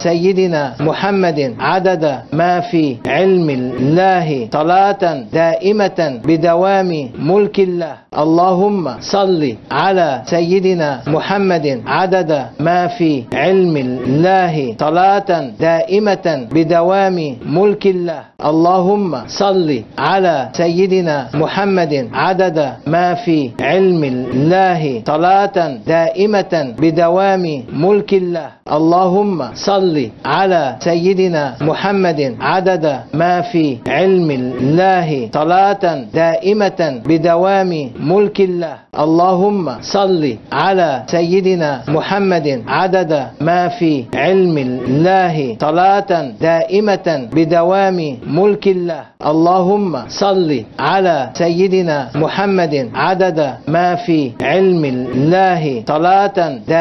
سيدنا محمد عدد ما في علم الله صلاة دائمة بدوام ملك الله. اللهم صل على سيدنا محمد عدد ما في علم الله صلاة دائمة بدوام ملك الله. اللهم صل على سيدنا محمد عدد ما في علم الله صلاة دائمة بدوام ملك الله. اللهم صل على سيدنا محمد عدد ما في علم الله صلاة دائمة بدوام ملك الله. اللهم صل على سيدنا محمد عدد ما في علم الله صلاة دائمة بدوام ملك الله. اللهم صل على سيدنا محمد عدد ما في علم الله صلاة دائمة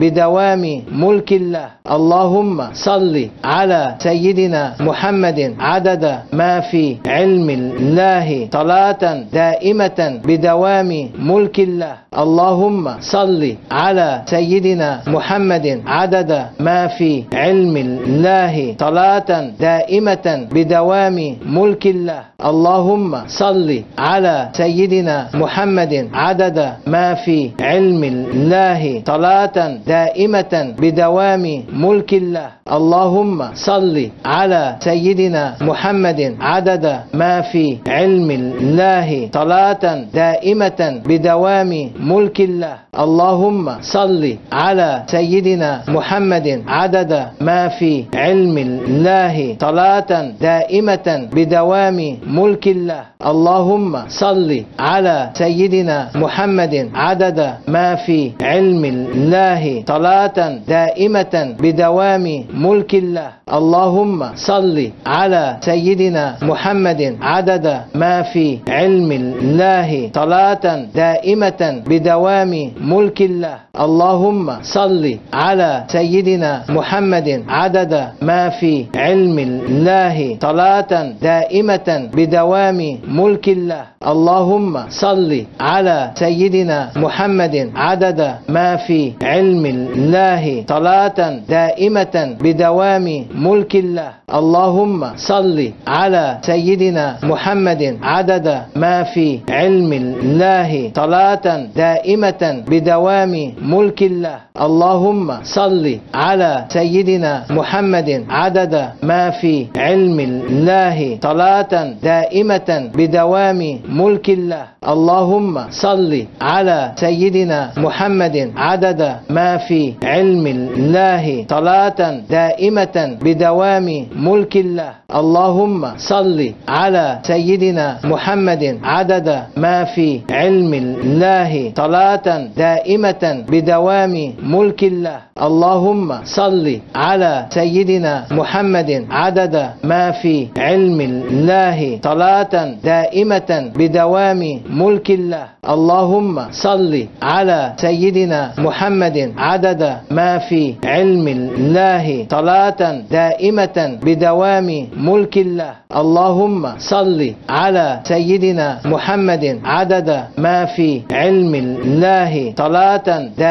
بدوام ملك الله. اللهم صل على سيدنا محمد عدد ما في علم الله صلاة دائمة بدوام ملك الله. اللهم صل على سيدنا محمد عدد ما في علم الله صلاة دائمة بدوام ملك الله. اللهم صل على سيدنا محمد عدد ما في علم الله صلاة دائمة بدوام ملك الله. اللهم صل على سيدنا محمد عدد ما في علم الله. صلاة دائمة بدوام ملك الله. اللهم صل على سيدنا محمد عدد ما في علم الله. صلاة دائمة بدوام ملك الله. اللهم صل على سيدنا محمد عدد ما في علم الله صلاة دائمة بدوام ملك الله. اللهم صل على سيدنا محمد عدد ما في علم الله صلاة دائمة بدوام ملك الله. اللهم صل على سيدنا محمد عدد ما في علم الله صلاة دائمة بدوام ملك الله. اللهم صل على سيدنا محمد عدد ما في علم الله صلاة دائمة بدوام ملك الله. اللهم صل على سيدنا محمد عدد ما في علم الله صلاة دائمة بدوام ملك الله. اللهم صل على سيدنا محمد عدد ما في علم الله صلاة دائمة بدوام ملك الله. اللهم صل على سيدنا محمد عدد ما في علم الله صلاة دائمة بدوام ملك الله. اللهم صل على سيدنا محمد عدد ما في علم الله صلاة دائمة بدوام ملك الله. اللهم صل على سيدنا محمد عدد ما في علم الله صلاة دائمة بدوام ملك الله. اللهم صل على سيدنا محمد عدد ما في علم الله صلاة دائمة بدوام ملك الله. اللهم صل على سيدنا محمد عدد ما في علم الله صلاة دائمة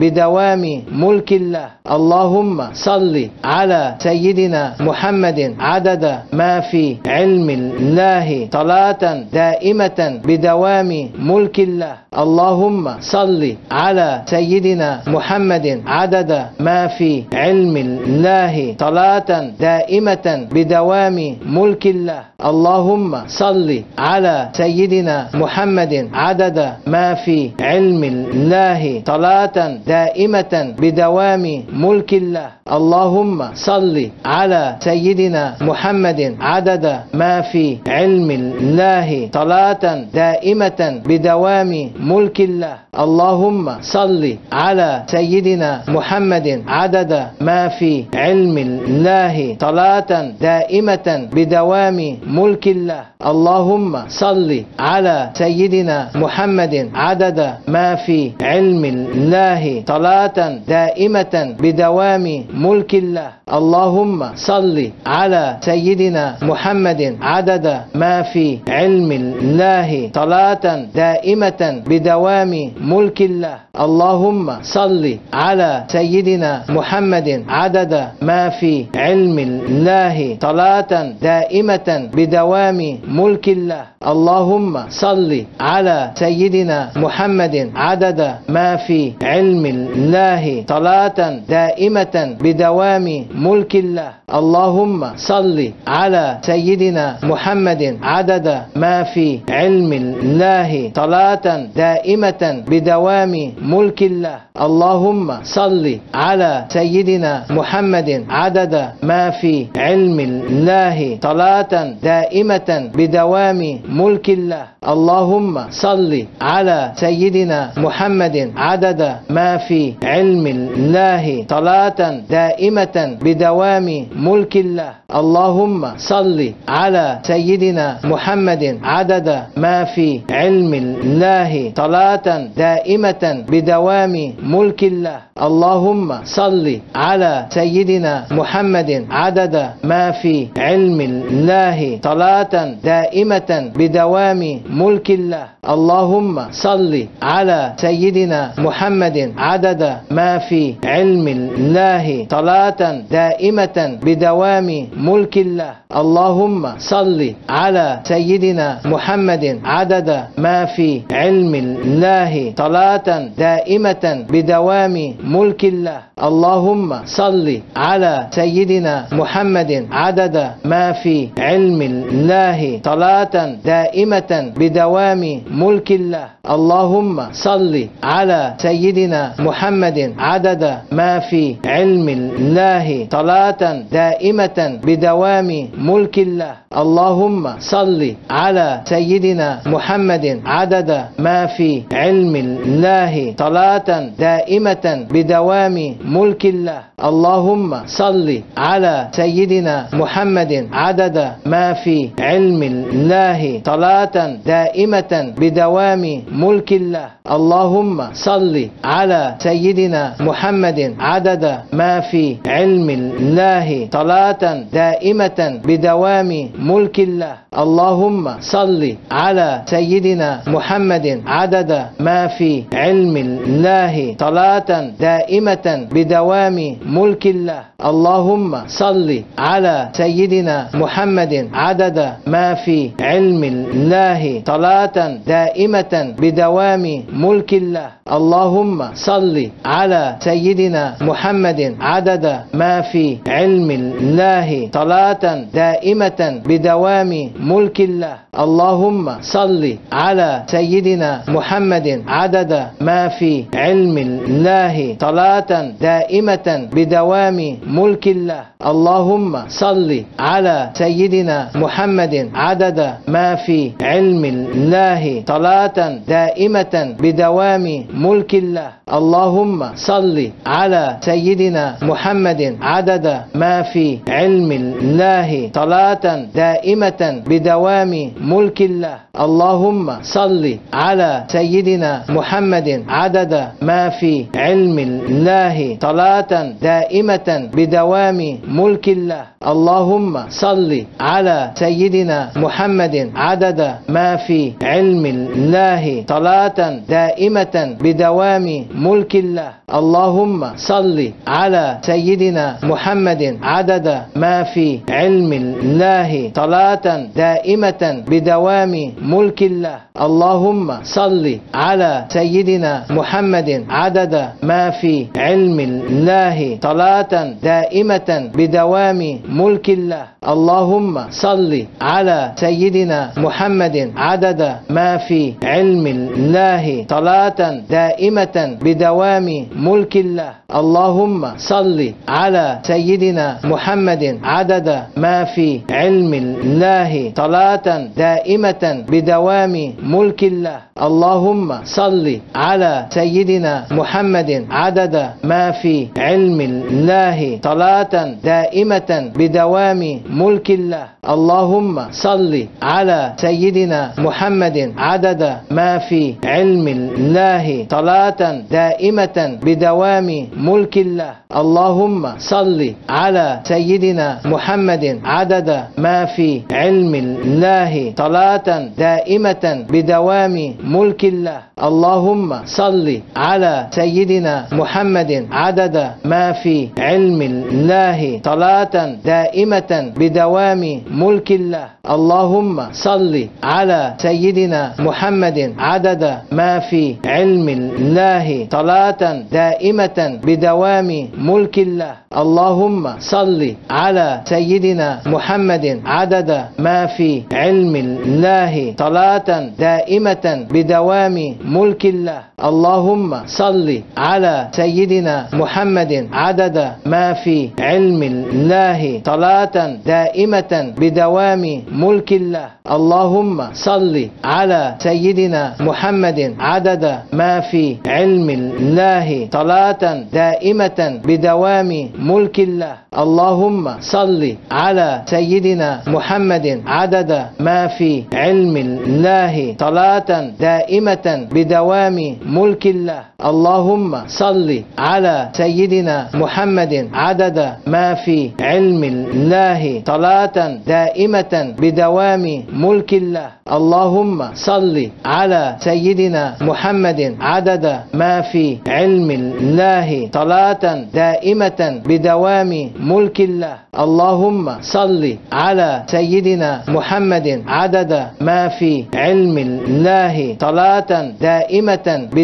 بدوام ملك الله. اللهم صل على سيدنا محمد عدد ما في علم الله. صلاة دائمة بدوام ملك الله. اللهم صل على سيدنا محمد عدد ما في علم الله. صلاة دائمة بدوام ملك الله. اللهم صل على سيدنا محمد عدد ما في علم الله. صلاة دائمة بدوام ملك الله. اللهم صل على سيدنا محمد عدد ما في علم الله. صلاة دائمة بدوام ملك الله. اللهم صل على سيدنا محمد عدد ما في علم الله. صلاة دائمة بدوام ملك الله. اللهم صل على سيدنا محمد عدد ما في علم الله صلاة دائمة بدوام ملك الله. اللهم صل على سيدنا محمد عدد ما في علم الله صلاة دائمة بدوام ملك الله. اللهم صل على سيدنا محمد عدد ما في علم الله صلاة دائمة بدوام ملك الله. اللهم صل على سيدنا محمد عدد ما في علم الله صلاة دائمة بدوام ملك الله. اللهم صل على سيدنا محمد عدد ما في علم الله صلاة دائمة بدوام ملك الله. اللهم صل على سيدنا محمد عدد ما في علم الله صلاة دائمة بدوام ملك الله. اللهم صل على سيدنا محمد عدد ما في علم الله صلاة دائمة بدوام ملك الله. اللهم صل على سيدنا محمد عدد ما في علم الله صلاة دائمة بدوام ملك الله. اللهم صل على سيدنا محمد عدد ما في علم الله صلاة دائمة بدوام ملك الله. اللهم صل على سيدنا محمد عدد ما في علم الله صلاة دائمة بدوام ملك الله. اللهم صل على سيدنا محمد عدد ما في علم الله صلاة دائمة بدوام ملك الله. اللهم صل على سيدنا محمد عدد ما في علم الله. صلاة دائمة بدوام ملك الله. اللهم صل على سيدنا محمد عدد ما في علم الله. صلاة دائمة بدوام ملك الله. اللهم صل على سيدنا محمد عدد ما في علم الله. صلاة دائمة بدوام ملك الله. اللهم صل على سيدنا محمد عدد ما في علم الله. صلاة دائمة بدوام ملك الله. اللهم صل على سيدنا محمد عدد ما في علم الله. صلاة دائمة بدوام ملك الله. اللهم صل على سيدنا محمد عدد ما في علم الله صلاة دائمة بدوام ملك الله. اللهم صل على سيدنا محمد عدد ما في علم الله صلاة دائمة بدوام ملك الله. اللهم صل على سيدنا محمد عدد ما في علم الله صلاة دائمة بدوام ملك الله. اللهم صل على سيدنا محمد عدد ما في علم الله صلاة دائمة بدوام ملك الله. اللهم صل على سيدنا محمد عدد ما في علم الله صلاة دائمة بدوام ملك الله. اللهم صل على سيدنا محمد عدد ما في علم الله صلاة دائمة بدوام ملك الله. اللهم صل على سيدنا محمد عدد ما في علم الله صلاة دائمة بدوام ملك الله. اللهم صل على سيدنا محمد عدد ما في علم الله صلاة دائمة بدوام ملك الله. اللهم صل على سيدنا محمد عدد ما في علم الله صلاة دائمة بدوام ملك الله. اللهم صل على سيدنا محمد عدد ما في علم الله صلاة دائمة بدوام ملك الله. اللهم صل على سيدنا محمد عدد ما في علم الله صلاة دائمة بدوام ملك الله. اللهم صل على سيدنا محمد عدد ما في علم الله. صلاة دائمة بدوام ملك الله. اللهم صل على سيدنا محمد عدد ما في علم الله. صلاة دائمة بدوام ملك الله. اللهم صل على سيدنا محمد عدد ما في علم الله. صلاة دائمة بدوام ملك الله. اللهم صل على سيدنا محمد عدد ما في علم الله. صلاة دائمة بدوام ملك الله. اللهم صل على سيدنا محمد عدد ما في علم الله. صلاة دائمة بدوام ملك الله. اللهم صل على سيدنا محمد عدد ما في علم الله صلاة دائمة بدوام ملك الله. اللهم صل على سيدنا محمد عدد ما في علم الله صلاة دائمة بدوام ملك الله. اللهم صل على سيدنا محمد عدد ما في علم الله صلاة دائمة بدوام ملك الله. اللهم صل على سيدنا محمد عدد ما في علم الله صلاة دائمة بدوام ملك الله. اللهم صل على سيدنا محمد عدد ما في علم الله صلاة دائمة بدوام ملك الله. اللهم صل على سيدنا محمد عدد ما في علم الله صلاة دائمة بدوام ملك الله. اللهم صل على سيدنا محمد عدد ما في علم الله صلاة دائمة بدوام ملك الله. اللهم صل على سيدنا محمد عدد ما في علم الله صلاة دائمة بدوام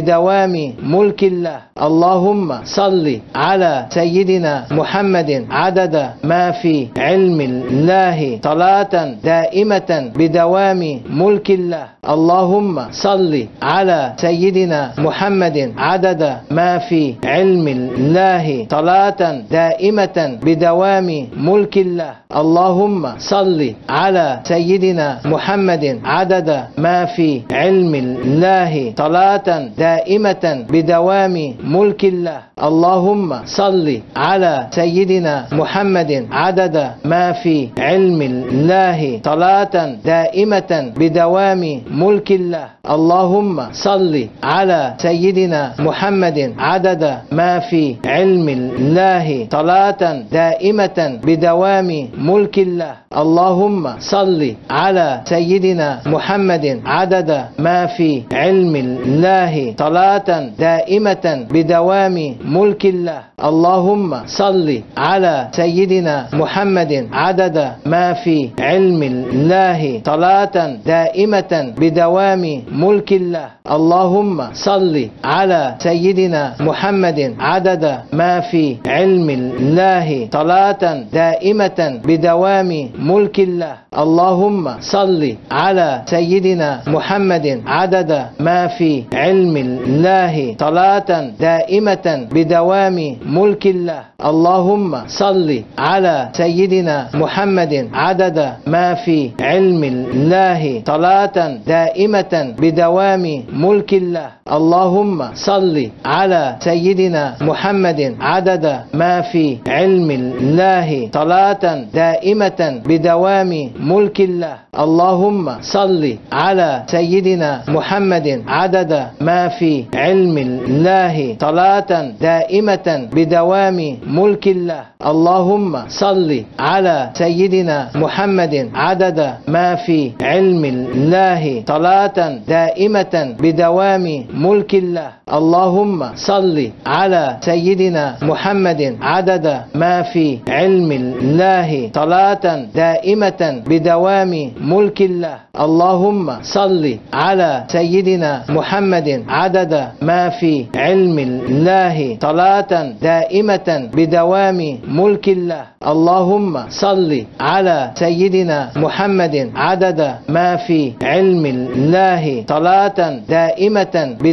ملك الله. اللهم صل على سيدنا محمد. عدد ما في علم الله. صلاة دائمة بدوام ملك الله. اللهم صل على سيدنا محمد. عدد ما في علم الله. صلاة دائمة بدوام ملك الله. اللهم صل على سيدنا محمد. عدد ما في علم الله. صلاة دائمة بدوام ملك الله. اللهم صل على سيدنا محمد. عدد ما في علم الله. صلاة دائمة بدوام ملك الله. اللهم صل على سيدنا محمد. عدد ما في علم الله. صلاة دائمة بدوام ملك الله. اللهم صل على سيدنا محمد. عدد ما في علم الله. صلاة دائمة بدوام ملك الله. اللهم صل على سيدنا محمد عدد ما في علم الله. صلاة دائمة بدوام ملك الله. اللهم صل على سيدنا محمد عدد ما في علم الله. صلاة دائمة بدوام ملك الله. اللهم صل على سيدنا محمد عدد ما في علم الله صلاة دائمة بدوام ملك الله. اللهم صل على سيدنا محمد عدد ما في علم الله صلاة دائمة بدوام ملك الله. اللهم صل على سيدنا محمد عدد ما في علم الله صلاة دائمة بدوام ملك الله. اللهم صل على سيدنا محمد عدد ما في علم الله صلاة دائمة بدوام ملك الله. اللهم صل على سيدنا محمد عدد ما في علم الله صلاة دائمة بدوام ملك الله. اللهم صل على سيدنا محمد عدد ما في علم الله صلاة دائمة بدوام ملك الله. اللهم صل على سيدنا محمد عدد ما في علم الله صلاة دائمة بدوام ملك الله. اللهم صل على سيدنا محمد عدد ما في علم الله صلاة دائمة بدوام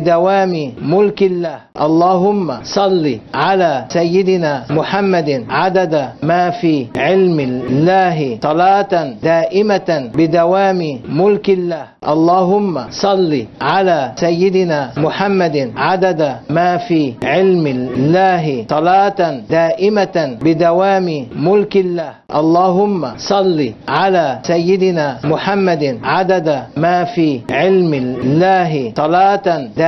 ملك الله. اللهم صل على سيدنا محمد عدد ما في علم الله صلاة دائمة بدوام ملك الله. اللهم صل على سيدنا محمد عدد ما في علم الله صلاة دائمة بدوام ملك الله. اللهم صل على سيدنا محمد عدد ما في علم الله صلاة دائمة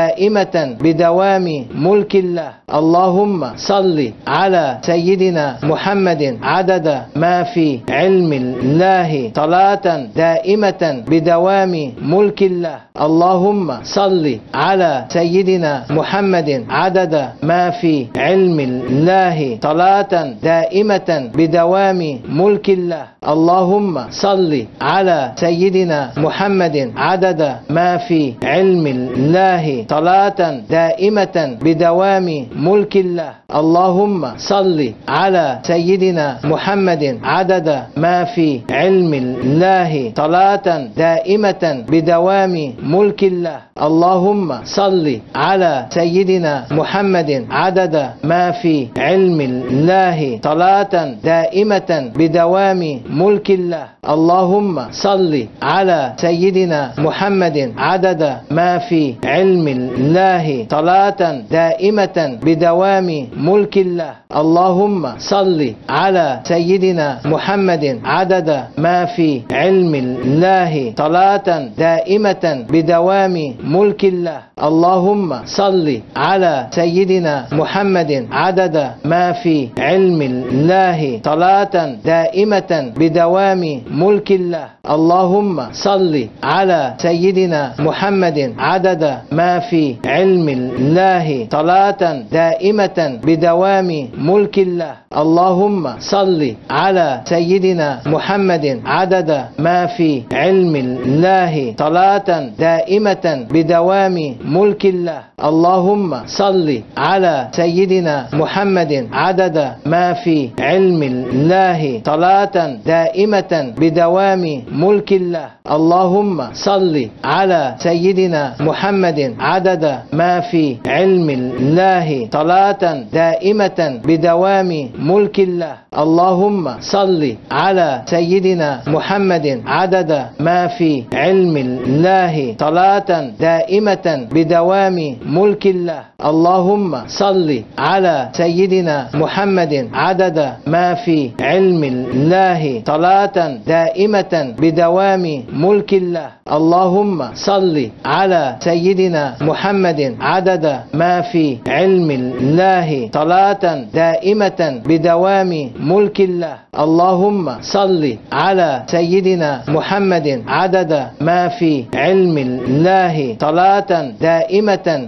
بدوام ملك الله. اللهم صل على سيدنا محمد عدد ما في علم الله صلاة دائمة بدوام ملك الله. اللهم صل على سيدنا محمد عدد ما في علم الله صلاة دائمة بدوام ملك الله. اللهم صل على سيدنا محمد عدد ما في علم الله صلاة دائمة بدوام ملك الله. اللهم صل على سيدنا محمد عدد ما في علم الله. صلاة دائمة بدوام ملك الله. اللهم صل على سيدنا محمد عدد ما في علم الله. صلاة دائمة بدوام ملك الله. اللهم صل على سيدنا محمد عدد ما في علم الله صلاة دائمة بدوام ملك الله. اللهم صل على سيدنا محمد عدد ما في علم الله صلاة دائمة بدوام ملك الله. اللهم صل على سيدنا محمد عدد ما في علم الله صلاة دائمة بدوام ملك الله. اللهم صل على سيدنا محمد عدد ما في علم الله صلاة دائمة بدوام ملك الله. اللهم صل على سيدنا محمد عدد ما في علم الله صلاة دائمة بدوام ملك الله. اللهم صل على سيدنا محمد عدد ما في علم الله صلاة دائمة بدوام ملك الله. اللهم صل على سيدنا محمد عدد ما في علم الله صلاة دائمة بدوام ملك الله. اللهم صل على سيدنا محمد عدد ما في علم الله صلاة دائمة بدوام ملك الله. اللهم صل على سيدنا محمد عدد ما في علم الله صلاة دائمة بدوام ملك الله. اللهم صل على سيدنا محمد عدد ما في علم الله صلاة دائمة بدوام ملك الله. اللهم صل على سيدنا محمد عدد ما في علم الله صلاة دائمة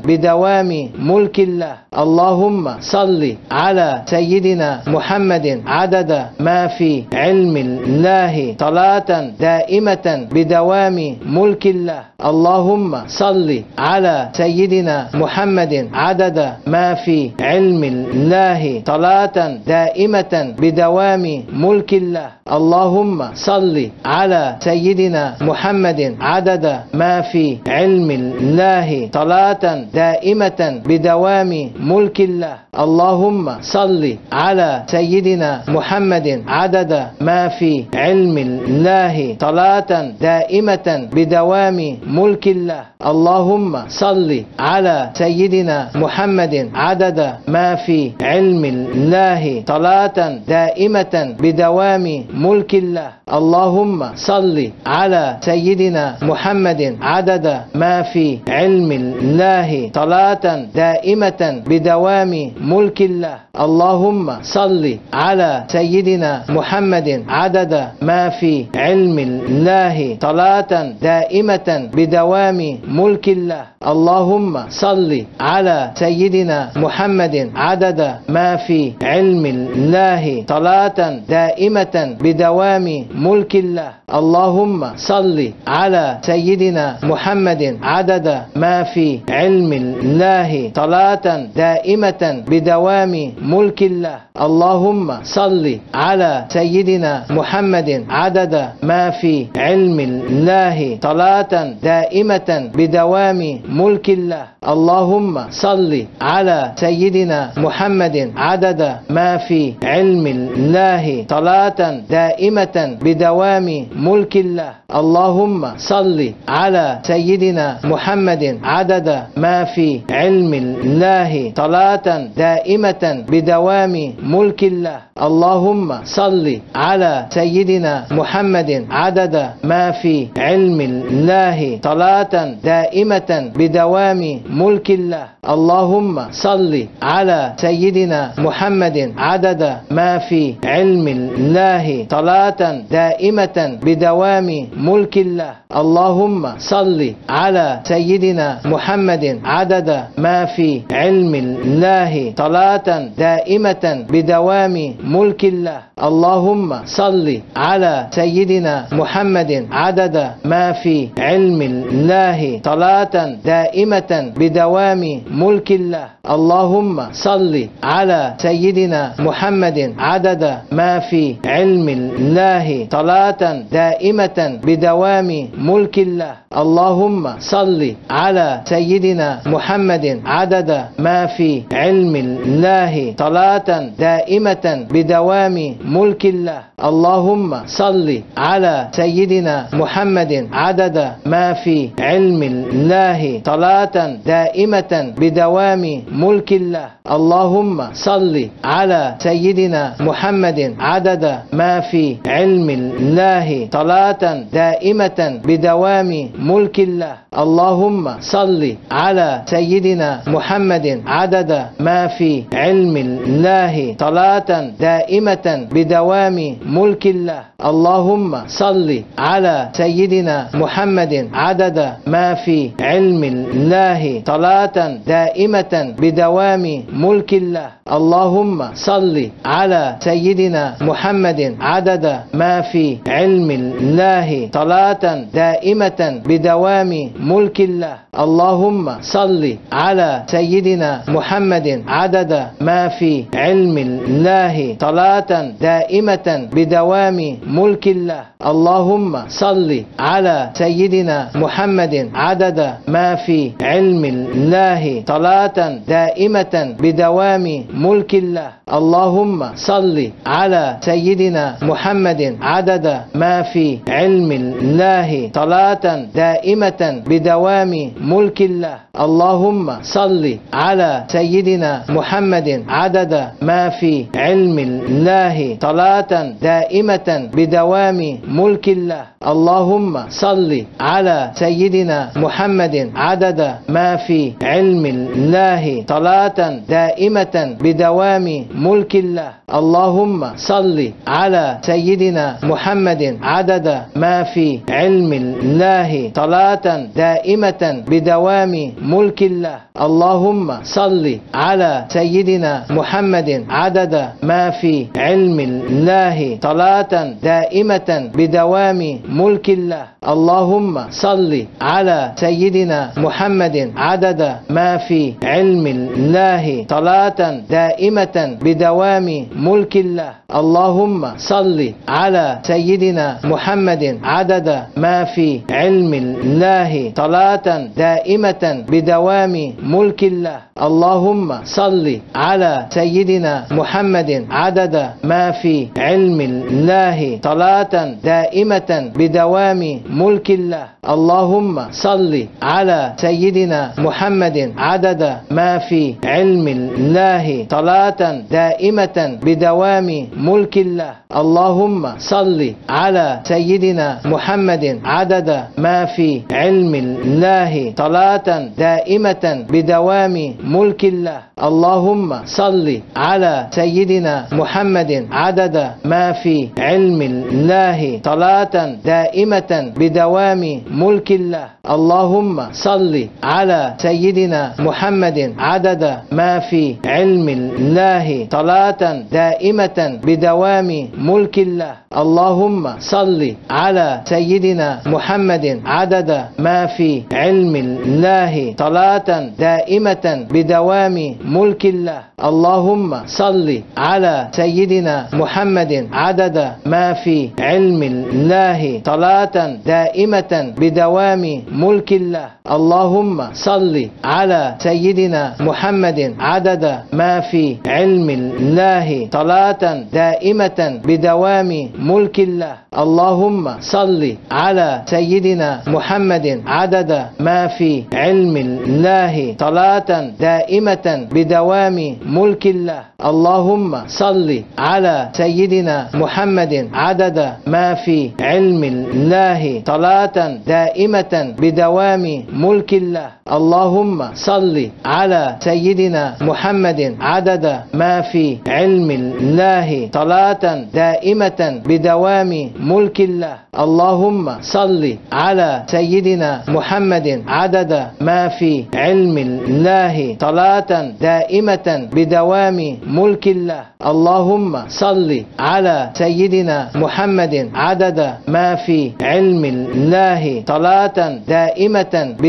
بدوام ملك الله. اللهم صل على سيدنا محمد عدد ما في علم الله. صلاة دائمة بدوام ملك الله. اللهم صل على سيدنا محمد عدد ما في علم الله. صلاة دائمة بدوام ملك الله. اللهم صل على سيدنا محمد عدد ما في علم الله. صلاة دائمة بدوام ملك الله. اللهم صل على سيدنا محمد عدد ما في علم الله. صلاة دائمة بدوام ملك الله. اللهم صل على سيدنا محمد عدد ما في علم الله. صلاة دائمة بدوام ملك الله. اللهم صل على سيدنا محمد عدد ما في علم الله صلاة دائمة بدوام ملك الله. اللهم صل على سيدنا محمد عدد ما في علم الله صلاة دائمة بدوام ملك الله. اللهم صل على سيدنا محمد عدد ما في علم الله صلاة دائمة بدوام ملك الله. اللهم صل على سيدنا محمد عدد ما في علم الله صلاة دائمة بدوام ملك الله. اللهم صل على سيدنا محمد عدد ما في علم الله صلاة دائمة بدوام ملك الله. اللهم صل على سيدنا محمد عدد ما في علم الله صلاة دائمة بدوام ملك الله. اللهم صل على سيدنا محمد عدد ما في علم الله صلاة دائمة بدوام ملك الله. اللهم صل على سيدنا محمد عدد ما في علم الله صلاة دائمة بدوام ملك الله. اللهم صل على سيدنا محمد عدد ما في علم الله صلاة دائمة بدوام ملك الله. اللهم صل على سيدنا محمد عدد ما في علم الله صلاة دائمة بدوام ملك الله. اللهم صل على سيدنا محمد عدد ما في علم الله صلاة دائمة بدوام ملك الله. اللهم صل على سيدنا محمد عدد ما في علم الله. صلاة دائمة بدوام ملك الله. اللهم صل على سيدنا محمد عدد ما في علم الله. صلاة دائمة بدوام ملك الله. اللهم صل على سيدنا محمد عدد ما في علم الله. صلاة دائمة بدوام ملك الله. اللهم صل على سيدنا محمد عدد ما في علم الله. صلاة دائمة بدوام ملك الله. اللهم صل على سيدنا محمد عدد ما في علم الله. صلاة دائمة بدوام ملك الله. اللهم صل على سيدنا محمد عدد ما في علم الله صلاة دائمة بدوام ملك الله. اللهم صل على سيدنا محمد عدد ما في علم الله صلاة دائمة بدوام ملك الله. اللهم صل على سيدنا محمد عدد ما في علم الله صلاة دائمة بدوام ملك الله. اللهم صل على سيدنا محمد عدد ما في علم الله صلاة دائمة بدوام ملك الله. اللهم صل على سيدنا محمد عدد ما في علم الله صلاة دائمة بدوام ملك الله. اللهم صل على سيدنا محمد عدد ما في علم الله صلاة دائمة بدوام ملك الله. اللهم صل على سيدنا محمد عدد ما في علم الله صلاة دائمة بدوام ملك الله. اللهم صل على سيدنا محمد عدد ما في علم الله صلاة دائمة بدوام ملك الله. اللهم صل على سيدنا محمد عدد ما في علم الله صلاة دائمة بدوام ملك الله. اللهم صل على سيدنا محمد عدد ما في علم الله صلاة دائمة بدوام ملك الله. اللهم صل على سيدنا محمد عدد ما في علم الله صلاة دائمة بدوام ملك الله. اللهم صل على سيدنا محمد عدد ما في علم الله. صلاة دائمة بدوام ملك الله. اللهم صل على سيدنا محمد عدد ما في علم الله. صلاة دائمة بدوام ملك الله. اللهم صل على سيدنا محمد عدد ما في علم الله. صلاة دائمة بدوام ملك الله. اللهم صل على سيدنا محمد. عدد ما في علم الله. صلاة دائمة بدوام ملك الله. اللهم صل على سيدنا محمد. عدد ما في علم الله. صلاة دائمة بدوام ملك الله. اللهم صل على سيدنا محمد. عدد ما في علم الله صلاة دائمة بدوام ملك الله. اللهم صل على سيدنا محمد عدد ما في علم الله صلاة دائمة بدوام ملك الله. اللهم صل على سيدنا محمد عدد ما في علم الله صلاة دائمة بدوام ملك الله. اللهم صل على سيدنا محمد عدد ما في علم الله صلاة دائمة بدوام ملك الله. اللهم صل على سيدنا محمد عدد ما في علم الله صلاة دائمة بدوام ملك الله. اللهم صل على سيدنا محمد عدد ما في علم الله صلاة دائمة بدوام ملك الله. اللهم صل على سيدنا محمد عدد ما في علم الله صلاة دائمة بدوام ملك الله. اللهم صل على سيدنا محمد عدد ما في علم الله صلاة دائمة بدوام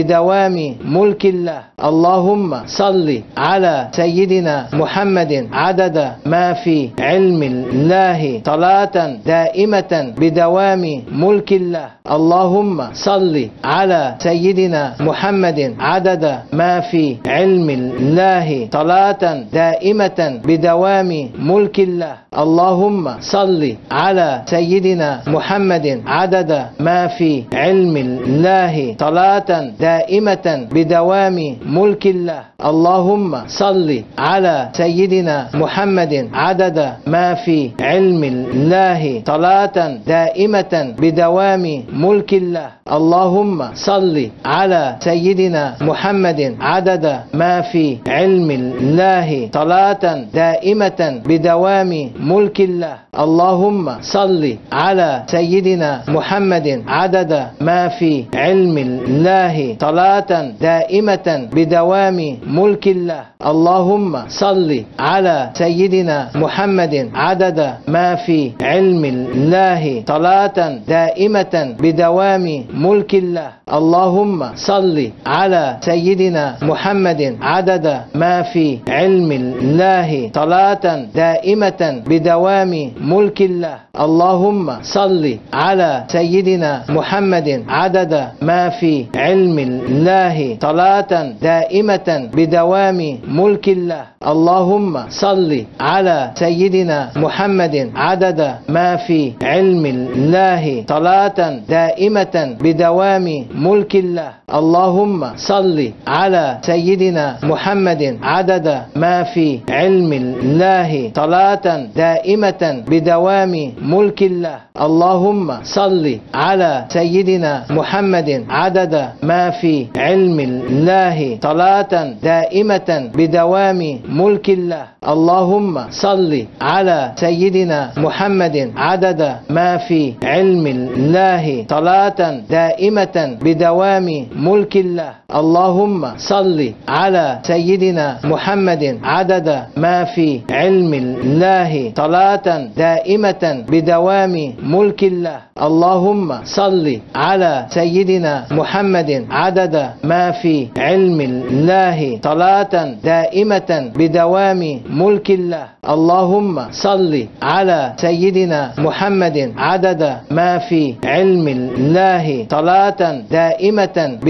ملك الله. اللهم صل على سيدنا محمد. عدد ما في علم الله. صلاة دائمة بدوام ملك الله. اللهم صل على سيدنا محمد. عدد ما في علم الله. صلاة دائمة بدوام ملك الله. اللهم صل على سيدنا محمد. عدد ما في علم الله. صلاة دائمة بدوام ملك الله. اللهم صل على سيدنا محمد عدد ما في علم الله صلاة دائمة بدوام ملك الله. اللهم صل على سيدنا محمد عدد ما في علم الله صلاة دائمة بدوام ملك الله. اللهم صل على سيدنا محمد عدد ما في علم الله صلاة دائمة بدوام ملك الله. اللهم صل على سيدنا محمد عدد ما في علم الله. صلاة دائمة بدوام ملك الله. اللهم صل على سيدنا محمد عدد ما في علم الله. صلاة دائمة بدوام ملك الله. اللهم صل على سيدنا محمد عدد ما في علم الله صلاة دائمة بدوام ملك الله. اللهم صل على سيدنا محمد عدد ما في علم الله صلاة دائمة بدوام ملك الله. اللهم صل على سيدنا محمد عدد ما في علم الله صلاة دائمة بدوام ملك الله. اللهم صل على سيدنا محمد عدد ما في علم الله صلاة دائمة بدوام ملك الله. اللهم صل على سيدنا محمد عدد ما في علم الله صلاة دائمة بدوام ملك الله. اللهم صل على سيدنا محمد عدد ما في علم الله صلاة دائمة بدوام ملك الله. اللهم صل على سيدنا محمد عدد ما في علم الله صلاة دائمة بدوام ملك الله. اللهم صل على سيدنا محمد عدد ما في علم الله صلاة دائمة بدوام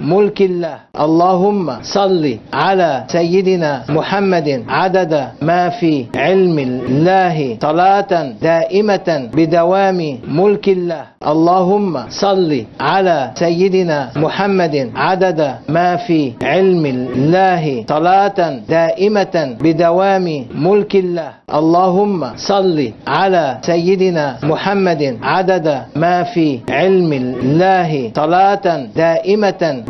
ملك الله. اللهم صل على سيدنا محمد عدد ما في علم الله صلاة دائمة بدوام ملك الله. اللهم صل على سيدنا محمد عدد ما في علم الله صلاة دائمة بدوام ملك الله. اللهم صل على سيدنا محمد عدد ما في علم الله صلاة دائمة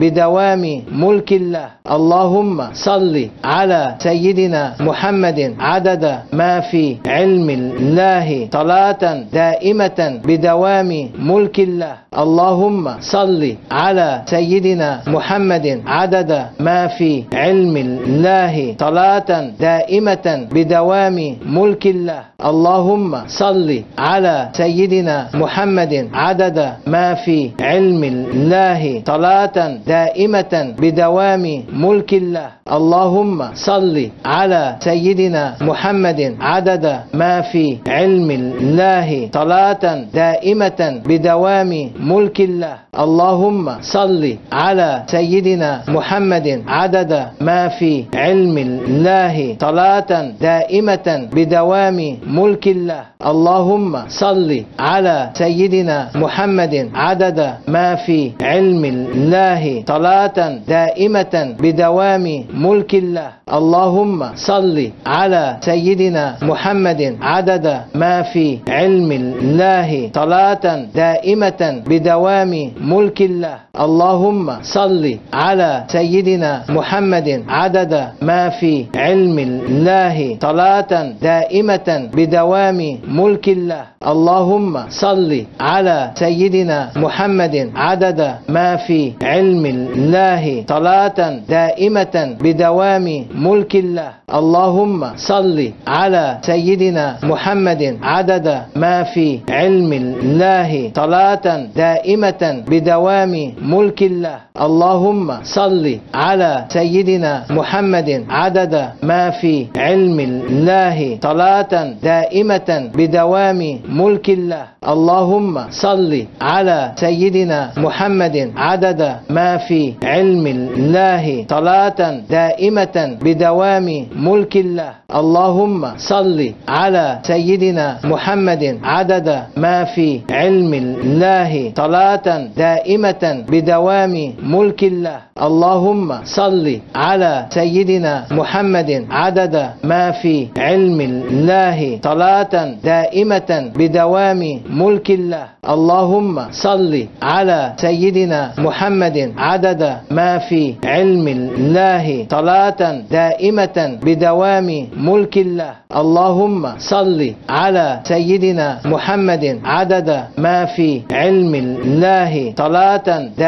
بدوام ملك الله. اللهم صل على سيدنا محمد عدد ما في علم الله صلاة دائمة بدوام ملك الله. اللهم صل على سيدنا محمد عدد ما في علم الله صلاة دائمة بدوام ملك الله. اللهم صل على سيدنا محمد عدد ما في علم الله صلاة دائمة بدوام ملك الله. اللهم صل على سيدنا محمد عدد ما في علم الله. صلاة دائمة بدوام ملك الله. اللهم صل على سيدنا محمد عدد ما في علم الله. صلاة دائمة بدوام ملك الله. اللهم صل على سيدنا محمد عدد ما في علم الله صلاة دائمة بدوام ملك الله. اللهم صل على سيدنا محمد عدد ما في علم الله صلاة دائمة بدوام ملك الله. اللهم صل على سيدنا محمد عدد ما في علم الله صلاة دائمة بدوام ملك الله. اللهم صل على سيدنا محمد عدد ما في علم الله صلاة دائمة بدوام ملك الله. اللهم صل على سيدنا محمد عدد ما في علم الله صلاة دائمة بدوام ملك الله. اللهم صل على سيدنا محمد عدد ما في علم الله صلاة دائمة بدوام ملك الله. اللهم صل على سيدنا محمد عدد ما في علم الله صلاة دائمة بدوام ملك الله. اللهم صل على سيدنا محمد عدد ما في علم الله صلاة دائمة بدوام ملك الله. اللهم صل على سيدنا محمد عدد ما في علم الله صلاة دائمة بدوام ملك الله. اللهم صل على سيدنا محمد عدد ما في علم الله صلاة دائمة بدوام ملك الله. اللهم صل على سيدنا محمد عدد ما في علم الله صلاة دائمة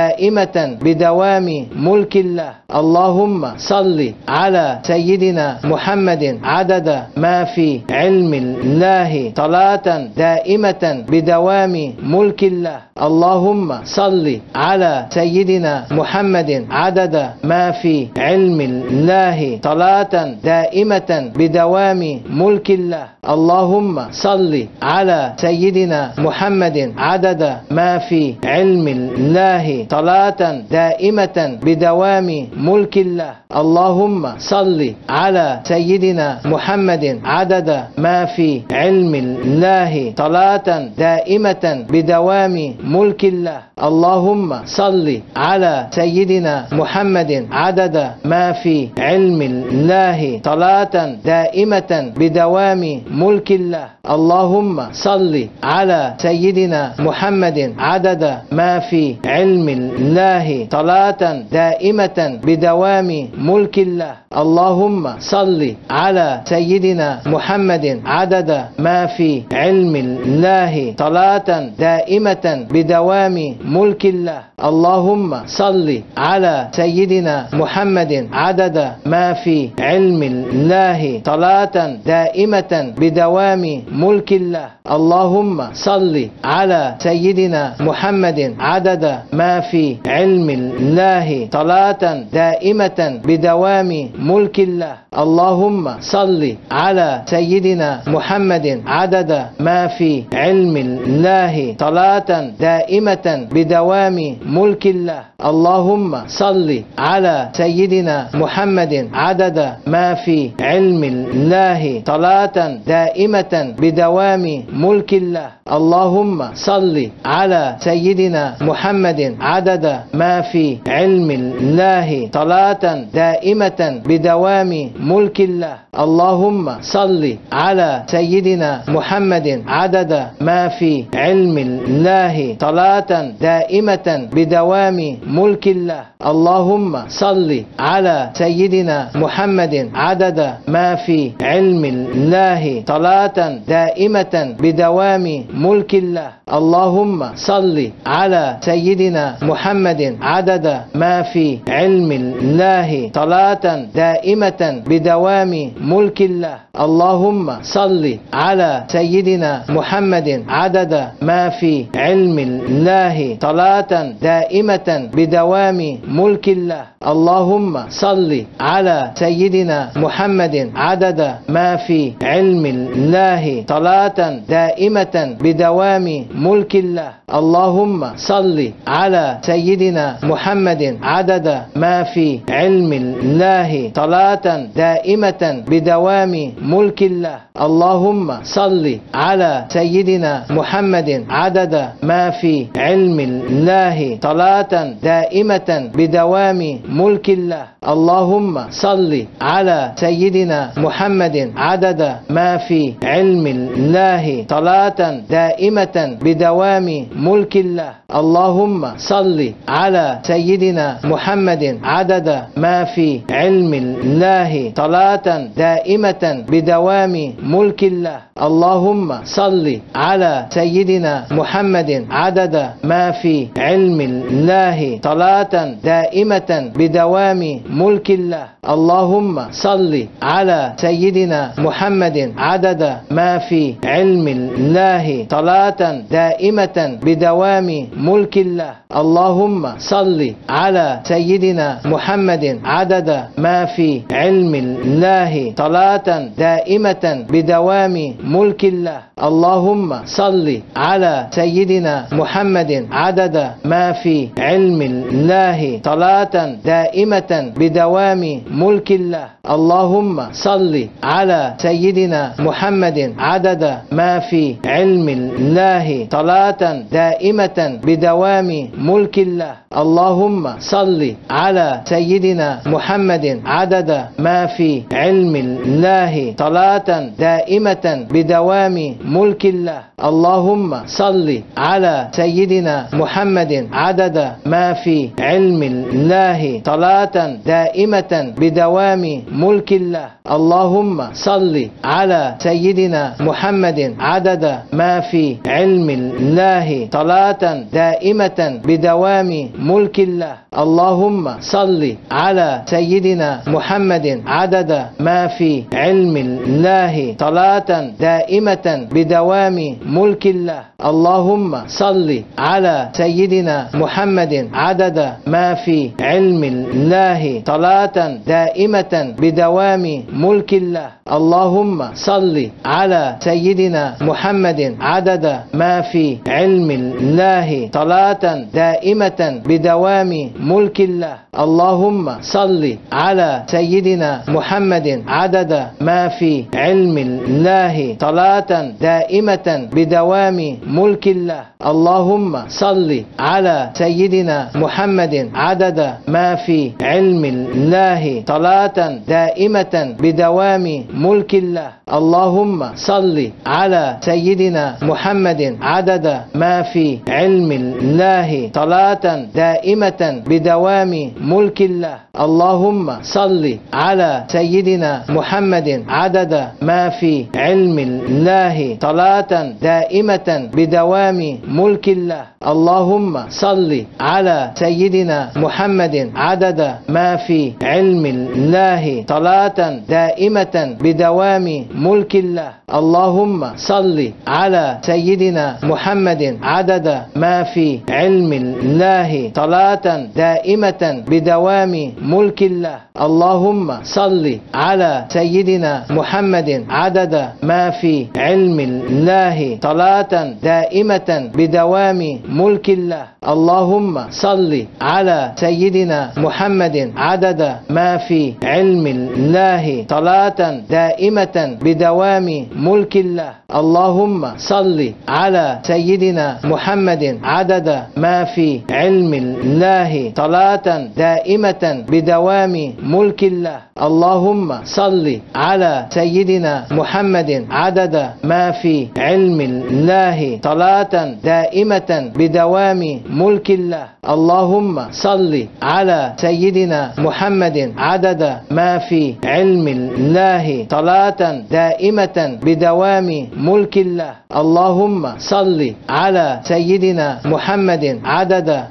بدوام ملك الله. اللهم صل على سيدنا محمد عدد ما في علم الله. صلاة دائمة بدوام ملك الله. اللهم صل على سيدنا محمد عدد ما في علم الله. صلاة دائمة بدوام ملك الله. اللهم صل على سيدنا محمد عدد ما في علم الله. صلاة دائمة بدوام ملك الله. اللهم صل على سيدنا محمد عدد ما في علم الله. صلاة دائمة بدوام ملك الله. اللهم صل على سيدنا محمد عدد ما في علم الله. صلاة دائمة بدوام ملك الله. اللهم صل على سيدنا محمد عدد ما في علم الله صلاة دائمة بدوام ملك الله. اللهم صل على سيدنا محمد عدد ما في علم الله صلاة دائمة بدوام ملك الله. اللهم صل على سيدنا محمد عدد ما في علم الله صلاة دائمة بدوام ملك الله. اللهم صل على سيدنا محمد عدد ما في علم الله صلاة دائمة بدوام ملك الله. اللهم صل على سيدنا محمد عدد ما في علم الله صلاة دائمة بدوام ملك الله. اللهم صل على سيدنا محمد عدد ما في علم الله صلاة دائمة بدوام ملك الله. اللهم صل على سيدنا محمد عدد ما في علم الله صلاة دائمة بدوام ملك الله. اللهم صل على سيدنا محمد عدد ما في علم الله صلاة دائمة بدوام ملك الله. اللهم صل على سيدنا محمد عدد ما في علم الله صلاة دائمة بدوام ملك الله. اللهم صل على سيدنا محمد عدد ما في علم الله صلاة دائمة بدوام ملك الله. اللهم صل على سيدنا محمد عدد ما في علم الله صلاة دائمة بدوام ملك الله. اللهم صل على سيدنا محمد عدد ما في علم الله. صلاة دائمة بدوام ملك الله. اللهم صل على سيدنا محمد عدد ما في علم الله. صلاة دائمة بدوام ملك الله. اللهم صل على سيدنا محمد عدد ما في علم الله. صلاة دائمة بدوام ملك الله. اللهم صل على سيدنا محمد عدد ما في علم الله. صلاة دائمة بدوام ملك الله. اللهم صل على سيدنا محمد عدد ما في علم الله. صلاة دائمة بدوام ملك الله. اللهم صل على سيدنا محمد عدد ما في علم الله صلاة دائمة بدوام ملك الله. اللهم صل على سيدنا محمد عدد ما في علم الله صلاة دائمة بدوام ملك الله. اللهم صل على سيدنا محمد عدد ما في علم الله صلاة دائمة بدوام ملك الله. اللهم صل على سيدنا محمد عدد ما في علم الله صلاة دائمة بدوام ملك الله. اللهم صل على سيدنا محمد عدد ما في علم الله صلاة دائمة بدوام ملك الله. اللهم صل على سيدنا محمد عدد ما في علم الله صلاة دائمة بدوام ملك الله. اللهم صل على سيدنا محمد عدد ما في علم الله صلاة دائمة بدوام ملك الله. اللهم صل على سيدنا محمد عدد ما في علم الله صلاة دائمة بدوام ملك الله. اللهم صل على سيدنا محمد عدد ما في علم الله صلاة دائمة بدوام ملك الله. اللهم صل على سيدنا محمد عدد ما في علم الله صلاة دائمة بدوام ملك الله. اللهم صل على سيدنا محمد عدد ما في علم الله صلاة دائمة بدوام ملك الله. اللهم صل على سيدنا محمد عدد ما في علم الله. صلاة دائمة بدوام ملك الله. اللهم صل على سيدنا محمد عدد ما في علم الله. صلاة دائمة بدوام ملك الله. اللهم صل على سيدنا محمد عدد ما في علم الله. صلاة دائمة بدوام ملك الله. اللهم صل على سيدنا محمد. عدد ما في علم الله. صلاة دائمة بدوام ملك الله. اللهم صل على سيدنا محمد. عدد ما في علم الله. صلاة دائمة بدوام ملك الله. اللهم صل على سيدنا محمد. عدد ما في علم الله صلاة دائمة بدوام ملك الله. اللهم صل على سيدنا محمد عدد ما في علم الله صلاة دائمة بدوام ملك الله. اللهم صل على سيدنا محمد عدد ما في علم الله صلاة دائمة بدوام ملك الله. اللهم صل على سيدنا محمد عدد ما في علم الله صلاة دائمة بدوام ملك الله. اللهم صل على سيدنا محمد عدد ما في علم الله صلاة دائمة بدوام ملك الله. اللهم صل على سيدنا محمد عدد ما في علم الله صلاة دائمة بدوام ملك الله. اللهم صل على سيدنا محمد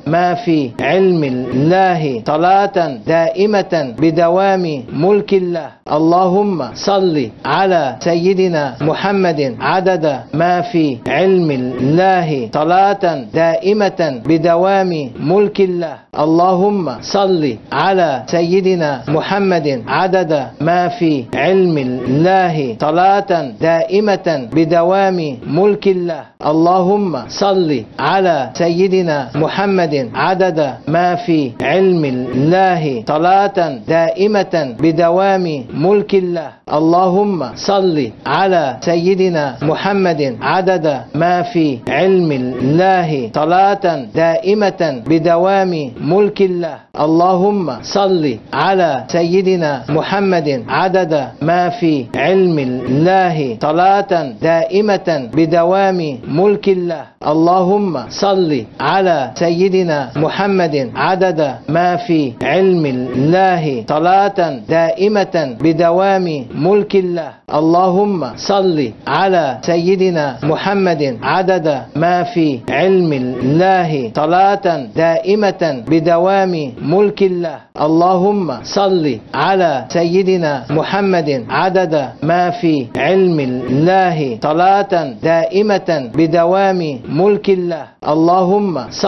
ما في علم الله صلاة دائمة بدوام ملك الله. اللهم صل على سيدنا محمد. عدد ما في علم الله صلاة دائمة بدوام ملك الله. اللهم صل على سيدنا محمد. عدد ما في علم الله صلاة دائمة بدوام ملك الله. اللهم صل على سيدنا محمد عدد ما في علم الله صلاة دائمة بدوام ملك الله. اللهم صل على سيدنا محمد عدد ما في علم الله صلاة دائمة بدوام ملك الله. اللهم صل على سيدنا محمد عدد ما في علم الله صلاة دائمة بدوام ملك الله. اللهم صل على سيدنا محمد عدد ما في علم الله صلاة دائمة بدوام ملك الله. اللهم صل على سيدنا محمد عدد ما في علم الله صلاة دائمة بدوام ملك الله. اللهم صل على سيدنا محمد عدد ما في علم الله صلاة دائمة بدوام ملك الله. اللهم صل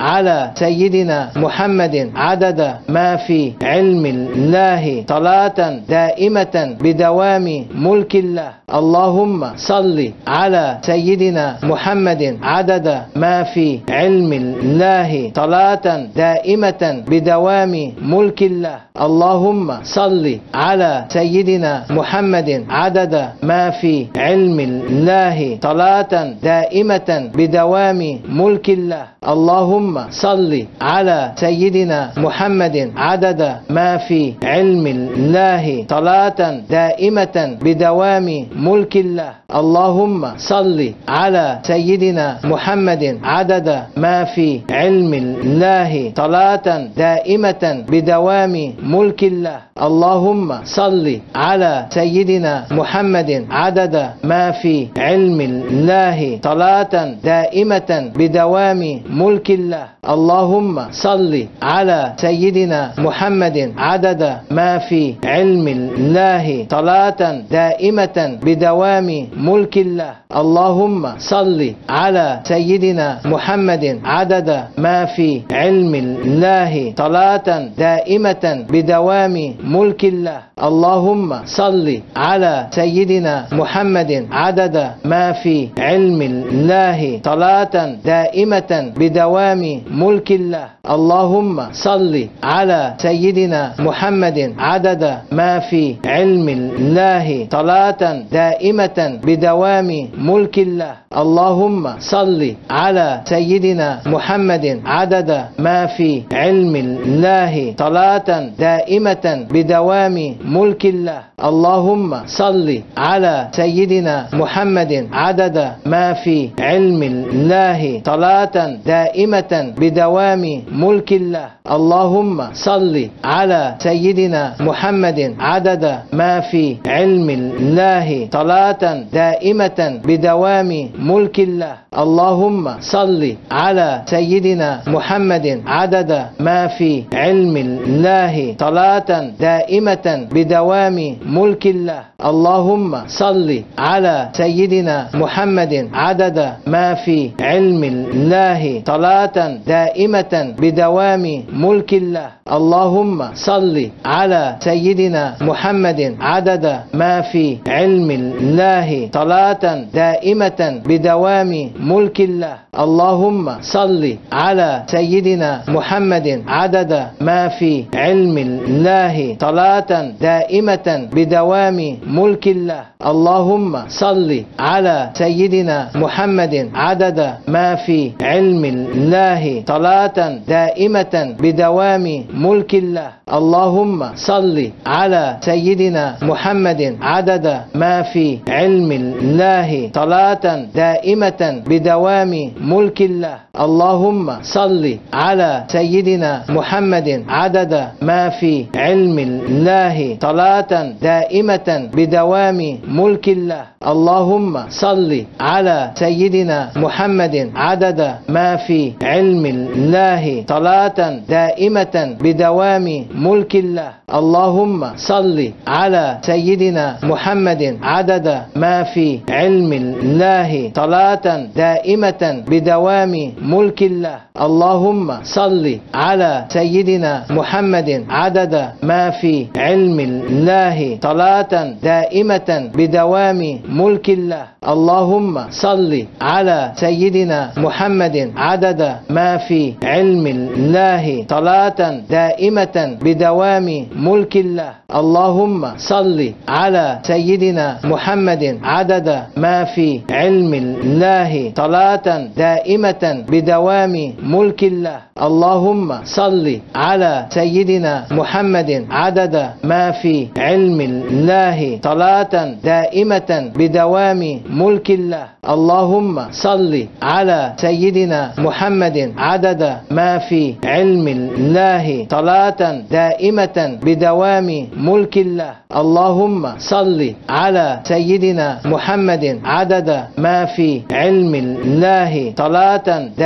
على سيدنا محمد عدد ما في علم الله صلاة دائمة بدوام ملك الله. اللهم صل على سيدنا محمد عدد ما في علم الله صلاة دائمة بدوام ملك الله. اللهم صل على سيدنا محمد عدد ما في علم الله صلاة دائمة بدوام ملك الله. اللهم صل على سيدنا محمد عدد ما في علم الله صلاة دائمة بدوام ملك الله. اللهم صل على سيدنا محمد عدد ما في علم الله صلاة دائمة بدوام ملك الله. اللهم صل على سيدنا محمد عدد ما في علم الله صلاة دائمة بدوام ملك الله. اللهم صل على سيدنا محمد عدد ما في علم الله صلاة دائمة بدوام ملك الله. اللهم صل على سيدنا محمد عدد ما في علم الله صلاة دائمة بدوام ملك الله. اللهم صل على سيدنا محمد عدد ما في علم الله صلاة دائمة بدوام ملك الله. اللهم صل على سيدنا محمد عدد ما في علم الله صلاة دائمة بدوام ملك الله. اللهم صل على سيدنا محمد عدد ما في علم الله صلاة دائمة بدوام ملك الله. اللهم صل على سيدنا محمد عدد ما في علم الله صلاة دائمة بدوام ملك الله. اللهم صل على سيدنا محمد عدد ما في علم الله صلاة دائمة بدوام ملك الله. اللهم صل على سيدنا محمد عدد ما في علم الله صلاة دائمة بدوام ملك الله. اللهم صل على سيدنا محمد عدد ما في علم الله صلاة دائمة بدوام ملك الله. اللهم صل على سيدنا محمد عدد ما في علم الله. صلاة دائمة بدوام ملك الله. اللهم صل على سيدنا محمد عدد ما في علم الله. صلاة دائمة بدوام ملك الله. اللهم صل على سيدنا محمد عدد ما في علم الله صلاة دائمة بدوام ملك الله. اللهم صل على سيدنا محمد عدد ما في علم الله صلاة دائمة بدوام ملك الله. اللهم صل على سيدنا محمد عدد ما في علم الله صلاة دائمة بدوام ملك الله. اللهم صل على سيدنا محمد عدد ما في علم الله صلاة دائمة بدوام ملك الله. اللهم صل على سيدنا محمد عدد ما في علم الله صلاة دائمة بدوام ملك الله. اللهم صل على سيدنا محمد عدد ما في علم الله صلاة دائمة بدوام ملك الله. اللهم صل على سيدنا محمد عدد ما في علم الله صلاة دائمة بدوام ملك الله. اللهم صل على سيدنا محمد عدد ما في علم الله صلاة دائمة بدوام ملك الله. اللهم صل على سيدنا محمد عدد ما في علم الله صلاة دائمة بدوام ملك الله. اللهم صل على سيدنا محمد عدد ما في علم الله صلاة دائمة بدوام ملك الله. اللهم صل على سيدنا محمد عدد ما في علم الله صلاة دائمة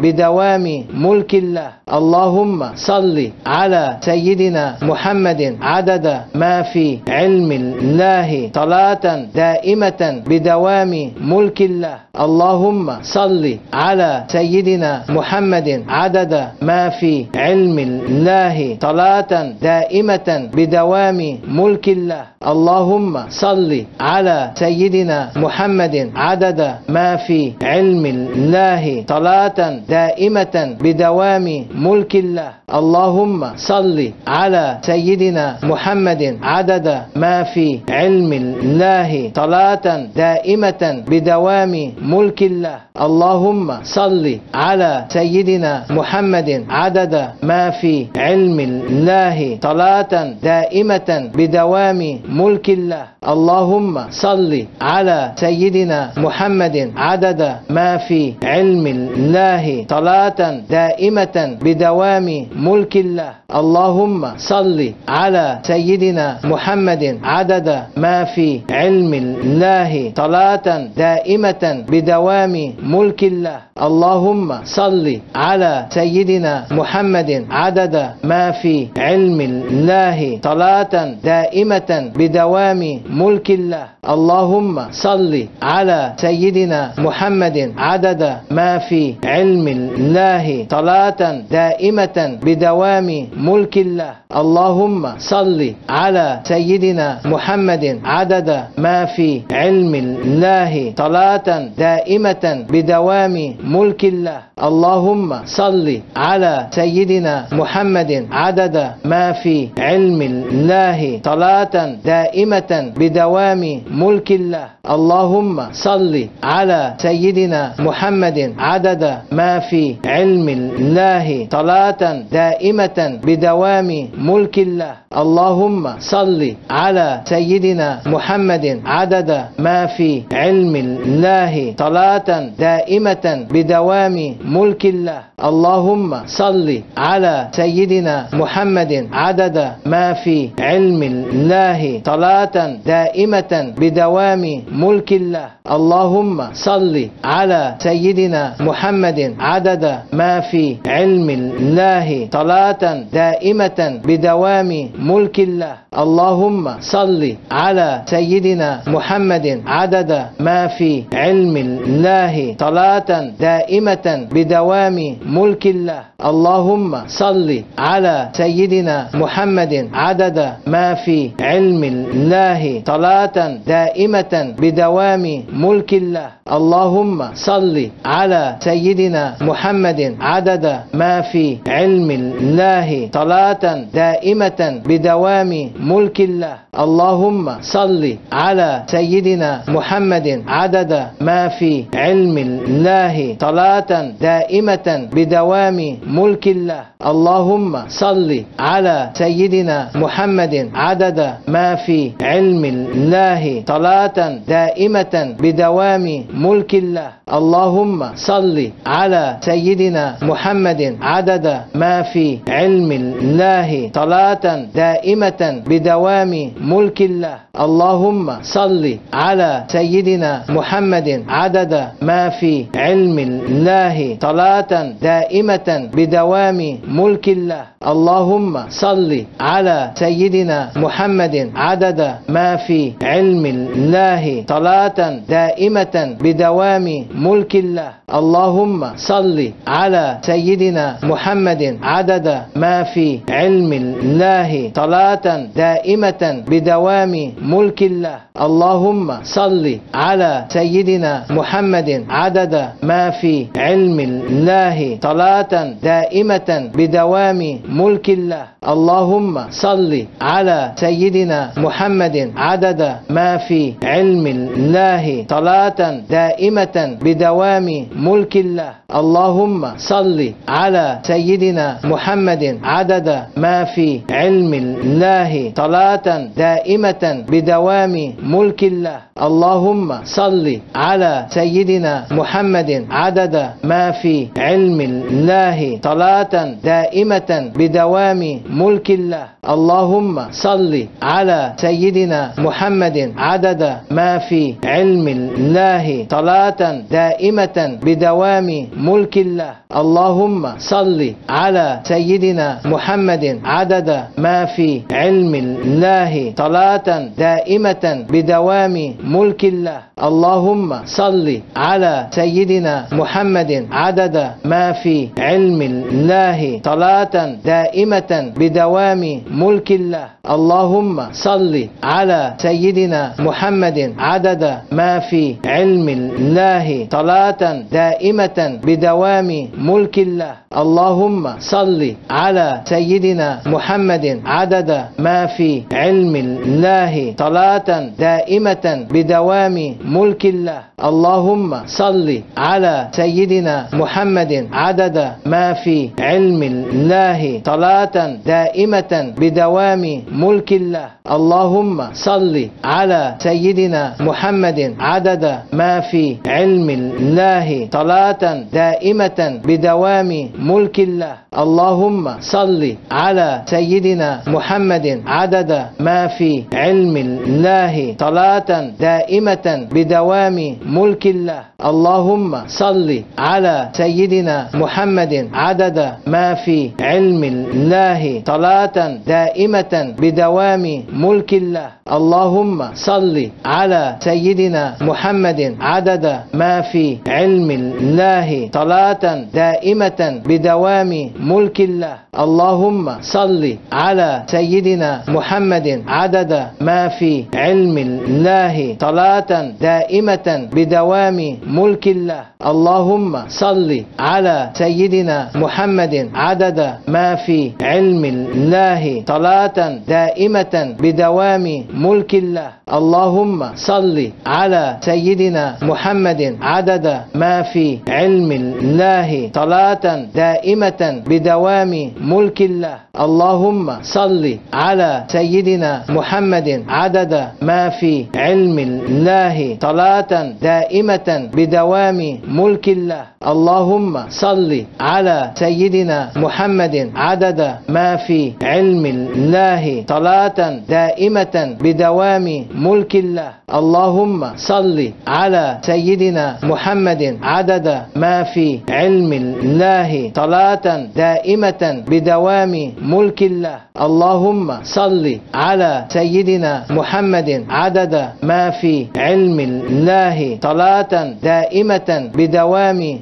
بدوام ملك الله. اللهم صل على سيدنا محمد عدد ما في علم الله. صلاة دائمة بدوام ملك الله. اللهم صل على سيدنا محمد عدد ما في علم الله. صلاة دائمة بدوام ملك الله. اللهم صل على سيدنا محمد عدد ما في علم الله. صلاة دائمة بدوام ملك الله. اللهم صل على سيدنا محمد عدد ما في علم الله. صلاة دائمة بدوام ملك الله. اللهم صل على سيدنا محمد عدد ما في علم الله. صلاة دائمة بدوام ملك الله. اللهم صل على سيدنا محمد عدد ما في علم الله صلاة دائمة بدوام ملك الله. اللهم صل على سيدنا محمد عدد ما في علم الله صلاة دائمة بدوام ملك الله. اللهم صل على سيدنا محمد عدد ما في علم الله صلاة دائمة بدوام ملك الله. اللهم صل على سيدنا محمد عدد ما في علم الله صلاة دائمة بدوام ملك الله. اللهم صل على سيدنا محمد عدد ما في علم الله صلاة دائمة بدوام ملك الله. اللهم صل على سيدنا محمد عدد ما في علم الله صلاة دائمة بدوام ملك الله. اللهم صل على سيدنا محمد عدد ما في علم الله صلاة دائمة بدوام ملك الله. اللهم صل على سيدنا محمد عدد ما في علم الله صلاة دائمة بدوام ملك الله. اللهم صل على سيدنا محمد عدد ما في علم الله صلاة دائمة بدوام ملك الله. اللهم صل على سيدنا محمد عدد ما في علم الله صلاة دائمة بدوام ملك الله. اللهم صل على سيدنا محمد عدد ما في علم الله صلاة دائمة بدوام ملك الله. اللهم صل على سيدنا محمد عدد ما في علم الله. صلاة دائمة بدوام ملك الله. اللهم صل على سيدنا محمد عدد ما في علم الله. صلاة دائمة بدوام ملك الله. اللهم صل على سيدنا محمد عدد ما في علم الله. صلاة دائمة بدوام ملك الله. اللهم صل على سيدنا محمد عدد ما في علم الله. صلاة دائمة بدوام ملك الله. اللهم صل على سيدنا محمد عدد ما في علم الله. صلاة دائمة بدوام ملك الله. اللهم صل على سيدنا محمد عدد ما في علم الله صلاة دائمة بدوام ملك الله. اللهم صل على سيدنا محمد عدد ما في علم الله صلاة دائمة بدوام ملك الله. اللهم صل على سيدنا محمد عدد ما في علم الله صلاة دائمة بدوام ملك الله. اللهم صل على سيدنا محمد عدد ما في علم الله صلاة دائمة بدوام ملك الله. اللهم صل على سيدنا محمد عدد ما في علم الله صلاة دائمة بدوام ملك الله. اللهم صل على سيدنا محمد عدد ما في علم الله صلاة دائمة بدوام ملك الله. اللهم صل على سيدنا محمد عدد ما في علم الله صلاة دائمة بدوام ملك الله. اللهم صل على سيدنا محمد عدد ما في علم الله صلاة دائمة بدوام ملك الله. اللهم صل على سيدنا محمد عدد ما في علم الله صلاة دائمة بدوام ملك الله. اللهم صل على سيدنا محمد عدد ما في علم الله صلاة دائمة بدوام ملك الله. اللهم صل على سيدنا محمد عدد ما في علم الله صلاة دائمة بدوام ملك الله. اللهم صل على سيدنا محمد عدد ما في علم الله. صلاة دائمة بدوام ملك الله. اللهم صل على سيدنا محمد عدد ما في علم الله. صلاة دائمة بدوام ملك الله. اللهم صل على سيدنا محمد عدد ما في علم الله. صلاة دائمة بدوام ملك الله. اللهم صل على سيدنا محمد. عدد ما في علم الله. صلاة دائمة بدوام ملك الله. اللهم صل على سيدنا محمد. عدد ما في علم الله. صلاة دائمة بدوام ملك الله. اللهم صل على سيدنا محمد. عدد ما في علم الله صلاة دائمة بدوام ملك الله. اللهم صل على سيدنا محمد عدد ما في علم الله صلاة دائمة بدوام ملك الله. اللهم صل على سيدنا محمد عدد ما في علم الله صلاة دائمة بدوام ملك الله. اللهم صل على سيدنا محمد عدد ما في علم الله صلاة دائمة بدوام ملك الله. اللهم صل على سيدنا محمد عدد ما في علم الله صلاة دائمة بدوام ملك الله. اللهم صل على سيدنا محمد عدد ما في علم الله صلاة دائمة بدوام ملك الله. اللهم صل على سيدنا محمد عدد ما في علم الله صلاة دائمة بدوام ملك الله. اللهم صل على سيدنا محمد عدد ما في علم الله صلاة دائمة بدوام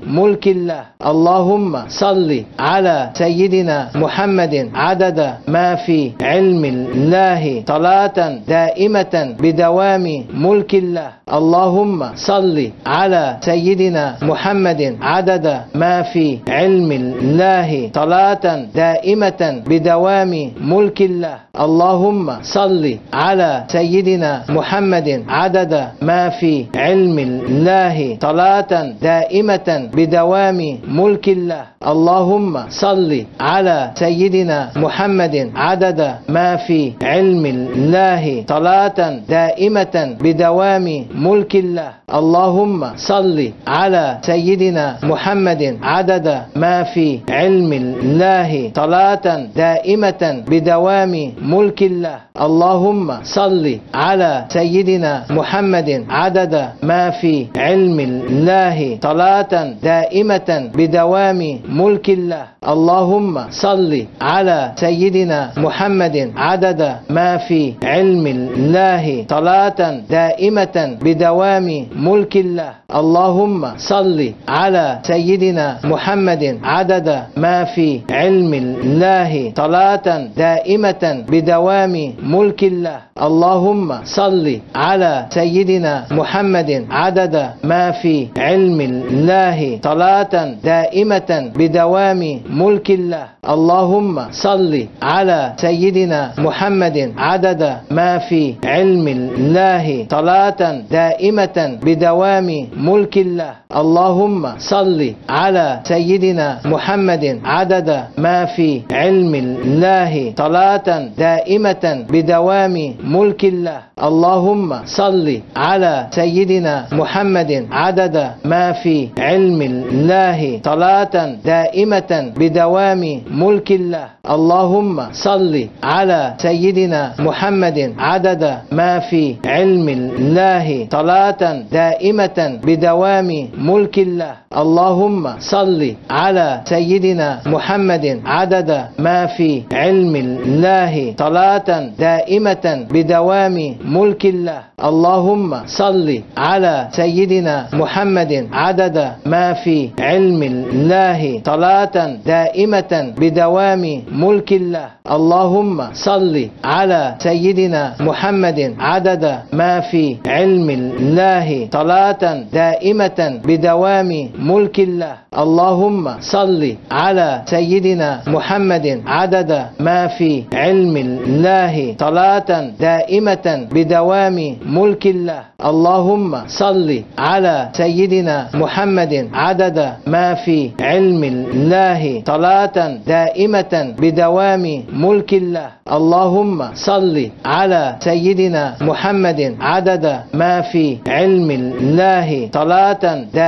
ملك الله. اللهم صل على سيدنا محمد. عدد ما في علم الله. صلاة دائمة بدوام ملك الله. اللهم صل على سيدنا محمد. عدد ما في علم الله. صلاة دائمة بدوام ملك الله. اللهم صل على سيدنا محمد. عدد ما في علم الله. صلاة دائمة بدوام ملك الله. اللهم صل على سيدنا محمد عدد ما في علم الله صلاة دائمة بدوام ملك الله. اللهم صل على سيدنا محمد عدد ما في علم الله صلاة دائمة بدوام ملك الله. اللهم صل على سيدنا محمد عدد ما في علم الله صلاة دائمة بدوام ملك الله. اللهم صل على سيدنا محمد عدد ما في علم الله. صلاة دائمة بدوام ملك الله. اللهم صل على سيدنا محمد عدد ما في علم الله. صلاة دائمة بدوام ملك الله. اللهم صل على سيدنا محمد عدد ما في علم الله صلاة دائمة بدوام ملك الله. اللهم صل على سيدنا محمد عدد ما في علم الله صلاة دائمة بدوام ملك الله. اللهم صل على سيدنا محمد عدد ما في علم الله صلاة دائمة بدوام ملك الله. اللهم صل على سيدنا محمد عدد ما في علم الله صلاة دائمة بدوام ملك الله. اللهم صل على سيدنا محمد عدد ما في علم الله صلاة دائمة بدوام ملك الله. اللهم صل على سيدنا محمد عدد ما في علم الله صلاة دائمة بدوام ملك الله. اللهم صل على سيدنا محمد عدد ما في علم الله صلاة دائمة بدوام ملك الله. اللهم صل على سيدنا محمد عدد ما في علم الله صلاة دائمة بدوام ملك الله. اللهم صل على سيدنا محمد عدد ما في علم الله صلاة دائمة بدوام ملك الله. اللهم صل على سيدنا محمد عدد ما في علم الله صلاة دائمة بدوام ملك الله. اللهم صل على سيدنا محمد عدد ما في علم الله صلاة دائمة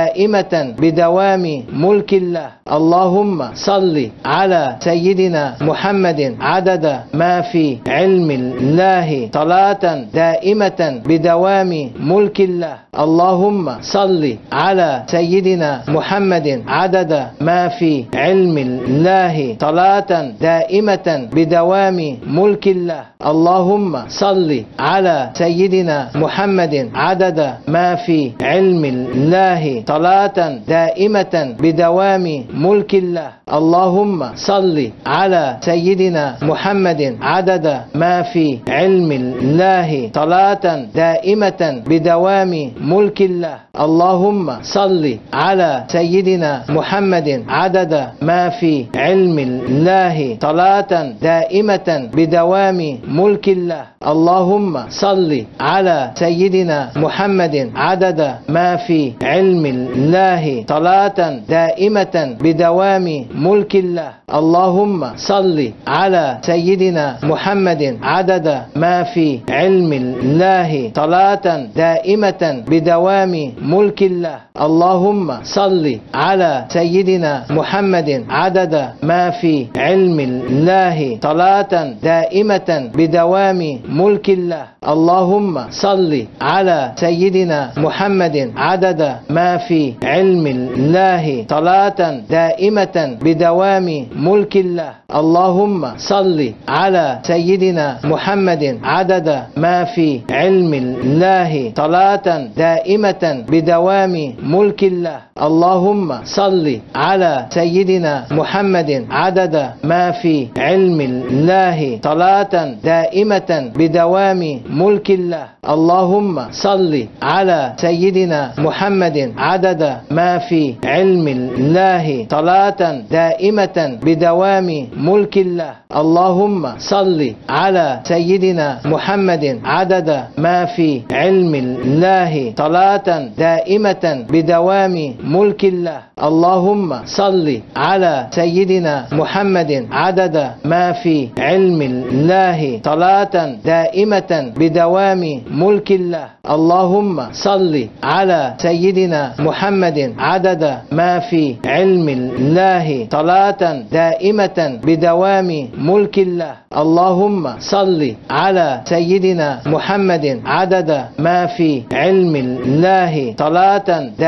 بدوام ملك الله. اللهم صل على سيدنا محمد عدد ما في علم الله صلاة دائمة بدوام ملك الله. اللهم صل على سيدنا محمد عدد ما في علم الله صلاة دائمة بدوام ملك الله. اللهم صل على سيدنا محمد عدد ما في علم الله صلاة دائمة بدوام ملك الله. اللهم صل على سيدنا محمد عدد ما في علم الله. صلاة دائمة بدوام ملك الله. اللهم صل على سيدنا محمد عدد ما في علم الله. صلاة دائمة بدوام ملك الله. اللهم صل على سيدنا محمد عدد ما في علم الله صلاة دائمة بدوام ملك الله. اللهم صل على سيدنا محمد عدد ما في علم الله صلاة دائمة بدوام ملك الله. اللهم صل على سيدنا محمد عدد ما في علم الله صلاة دائمة بدوام ملك الله. اللهم صل على سيدنا محمد عدد ما في علم الله صلاة دائمة بدوام ملك الله. اللهم صل على سيدنا محمد عدد ما في علم الله صلاة دائمة بدوام ملك الله. اللهم صل على سيدنا محمد عدد ما في علم الله صلاة دائمة بدوام ملك الله. اللهم صل على سيدنا محمد عدد ما في علم الله صلاة دائمة بدوام ملك الله. اللهم صل على سيدنا محمد عدد ما في علم الله صلاة دائمة بدوام ملك الله. اللهم صل على سيدنا محمد عدد ما في علم الله صلاة دائمة بدوام ملك الله. اللهم صل على سيدنا محمد عدد ما في علم الله صلاة دائمة بدوام ملك الله. اللهم صل على سيدنا محمد عدد ما في علم الله صلاة دائمة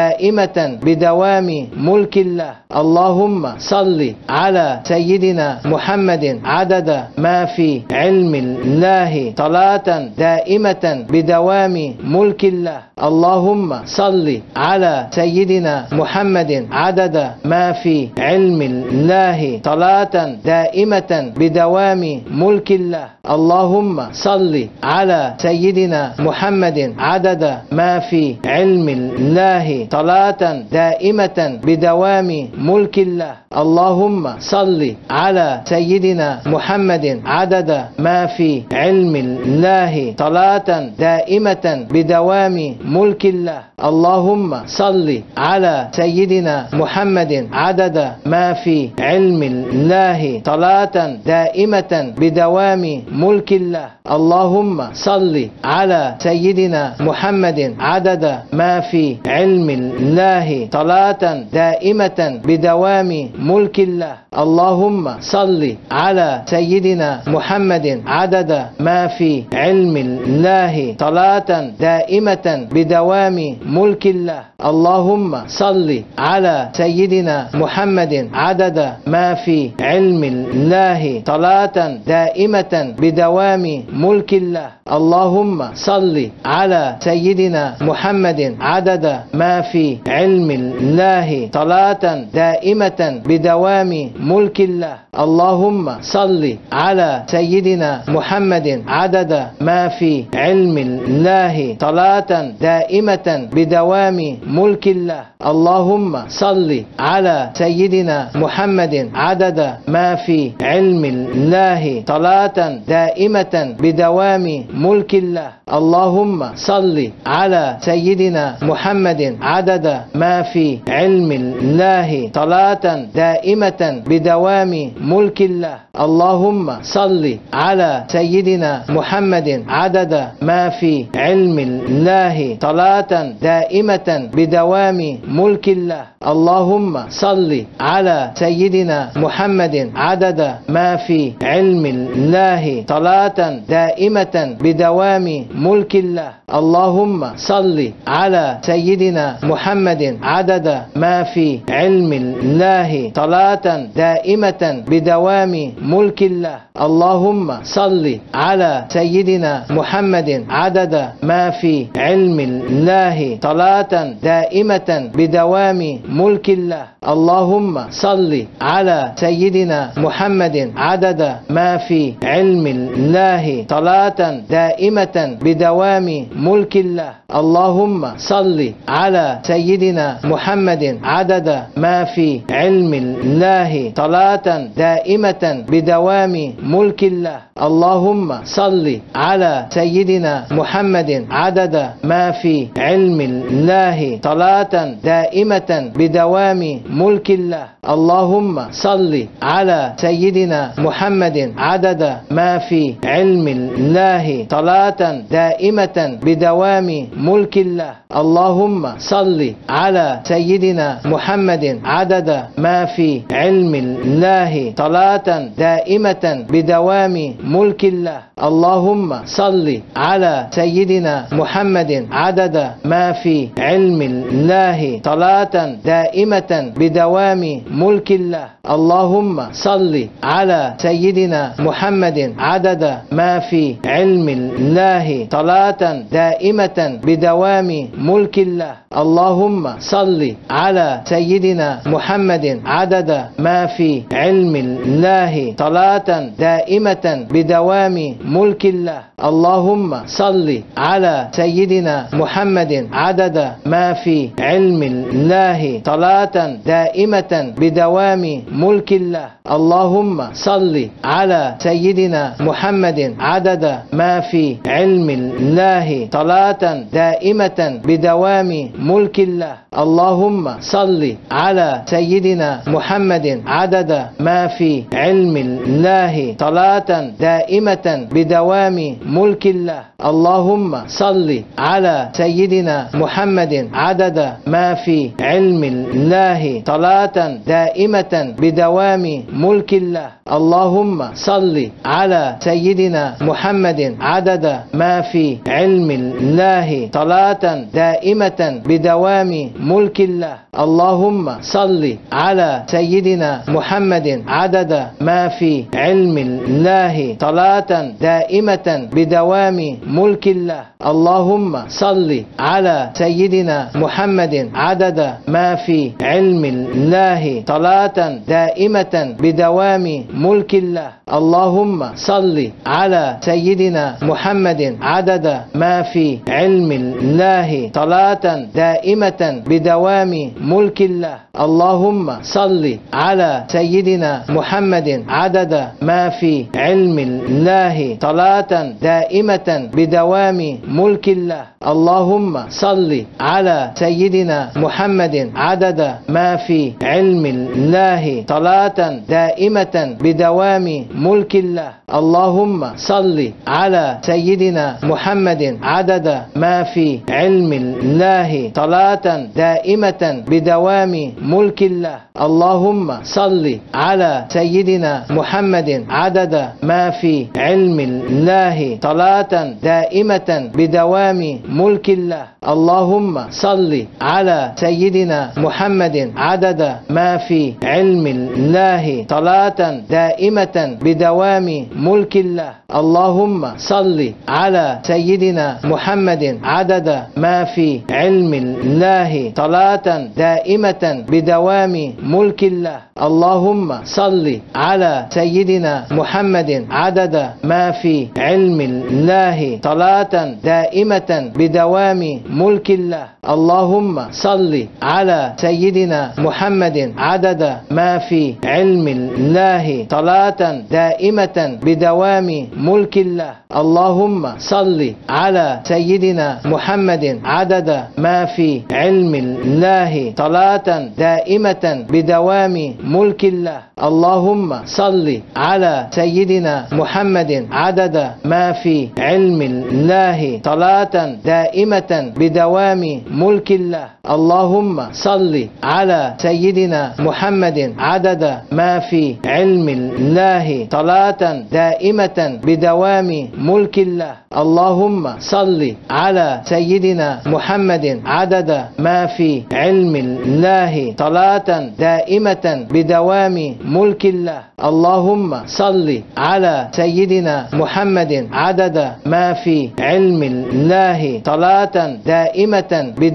بدوام ملك الله. اللهم صل على سيدنا محمد عدد ما في علم الله. صلاة دائمة بدوام ملك الله. اللهم صل على سيدنا محمد عدد ما في علم الله. صلاة دائمة بدوام ملك الله. اللهم صل على سيدنا محمد عدد ما في علم الله. صلاة دائمة بدوام ملك الله. اللهم صل على سيدنا محمد عدد ما في علم الله. صلاة دائمة بدوام ملك الله. اللهم صل على سيدنا محمد عدد ما في علم الله. صلاة دائمة بدوام ملك الله. اللهم صل على سيدنا محمد عدد ما في علم الله صلاة دائمة بدوام ملك الله. اللهم صل على سيدنا محمد عدد ما في علم الله صلاة دائمة بدوام ملك الله. اللهم صل على سيدنا محمد عدد ما في علم الله صلاة دائمة بدوام ملك الله. اللهم صل على سيدنا محمد عدد ما في علم الله صلاة دائمة بدوام ملك الله. اللهم صل على سيدنا محمد عدد ما في علم الله صلاة دائمة بدوام ملك الله. اللهم صل على سيدنا محمد عدد ما في علم الله صلاة دائمة بدوام ملك الله. اللهم صل على سيدنا محمد عدد ما في علم الله صلاة دائمة بدوام ملك الله. اللهم صل على سيدنا محمد عدد ما في علم الله صلاة دائمة بدوام ملك الله. اللهم صل على سيدنا محمد عدد ما في علم الله صلاة دائمة بدوام ملك الله. اللهم صل على سيدنا محمد عدد ما في علم الله صلاة دائمة بدوام ملك الله. اللهم صل على سيدنا محمد عدد ما في علم الله صلاة دائمة بدوام ملك الله. اللهم صل على سيدنا محمد عدد ما في علم الله. صلاة دائمة بدوام ملك الله. اللهم صل على سيدنا محمد عدد ما في علم الله. صلاة دائمة بدوام ملك الله. اللهم صل على سيدنا محمد عدد ما في علم الله. صلاة دائمة بدوام ملك الله. اللهم صل على سيدنا محمد عدد ما في علم الله. صلاة دائمة بدوام ملك الله. اللهم صل على سيدنا محمد عدد ما في علم الله. صلاة دائمة بدوام ملك الله. اللهم صل على سيدنا محمد عدد ما في علم الله صلاة دائمة بدوام ملك الله. اللهم صل على سيدنا محمد عدد ما في علم الله صلاة دائمة بدوام ملك الله. اللهم صل على سيدنا محمد عدد ما في علم الله صلاة دائمة بدوام ملك الله. اللهم صل على سيدنا محمد عدد ما في علم الله صلاة دائمة بدوام ملك الله. اللهم صل على سيدنا محمد عدد ما في علم الله صلاة دائمة بدوام ملك الله. اللهم صل على سيدنا محمد عدد ما في علم الله صلاة دائمة بدوام ملك الله. اللهم صل على سيدنا محمد عدد ما في علم الله صلاة دائمة بدوام ملك الله. اللهم صل على سيدنا محمد عدد ما في علم الله صلاة دائمة بدوام ملك الله. اللهم صل على سيدنا محمد عدد ما في علم الله صلاة دائمة بدوام ملك الله. اللهم صل على سيدنا محمد عدد ما في علم الله صلاة دائمة بدوام ملك الله. اللهم صل على سيدنا محمد عدد ما في علم الله صلاة دائمة بدوام ملك الله. اللهم صل على سيدنا محمد عدد ما في علم الله. صلاة دائمة بدوام ملك الله. اللهم صل على سيدنا محمد عدد ما في علم الله. صلاة دائمة بدوام ملك الله. اللهم صل على سيدنا محمد عدد ما في علم الله. صلاة دائمة بدوام ملك الله. اللهم صل على سيدنا محمد. عدد ما في علم الله. صلاة دائمة بدوام ملك الله. اللهم صل على سيدنا محمد. عدد ما في علم الله. صلاة دائمة بدوام ملك الله. اللهم صل على سيدنا محمد. عدد ما في علم الله صلاة دائمة بدوام ملك الله. اللهم صل على سيدنا محمد عدد ما في علم الله صلاة دائمة بدوام ملك الله. اللهم صل على سيدنا محمد عدد ما في علم الله صلاة دائمة بدوام ملك الله. اللهم صل على سيدنا محمد عدد ما في علم الله صلاة دائمة بدوام ملك الله. اللهم صل على سيدنا محمد عدد ما في علم الله صلاة دائمة بدوام ملك الله. اللهم صل على سيدنا محمد عدد ما في علم الله صلاة دائمة بدوام ملك الله. اللهم صل على سيدنا محمد عدد ما في علم الله صلاة دائمة بدوام ملك الله. اللهم صل على سيدنا محمد عدد ما في علم الله صلاة دائمة بدوام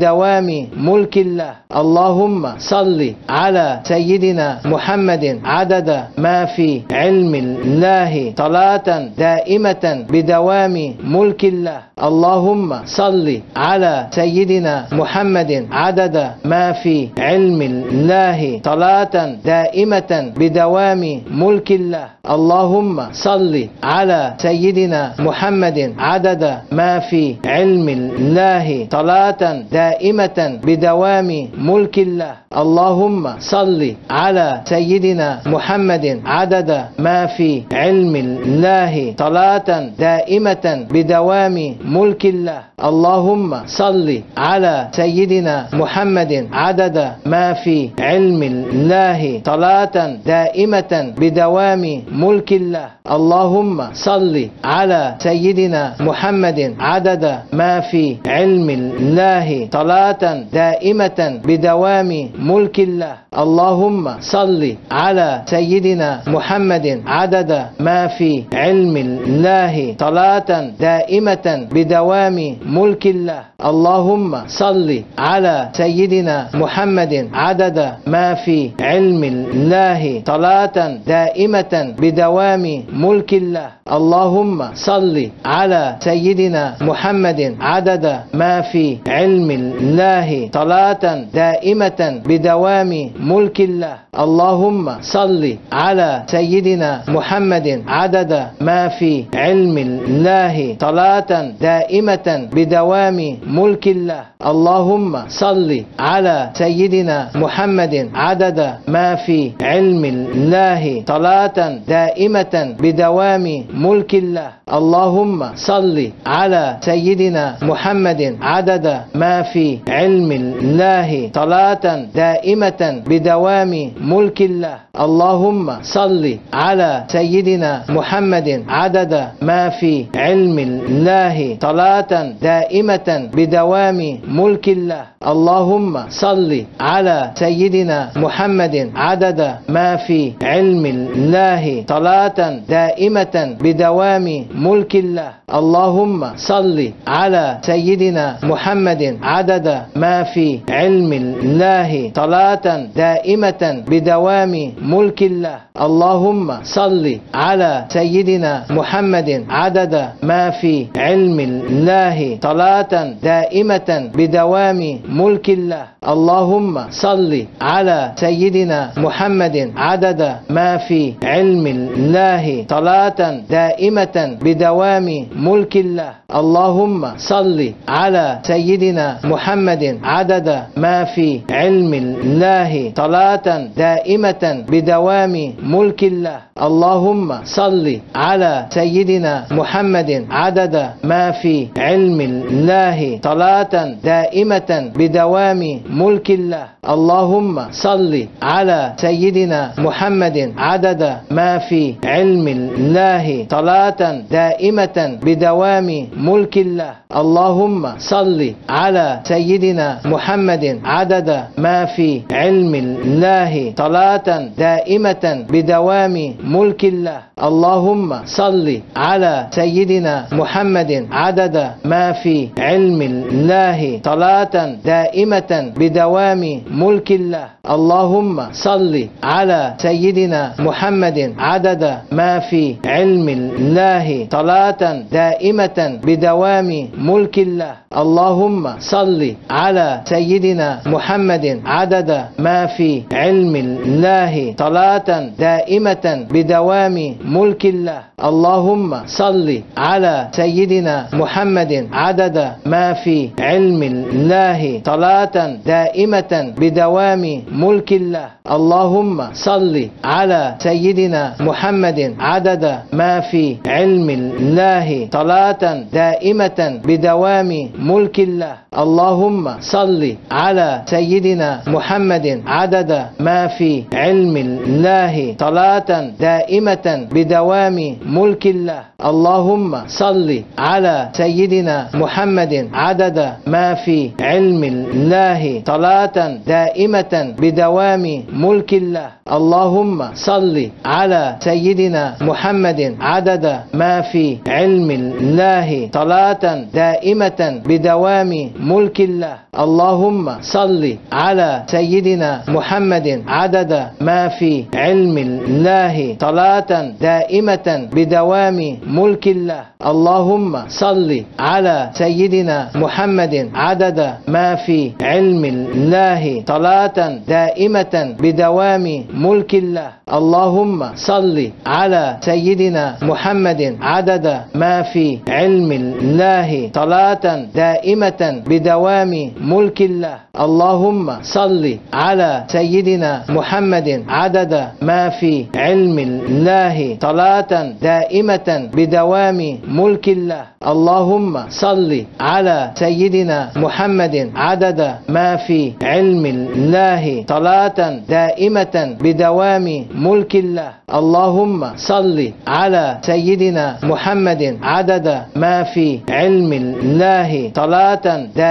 ملك الله. اللهم صل على سيدنا محمد. عدد ما في علم الله. صلاة دائمة بدوام ملك الله. اللهم صل على سيدنا محمد. عدد ما في علم الله. صلاة دائمة بدوام ملك الله. اللهم صل على سيدنا محمد. عدد ما في علم الله. صلاة دائمة بدوام ملك الله. اللهم صل على سيدنا محمد عدد ما في علم الله. صلاة دائمة بدوام ملك الله. اللهم صل على سيدنا محمد عدد ما في علم الله. صلاة دائمة بدوام ملك الله. اللهم صل على سيدنا محمد عدد ما في علم الله. صلاة دائمة بدوام ملك الله. اللهم صل على سيدنا محمد عدد ما في علم الله. صلاة دائمة بدوام ملك الله. اللهم صل على سيدنا محمد عدد ما في علم الله. صلاة دائمة بدوام ملك الله. اللهم صل على سيدنا محمد عدد ما في علم الله صلاة دائمة بدوام ملك الله. اللهم صل على سيدنا محمد عدد ما في علم الله صلاة دائمة بدوام ملك الله. اللهم صل على سيدنا محمد عدد ما في علم الله صلاة دائمة بدوام ملك الله. اللهم صل على سيدنا محمد عدد ما في علم الله صلاة دائمة بدوام ملك الله. اللهم صل على سيدنا محمد عدد ما في علم الله صلاة دائمة بدوام ملك الله. اللهم صل على سيدنا محمد عدد ما في علم الله صلاة دائمة بدوام ملك الله. اللهم صل على سيدنا محمد عدد ما في علم الله صلاة دائمة بدوام ملك الله. اللهم صل على سيدنا محمد عدد ما في علم الله صلاة دائمة بدوام ملك الله. اللهم صل على سيدنا محمد عدد ما في علم الله صلاة دائمة بدوام ملك الله. اللهم صل على سيدنا محمد عدد ما في علم الله صلاة دائمة بدوام ملك الله. اللهم صل على سيدنا محمد عدد ما في علم الله صلاة دائمة بدوام ملك الله. اللهم صل على سيدنا محمد عدد ما في علم الله صلاة دائمة بدوام ملك الله. اللهم صل على سيدنا محمد عدد ما في علم الله صلاة دائمة بدوام ملك الله. اللهم صل على سيدنا محمد عدد ما في علم الله صلاة دائمة بدوام ملك الله. اللهم صل على سيدنا محمد عدد ما في علم الله. صلاة دائمة بدوام ملك الله. اللهم صل على سيدنا محمد عدد ما في علم الله. صلاة دائمة بدوام ملك الله. اللهم صل على سيدنا محمد عدد ما في علم الله صلاة دائمة بدوام ملك الله. اللهم صل على سيدنا محمد عدد ما في علم الله صلاة دائمة بدوام ملك الله. اللهم صل على سيدنا محمد عدد ما في علم الله صلاة دائمة بدوام ملك الله. اللهم صل على سيدنا محمد عدد ما في علم الله صلاة دائمة بدوام ملك الله. اللهم صل على سيدنا محمد عدد ما في علم الله صلاة دائمة بدوام ملك الله. اللهم صل على سيدنا محمد عدد ما في علم الله صلاة دائمة بدوام ملك الله. اللهم صل على سيدنا محمد عدد ما في علم الله صلاة دائمة بدوام ملك الله. اللهم صل على سيدنا محمد عدد ما في علم الله صلاة دائمة بدوام ملك الله. اللهم صل على سيدنا محمد عدد ما في علم الله صلاة دائمة بدوام ملك الله. اللهم صل على سيدنا محمد عدد ما في علم الله صلاة دائمة بدوام ملك الله. اللهم صل على سيدنا محمد عدد ما في علم الله صلاة دائمة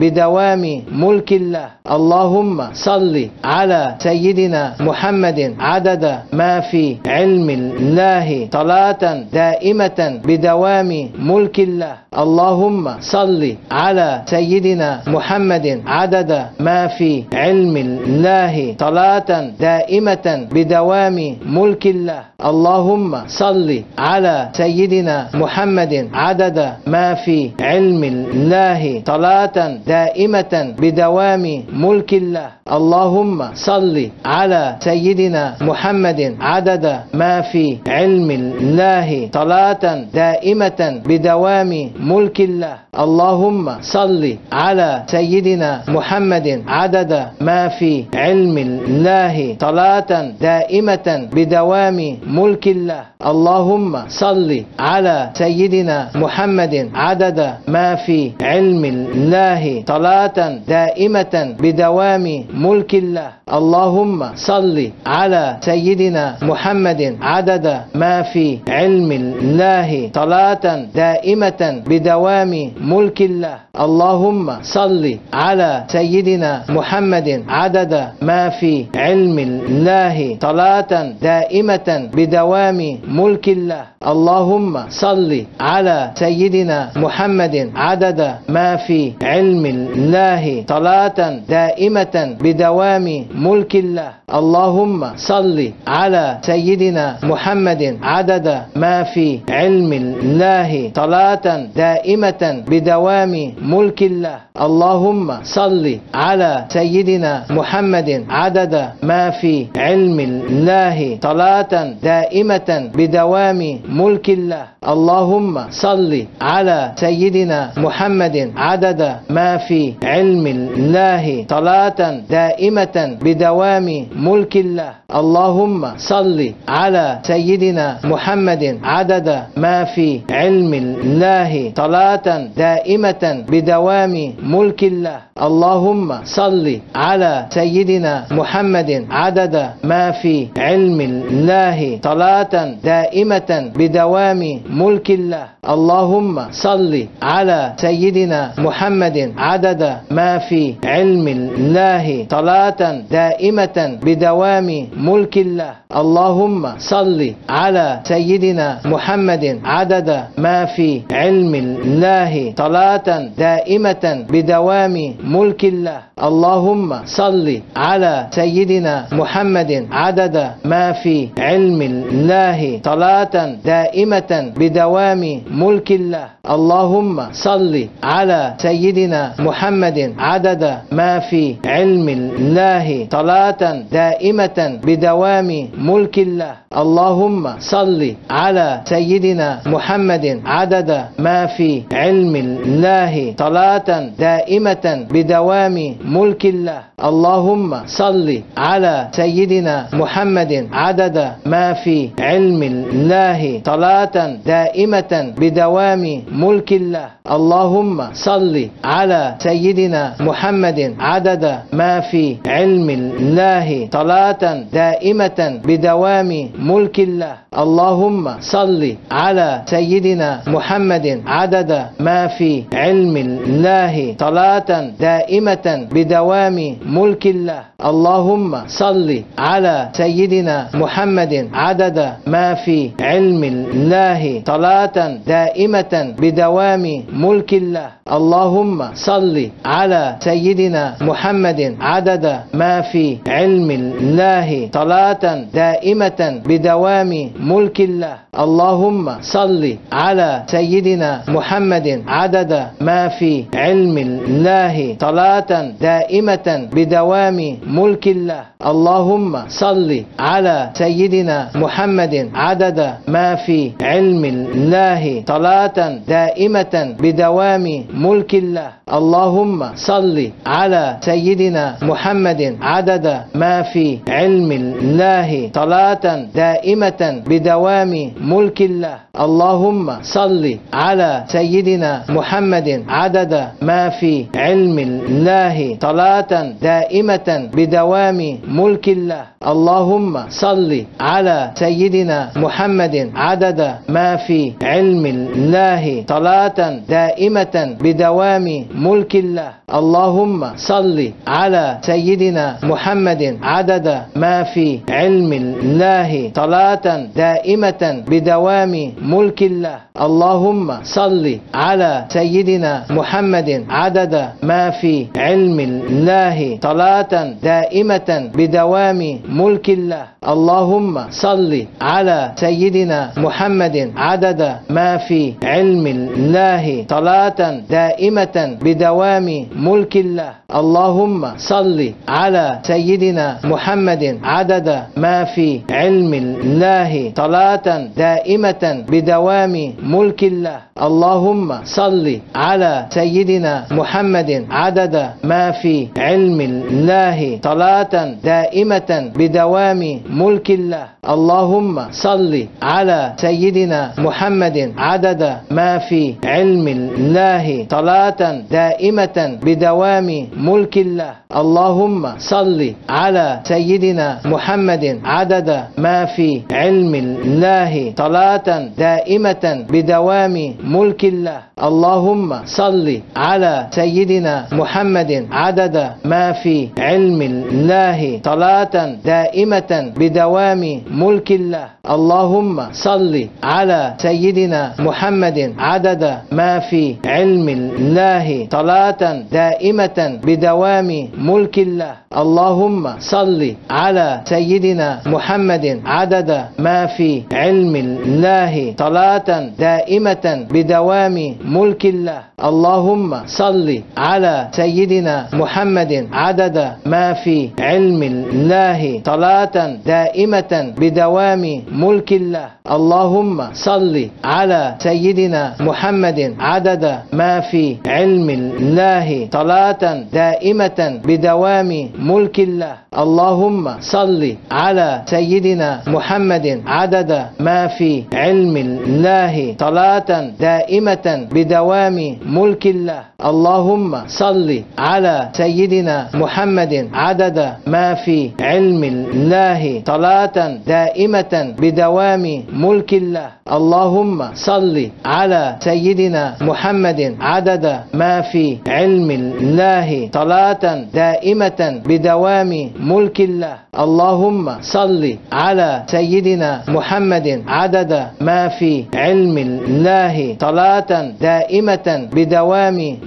بدوام ملك الله. اللهم صل على سيدنا محمد عدد ما في علم الله. صلاة دائمة بدوام ملك الله. اللهم صل على سيدنا محمد عدد ما في علم الله. صلاة دائمة بدوام ملك الله. اللهم صل على سيدنا محمد عدد ما في علم الله. صلاة دائمة بدوام ملك الله. اللهم صل على سيدنا محمد عدد ما في علم الله. صلاة دائمة بدوام ملك الله. اللهم صل على سيدنا محمد عدد ما في علم الله. صلاة دائمة بدوام ملك الله. اللهم صل على سيدنا محمد عدد ما في علم الله صلاة دائمة بدوام ملك الله. اللهم صل على سيدنا محمد عدد ما في علم الله صلاة دائمة بدوام ملك الله. اللهم صل على سيدنا محمد عدد ما في علم الله صلاة دائمة بدوام ملك الله. اللهم صل على سيدنا محمد عدد ما في علم الله صلاة دائمة بدوام ملك الله. اللهم صل على سيدنا محمد عدد ما في علم الله صلاة دائمة بدوام ملك الله. اللهم صل على سيدنا محمد عدد ما في علم الله صلاة دائمة بدوام ملك الله. اللهم صل على سيدنا محمد عدد ما في علم الله صلاة دائمة بدوام ملك الله. اللهم صل على سيدنا محمد عدد ما في علم الله صلاة دائمة بدوام ملك الله. اللهم صل على سيدنا محمد عدد ما في علم الله صلاة دائمة بدوام ملك الله. اللهم صل على سيدنا محمد عدد ما في علم الله صلاة دائمة بدوام ملك الله. اللهم صل على سيدنا محمد عدد ما في علم الله صلاة دائمة بدوام ملك الله. اللهم صل على سيدنا محمد عدد ما في علم الله. صلاة دائمة بدوام ملك الله. اللهم صل على سيدنا محمد عدد ما في علم الله. صلاة دائمة بدوام ملك الله. اللهم صل على سيدنا محمد عدد ما في علم الله. صلاة دائمة بدوام ملك الله. اللهم صل على سيدنا محمد عدد ما في علم الله. صلاة دائمة بدوام ملك الله. اللهم صل على سيدنا محمد عدد ما في علم الله. صلاة دائمة بدوام ملك الله. اللهم صل على سيدنا محمد عدد ما في علم الله صلاة دائمة بدوام ملك الله. اللهم صل على سيدنا محمد عدد ما في علم الله صلاة دائمة بدوام ملك الله. اللهم صل على سيدنا محمد عدد ما في علم الله صلاة دائمة بدوام ملك الله. اللهم صل على سيدنا محمد عدد ما في علم الله صلاة دائمة بدوام ملك الله. اللهم صل على سيدنا محمد عدد ما في علم الله صلاة دائمة بدوام ملك الله. اللهم صل على سيدنا محمد عدد ما في علم الله صلاة دائمة بدوام ملك الله. اللهم صل على سيدنا محمد عدد ما في علم الله صلاة دائمة بدوام ملك الله. اللهم صل على سيدنا محمد عدد ما في علم الله صلاة دائمة بدوام ملك الله. اللهم صل على سيدنا محمد عدد ما في علم الله صلاة دائمة بدوام ملك الله. اللهم صل على سيدنا محمد عدد ما في علم الله صلاة دائمة بدوام ملك الله. اللهم صل على سيدنا محمد عدد ما في علم الله صلاة دائمة بدوام ملك الله. اللهم صل على سيدنا محمد عدد ما في علم الله. صلاة دائمة بدوام ملك الله. اللهم صل على سيدنا محمد عدد ما في علم الله. صلاة دائمة بدوام ملك الله. اللهم صل على سيدنا محمد عدد ما في علم الله. صلاة دائمة بدوام ملك الله. اللهم صل على سيدنا محمد. عدد ما في علم الله. صلاة دائمة بدوام ملك الله. اللهم صل على سيدنا محمد. عدد ما في علم الله. صلاة دائمة بدوام ملك الله. اللهم صل على سيدنا محمد. عدد ما في علم الله صلاة دائمة بدوام ملك الله. اللهم صل على سيدنا محمد عدد ما في علم الله صلاة دائمة بدوام ملك الله. اللهم صل على سيدنا محمد عدد ما في علم الله صلاة دائمة بدوام ملك الله. اللهم صل على سيدنا محمد عدد ما في علم الله صلاة دائمة بدوام ملك الله. اللهم صل على سيدنا محمد عدد ما في علم الله صلاة دائمة بدوام ملك الله. اللهم صل على سيدنا محمد عدد ما في علم الله صلاة دائمة بدوام ملك الله. اللهم صل على سيدنا محمد عدد ما في علم الله صلاة دائمة بدوام ملك الله. اللهم صل على سيدنا محمد عدد ما في علم الله صلاة دائمة بدوام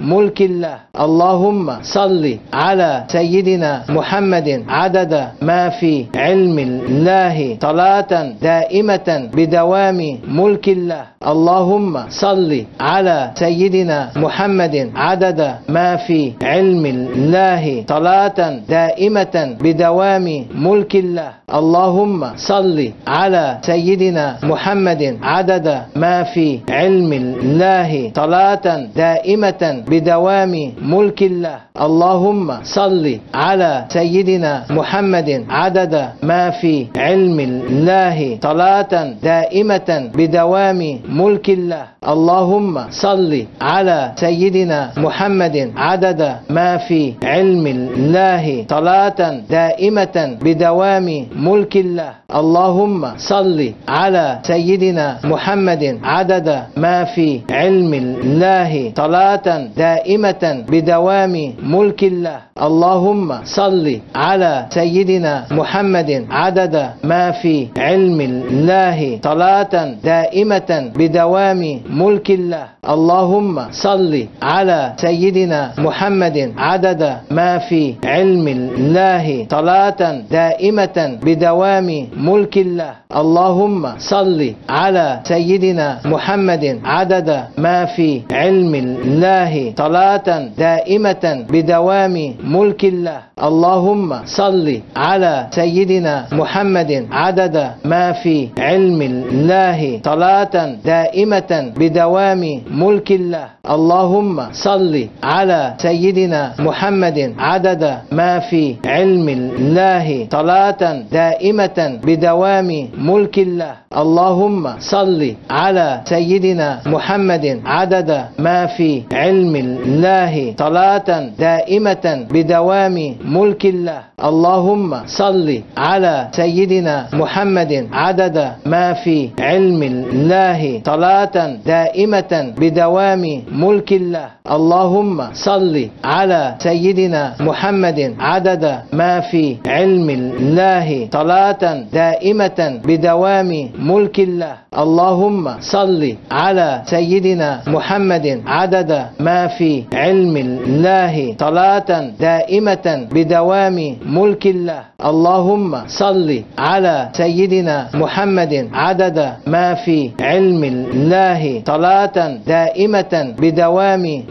ملك الله. اللهم صل على سيدنا محمد. عدد ما في علم الله. صلاة دائمة بدوام ملك الله. اللهم صل على سيدنا محمد. عدد ما في علم الله. صلاة دائمة بدوام ملك الله. اللهم صل على سيدنا محمد. عدد ما في علم الله. صلاة دائمة بدوام ملك الله. اللهم صل على سيدنا محمد عدد ما في علم الله صلاة دائمة بدوام ملك الله. اللهم صل على سيدنا محمد عدد ما في علم الله صلاة دائمة بدوام ملك الله. اللهم صل على سيدنا محمد عدد ما في علم الله صلاة دائمة بدوام ملك الله. اللهم صل على سيدنا محمد عدد ما في علم الله. صلاة دائمة بدوام ملك الله. اللهم صل على سيدنا محمد عدد ما في علم الله. صلاة دائمة بدوام ملك الله. اللهم صل على سيدنا محمد عدد ما في علم الله صلاة دائمة بدوام ملك الله. اللهم صل على سيدنا محمد عدد ما في علم الله صلاة دائمة بدوام ملك الله. اللهم صل على سيدنا محمد عدد ما في علم الله صلاة دائمة بدوام ملك الله. اللهم صل على سيدنا محمد عدد ما في علم الله صلاة دائمة بدوام ملك الله. اللهم صل على سيدنا محمد عدد ما في علم الله صلاة دائمة بدوام ملك الله. اللهم صل على سيدنا محمد عدد ما في علم الله صلاة دائمة بدوام ملك الله. اللهم صل على سيدنا محمد عدد ما في علم الله صلاة دائمة بدوام ملك الله. اللهم صل على سيدنا محمد عدد ما في علم الله صلاة دائمة بدوام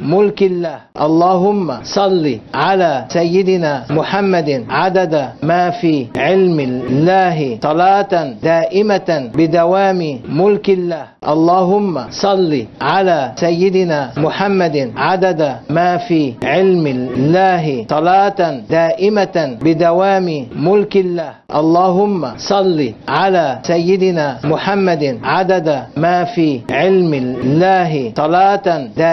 ملك الله. اللهم صل على سيدنا محمد عدد ما في علم الله صلاة دائمة بدوام ملك الله. اللهم صل على سيدنا محمد عدد ما في علم الله صلاة دائمة بدوام ملك الله. اللهم صل على سيدنا محمد عدد ما في علم الله صلاة دائمة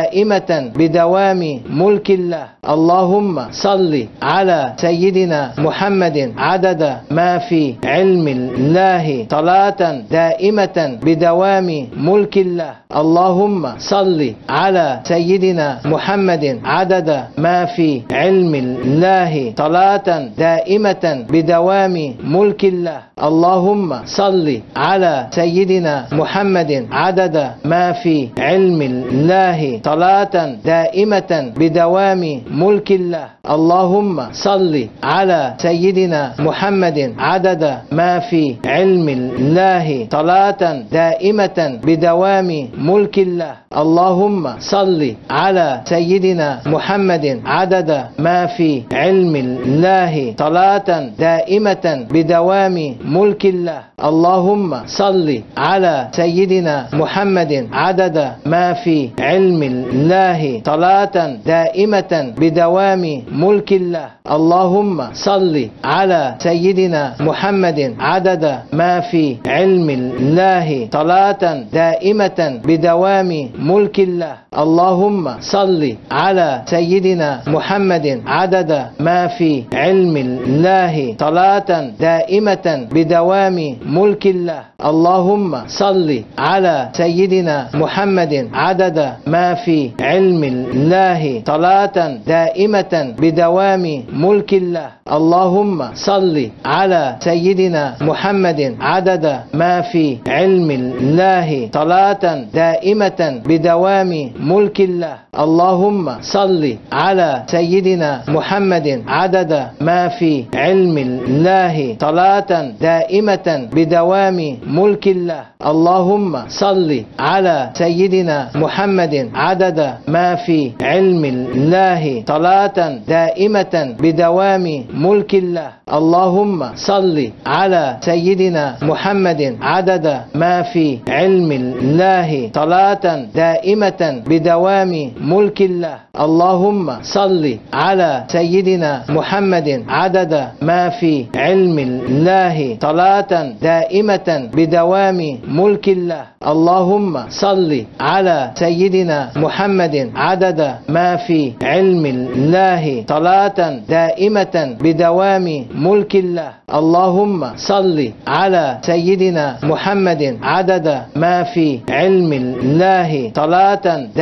بدوام ملك الله. اللهم صل على سيدنا محمد عدد ما في علم الله صلاة دائمة بدوام ملك الله. اللهم صل على سيدنا محمد عدد ما في علم الله صلاة دائمة بدوام ملك الله. اللهم صل على سيدنا محمد عدد ما في علم الله صلاة دائمة بدوام ملك الله. اللهم صل على سيدنا محمد عدد ما في علم الله. صلاة دائمة بدوام ملك الله. اللهم صل على سيدنا محمد عدد ما في علم الله. صلاة دائمة بدوام ملك الله. اللهم صل على سيدنا محمد عدد ما في علم الله صلاة دائمة بدوام ملك الله. اللهم صل على سيدنا محمد عدد ما في علم الله صلاة دائمة بدوام ملك الله. اللهم صل على سيدنا محمد عدد ما في علم الله صلاة دائمة بدوام ملك الله. اللهم صل على سيدنا محمد عدد ما في علم الله صلاة دائمة بدوام ملك الله. اللهم صل على سيدنا محمد عدد ما في علم الله صلاة دائمة بدوام ملك الله. اللهم صل على سيدنا محمد عدد ما في علم الله صلاة دائمة بدوام ملك الله. اللهم صل على سيدنا محمد عدد ما في علم الله صلاة دائمة بدوام ملك الله. اللهم صل على سيدنا محمد عدد ما في علم الله صلاة دائمة بدوام ملك الله. اللهم صل على سيدنا محمد عدد ما في علم الله صلاة دائمة بدوام ملك الله. اللهم صل على سيدنا محمد عدد ما في علم الله صلاة دائمة بدوام ملك الله. اللهم صل على سيدنا محمد عدد ما في علم الله صلاة دائمة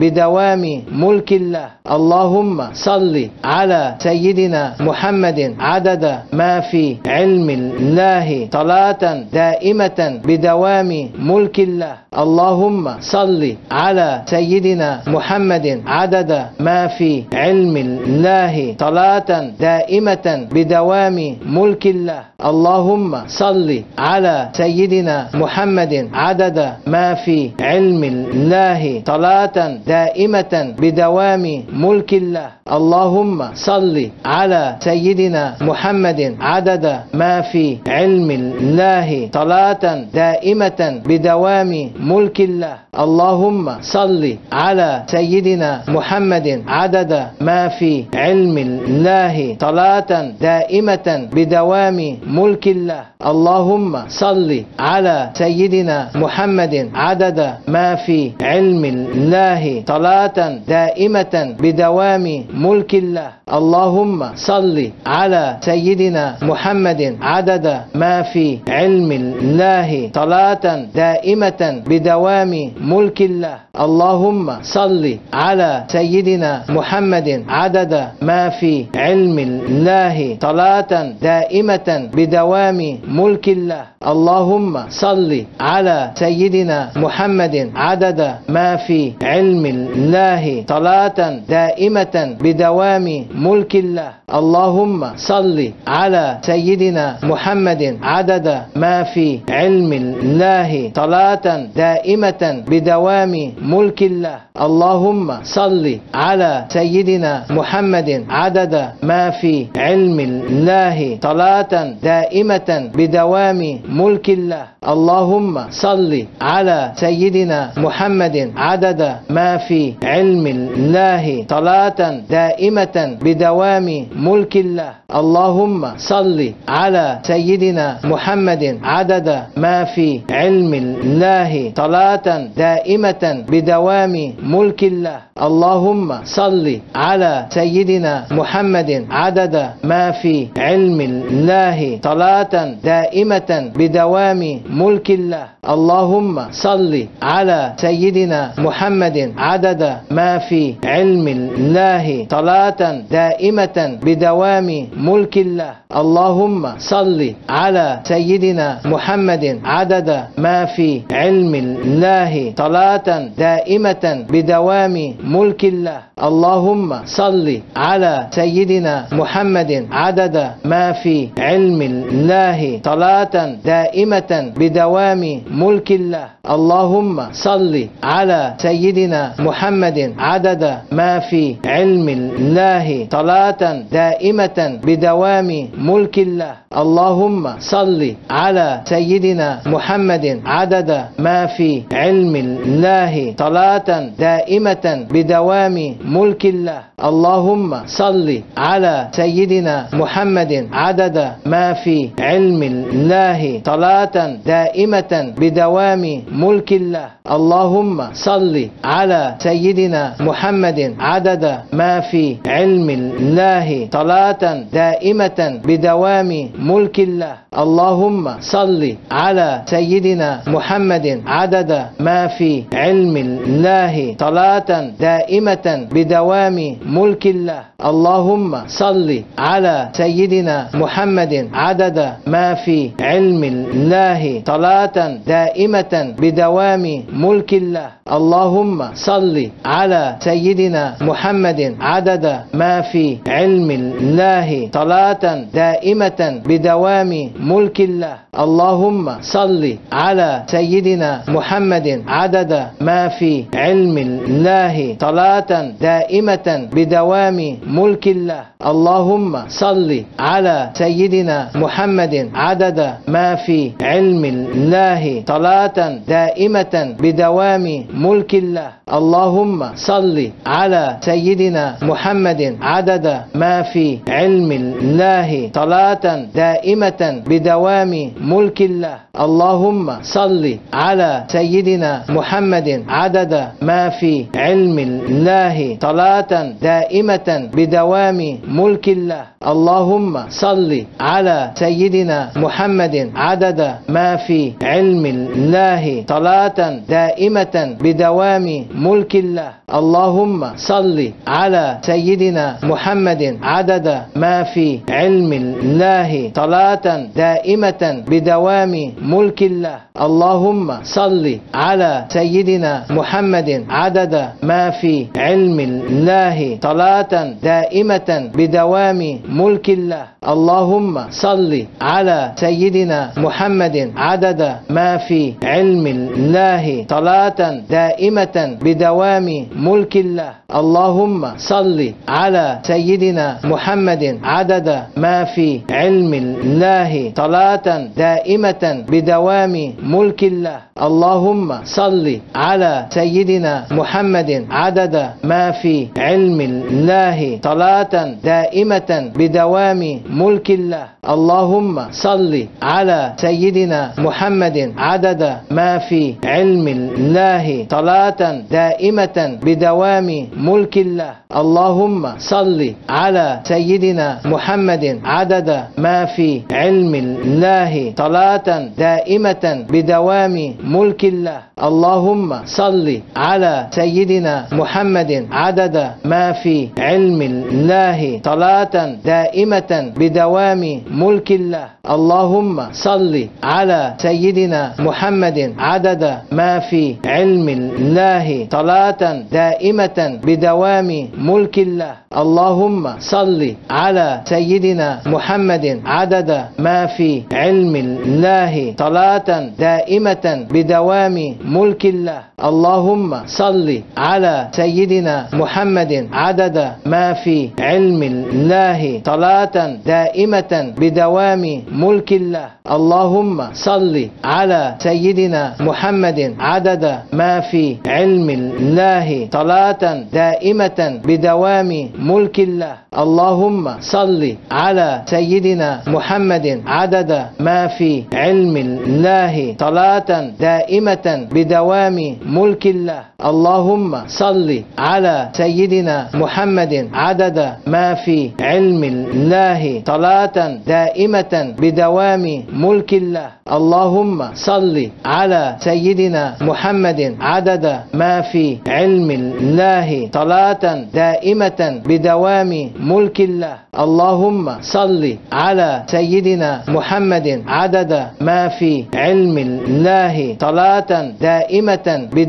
بدوام ملك الله. اللهم صل على سيدنا محمد عدد ما في علم الله. صلاة دائمة بدوام ملك الله. اللهم صل على سيدنا محمد عدد ما في علم الله. صلاة دائمة بدوام ملك الله. اللهم صل على سيدنا محمد عدد ما في علم الله. صلاة دائمة بدوام ملك الله. اللهم صل على سيدنا محمد عدد ما في علم الله. صلاة دائمة بدوام ملك الله. اللهم صل على سيدنا محمد عدد ما في علم الله. صلاة دائمة بدوام ملك الله. اللهم صل على سيدنا محمد عدد ما في علم الله صلاة دائمة بدوام ملك الله. اللهم صل على سيدنا محمد عدد ما في علم الله صلاة دائمة بدوام ملك الله. اللهم صل على سيدنا محمد عدد ما في علم الله صلاة دائمة بدوام ملك الله. اللهم صل على سيدنا محمد عدد ما في علم الله صلاة دائمة بدوام ملك الله. اللهم صل على سيدنا محمد عدد ما في علم الله صلاة دائمة بدوام ملك الله. اللهم صل على سيدنا محمد عدد ما في علم الله صلاة دائمة بدوام ملك الله. اللهم صل على سيدنا محمد عدد ما في علم الله صلاة دائمة بدوام ملك الله. اللهم صل على سيدنا محمد عدد ما في علم الله صلاة دائمة بدوام ملك الله. اللهم صل على سيدنا محمد عدد ما في علم الله صلاة دائمة بدوام ملك الله. اللهم صل على سيدنا محمد عدد ما في علم الله صلاة دائمة بدوام ملك الله. اللهم صل على سيدنا محمد عدد ما في علم الله صلاة دائمة بدوام ملك الله. اللهم صل على سيدنا محمد عدد ما في علم الله. صلاة دائمة بدوام ملك الله. اللهم صل على سيدنا محمد عدد ما في علم الله. صلاة دائمة بدوام ملك الله. اللهم صل على سيدنا محمد عدد ما في علم الله. صلاة دائمة بدوام ملك الله. اللهم صل على سيدنا محمد عدد ما في علم الله. صلاة دائمة بدوام ملك الله. اللهم صل على سيدنا محمد عدد ما في علم الله. صلاة دائمة بدوام ملك الله. اللهم صل على سيدنا محمد عدد ما في علم الله صلاة دائمة بدوام ملك الله. اللهم صل على سيدنا محمد عدد ما في علم الله صلاة دائمة بدوام ملك الله. اللهم صل على سيدنا محمد عدد ما في علم الله صلاة دائمة بدوام ملك الله. اللهم صل على سيدنا محمد عدد ما في علم الله صلاة دائمة بدوام ملك الله. اللهم صل على سيدنا محمد عدد ما في علم الله صلاة دائمة بدوام ملك الله. اللهم صل على سيدنا محمد عدد ما في علم الله صلاة دائمة بدوام ملك الله. اللهم صل على سيدنا محمد عدد ما في علم الله صلاة دائمة بدوام ملك الله. اللهم صل على سيدنا محمد عدد ما في علم الله صلاة دائمة بدوام ملك الله. اللهم صل على سيدنا محمد عدد ما في علم الله صلاة دائمة بدوام ملك الله. اللهم صل على سيدنا محمد عدد ما في علم الله صلاة دائمة بدوام ملك الله. اللهم صل على سيدنا محمد عدد ما في علم الله صلاة دائمة بدوام ملك الله. اللهم صل على سيدنا محمد عدد ما في علم الله. صلاة دائمة بدوام ملك الله. اللهم صل على سيدنا محمد عدد ما في علم الله. صلاة دائمة بدوام ملك الله. اللهم صل على سيدنا محمد عدد ما في علم الله. صلاة دائمة بدوام ملك الله. اللهم صل على سيدنا محمد عدد ما في علم الله. صلاة دائمة بدوام ملك الله. اللهم صل على سيدنا محمد عدد ما في علم الله. صلاة دائمة بدوام ملك الله. اللهم صل على سيدنا محمد عدد ما في علم الله صلاة دائمة بدوام ملك الله. اللهم صل على سيدنا محمد عدد ما في علم الله صلاة دائمة بدوام ملك الله. اللهم صل على سيدنا محمد عدد ما في علم الله صلاة دائمة بدوام ملك الله. اللهم صل على سيدنا محمد عدد ما في علم الله صلاة دائمة بدوام ملك الله. اللهم صل على سيدنا محمد عدد ما في علم الله صلاة دائمة بدوام ملك الله. اللهم صل على سيدنا محمد عدد ما في علم الله صلاة دائمة بدوام ملك الله. اللهم صل على سيدنا محمد عدد ما في علم الله صلاة دائمة بدوام ملك الله. اللهم صل على سيدنا محمد عدد ما في علم الله صلاة دائمة بدوام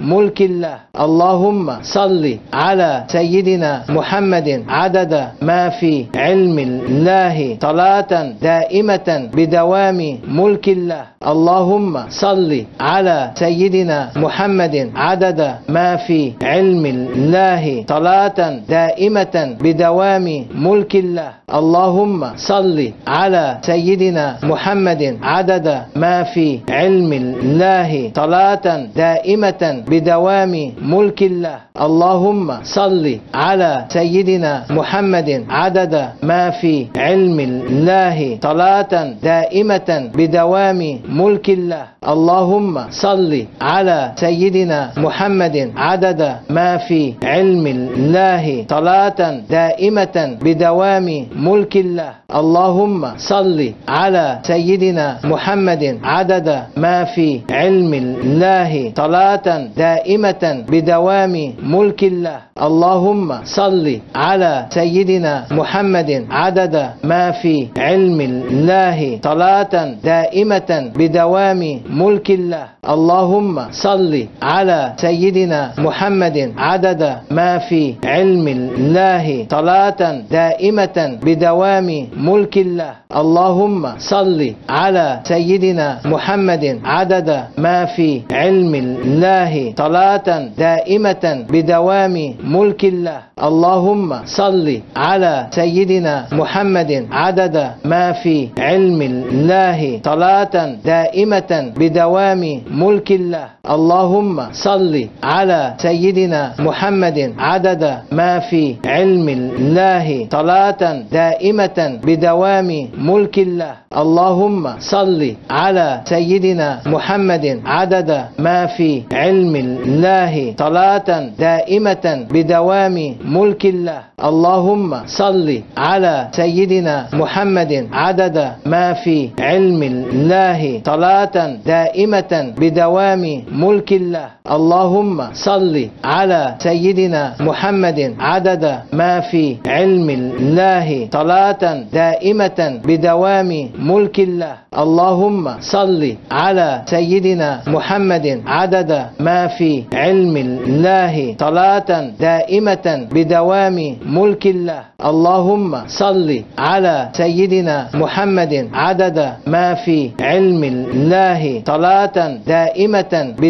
ملك الله. اللهم صل على سيدنا محمد. عدد ما في علم الله. صلاة دائمة بدوام ملك الله. اللهم صل على سيدنا محمد. عدد ما في علم الله. صلاة دائمة بدوام ملك الله. اللهم صل على سيدنا محمد. عدد ما في علم الله. صلاة دائمة بدوام ملك الله. اللهم صل على سيدنا محمد. عدد ما في علم الله. صلاة دائمة بدوام ملك الله. اللهم صل على سيدنا محمد. عدد ما في علم الله. صلاة دائمة بدوام ملك الله. اللهم صل على سيدنا محمد. عدد ما في علم الله. صلاة دائمة بدوام ملك الله. اللهم صل على سيدنا محمد عدد ما في علم الله. صلاة دائمة بدوام ملك الله. اللهم صل على سيدنا محمد عدد ما في علم الله. صلاة دائمة بدوام ملك الله. اللهم صل على سيدنا محمد عدد ما في علم الله صلاة دائمة بدوام ملك الله. اللهم صل على سيدنا محمد عدد ما في علم الله صلاة دائمة بدوام ملك الله. اللهم صل على سيدنا محمد عدد ما في علم الله صلاة دائمة بدوام ملك الله. اللهم صل على سيدنا محمد عدد ما في علم الله صلاة دائمة بدوام ملك الله. اللهم صل على سيدنا محمد عدد ما في علم الله صلاة دائمة بدوام ملك الله. اللهم صل على سيدنا محمد عدد ما في علم الله صلاة دائمة بدوام ملك الله. اللهم صل على سيدنا محمد عدد ما في علم الله صلاة دائمة بدوام ملك الله. اللهم صل على سيدنا محمد عدد ما في علم الله صلاة دائمة بدوام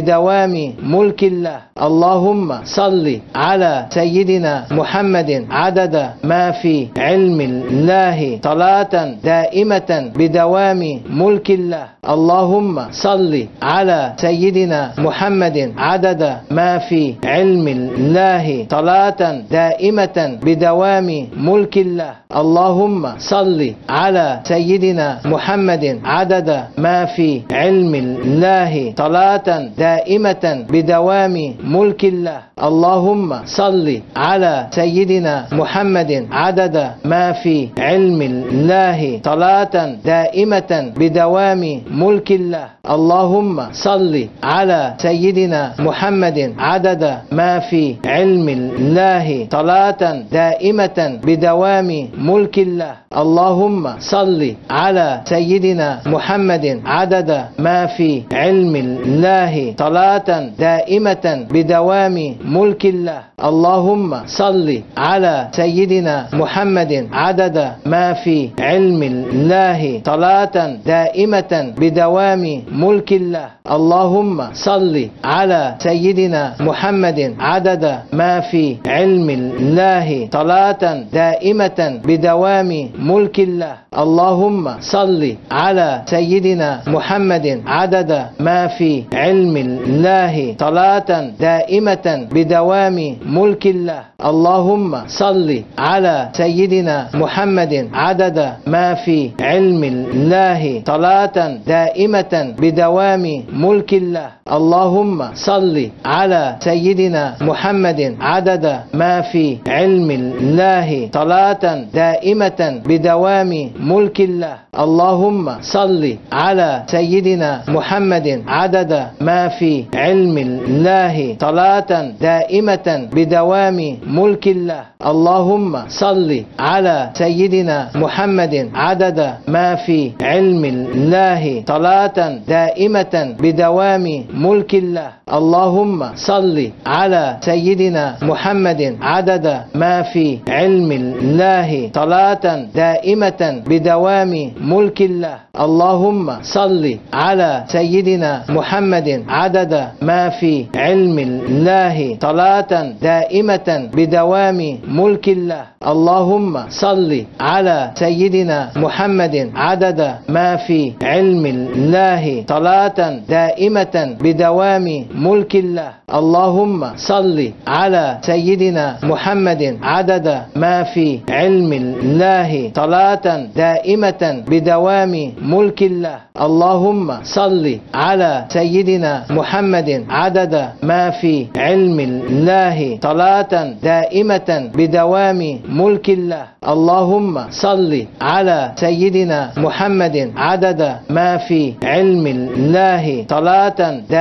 ملك الله. اللهم صل على سيدنا محمد عدد ما في علم الله صلاة دائمة بدوام ملك الله. اللهم صل على سيدنا محمد عدد ما في علم الله صلاة دائمة بدوام ملك الله. اللهم صل على سيدنا محمد عدد ما في علم الله صلاة دائمة بدوام ملك الله. اللهم صل على سيدنا محمد عدد ما في علم الله صلاة دائمة بدوام ملك الله. اللهم صل على سيدنا محمد عدد ما في علم الله صلاة دائمة بدوام ملك الله. اللهم صل على سيدنا محمد عدد ما في علم الله صلاة دائمة بدوام ملك الله. اللهم صل على سيدنا محمد عدد ما في علم الله. صلاة دائمة بدوام ملك الله. اللهم صل على سيدنا محمد عدد ما في علم الله. صلاة دائمة بدوام ملك الله. اللهم صل على سيدنا محمد عدد ما في علم الله صلاة دائمة بدوام ملك الله. اللهم صل على سيدنا محمد عدد ما في علم الله صلاة دائمة بدوام ملك الله. اللهم صل على سيدنا محمد عدد ما في علم الله صلاة دائمة بدوام ملك الله. اللهم صل على سيدنا محمد عدد ما في علم الله صلاة دائمة بدوام ملك الله. اللهم صل على سيدنا محمد عدد ما في علم الله صلاة دائمة بدوام ملك الله. اللهم صل على سيدنا محمد عدد ما في علم الله صلاة دائمة بدوام ملك الله. اللهم صل على سيدنا محمد عدد ما في علم الله صلاة دائمة بدوام ملك الله. اللهم صل على سيدنا محمد عدد ما في علم الله صلاة دائمة بدوام ملك الله. اللهم صل على سيدنا محمد عدد ما في علم الله صلاة دائمة بدوام ملك الله. اللهم صل على سيدنا محمد عدد ما في علم الله صلاة دائمة بدوام ملك الله. اللهم صل على سيدنا محمد عدد ما في علم الله صلاة دائمة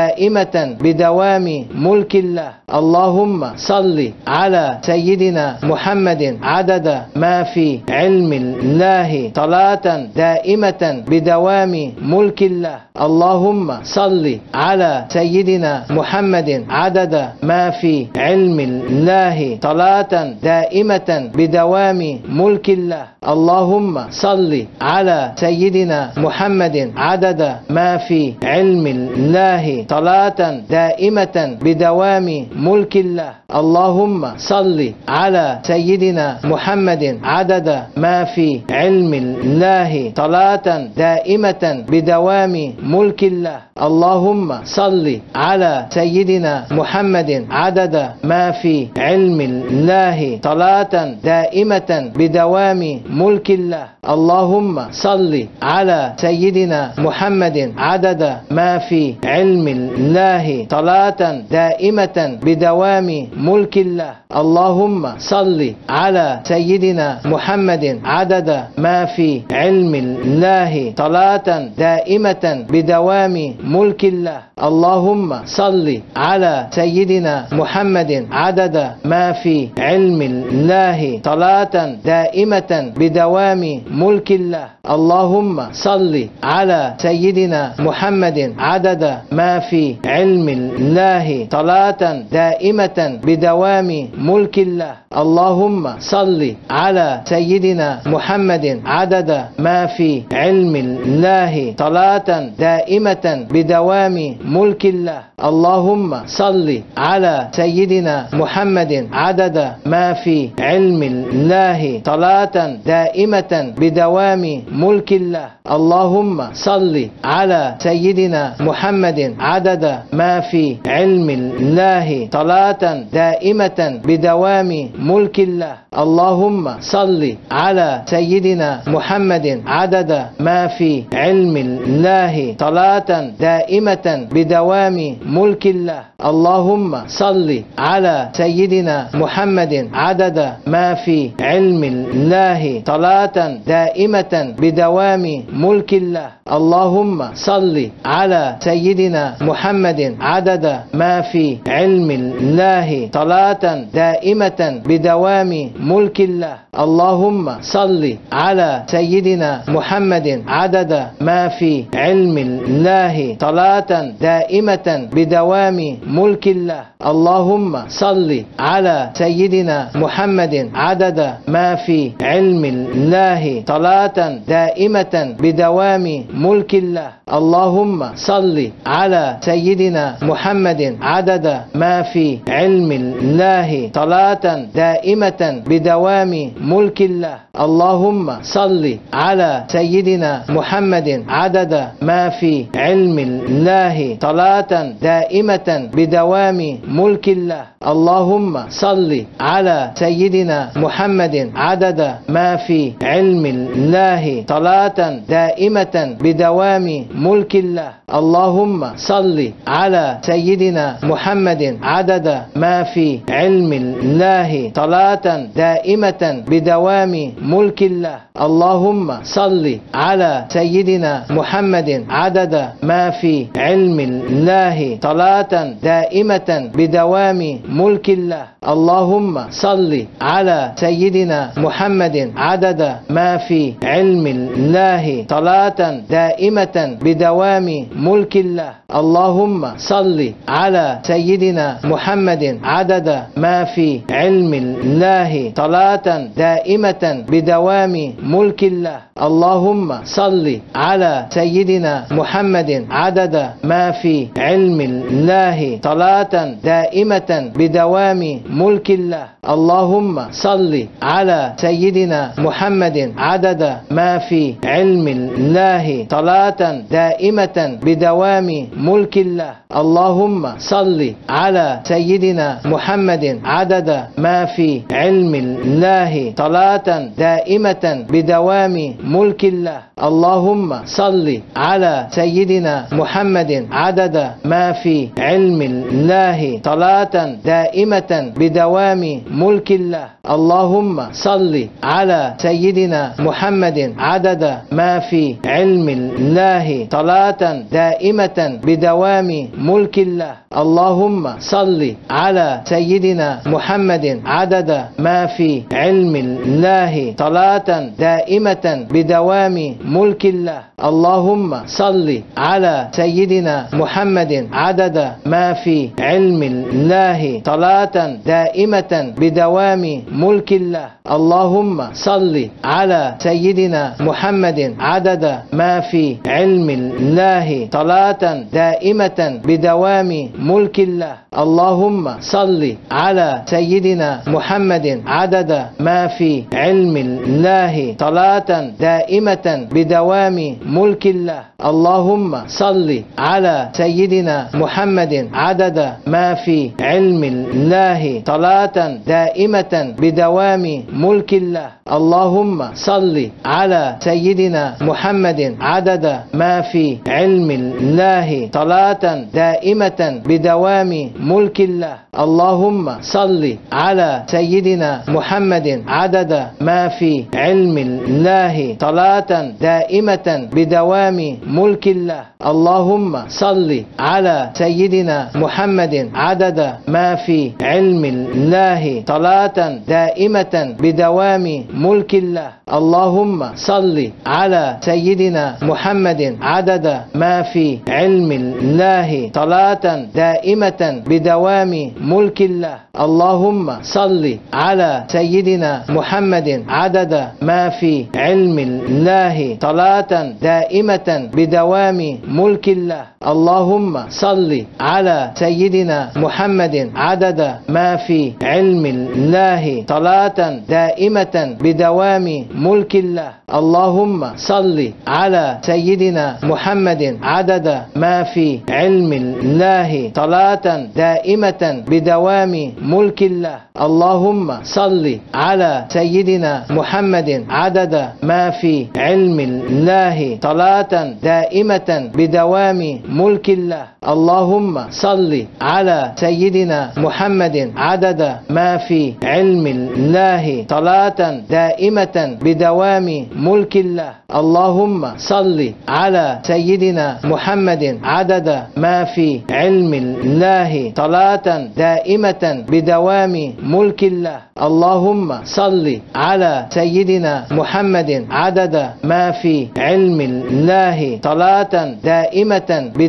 بدوام ملك الله. اللهم صل على سيدنا محمد عدد ما في علم الله. صلاة دائمة بدوام ملك الله. اللهم صل على سيدنا محمد عدد ما في علم الله. صلاة دائمة بدوام ملك الله. اللهم صل على سيدنا محمد عدد ما في علم الله. صلاة دائمة بدوام ملك الله. اللهم صل على سيدنا محمد عدد ما في علم الله. صلاة دائمة بدوام ملك الله. اللهم صل على سيدنا محمد عدد ما في علم الله. صلاة دائمة بدوام ملك الله. اللهم صل على سيدنا محمد عدد ما في علم الله صلاة دائمة بدوام ملك الله. اللهم صل على سيدنا محمد عدد ما في علم الله صلاة دائمة بدوام ملك الله. اللهم صل على سيدنا محمد عدد ما في علم الله صلاة دائمة بدوام ملك الله. اللهم صل على سيدنا محمد عدد ما في علم الله صلاة دائمة بدوام ملك الله. اللهم صل على سيدنا محمد عدد ما في علم الله صلاة دائمة بدوام ملك الله. اللهم صل على سيدنا محمد عدد ما في علم الله صلاة دائمة بدوام ملك الله. اللهم صل على سيدنا محمد عدد ما في علم الله صلاة دائمة بدوام ملك الله. اللهم صل على سيدنا محمد عدد ما في علم الله صلاة دائمة بدوام ملك الله. اللهم صل على سيدنا محمد عدد ما في علم الله صلاة دائمة بدوام ملك الله. اللهم صل على سيدنا محمد عدد ما في علم الله صلاة دائمة بدوام ملك الله. اللهم صل على سيدنا محمد عدد ما في علم الله صلاة دائمة بدوام ملك الله. اللهم صل على سيدنا محمد عدد ما في علم الله. صلاة دائمة بدوام ملك الله. اللهم صل على سيدنا محمد عدد ما في علم الله. صلاة دائمة بدوام ملك الله. اللهم صل على سيدنا محمد عدد ما في علم الله. صلاة دائمة بدوام ملك الله. اللهم صل على سيدنا محمد عدد ما في علم الله. صلاة دائمة بدوام ملك الله. اللهم صل على سيدنا محمد عدد ما في علم الله. صلاة دائمة بدوام ملك الله. اللهم صل على سيدنا محمد عدد ما في علم الله صلاة دائمة بدوام ملك الله. اللهم صل على سيدنا محمد عدد ما في علم الله صلاة دائمة بدوام ملك الله. اللهم صل على سيدنا محمد عدد ما في علم الله صلاة دائمة بدوام ملك الله. اللهم صل على سيدنا محمد عدد ما في علم الله صلاة دائمة بدوام ملك الله. اللهم صل على سيدنا محمد عدد ما في علم الله صلاة دائمة بدوام ملك الله. اللهم صل على سيدنا محمد عدد ما في علم الله صلاة دائمة بدوام ملك الله. اللهم صل على سيدنا محمد عدد ما في علم الله صلاة دائمة بدوام ملك الله. اللهم صل على سيدنا محمد عدد ما في علم الله صلاة دائمة بدوام ملك الله. اللهم صل على سيدنا محمد عدد ما في علم الله صلاة دائمة بدوام ملك الله. اللهم صل على سيدنا محمد عدد ما في علم الله صلاة دائمة بدوام ملك الله. اللهم صل على سيدنا محمد عدد ما في علم الله صلاة دائمة بدوام ملك الله. اللهم صل على سيدنا محمد عدد ما في علم الله. صلاة دائمة بدوام ملك الله. اللهم صل على سيدنا محمد عدد ما في علم الله. صلاة دائمة بدوام ملك الله. اللهم صل على سيدنا محمد عدد ما في علم الله. صلاة دائمة بدوام ملك الله. اللهم صل على سيدنا محمد. عدد ما في علم الله. صلاة دائمة بدوام ملك الله. اللهم صل على سيدنا محمد. عدد ما في علم الله. صلاة دائمة بدوام ملك الله. اللهم صل على سيدنا محمد. عدد ما في علم الله صلاة دائمة بدوام ملك الله. اللهم صل على سيدنا محمد عدد ما في علم الله صلاة دائمة بدوام ملك الله. اللهم صل على سيدنا محمد عدد ما في علم الله صلاة دائمة بدوام ملك الله. اللهم صل على سيدنا محمد عدد ما في علم الله صلاة دائمة بدوام ملك الله. اللهم صل على سيدنا محمد عدد ما في علم الله صلاة دائمة بدوام ملك الله. اللهم صل على سيدنا محمد عدد ما في علم الله صلاة دائمة بدوام ملك الله. اللهم صل على سيدنا محمد عدد ما في علم الله صلاة دائمة بدوام ملك الله. اللهم صل على سيدنا محمد عدد ما في علم الله صلاة دائمة بدوام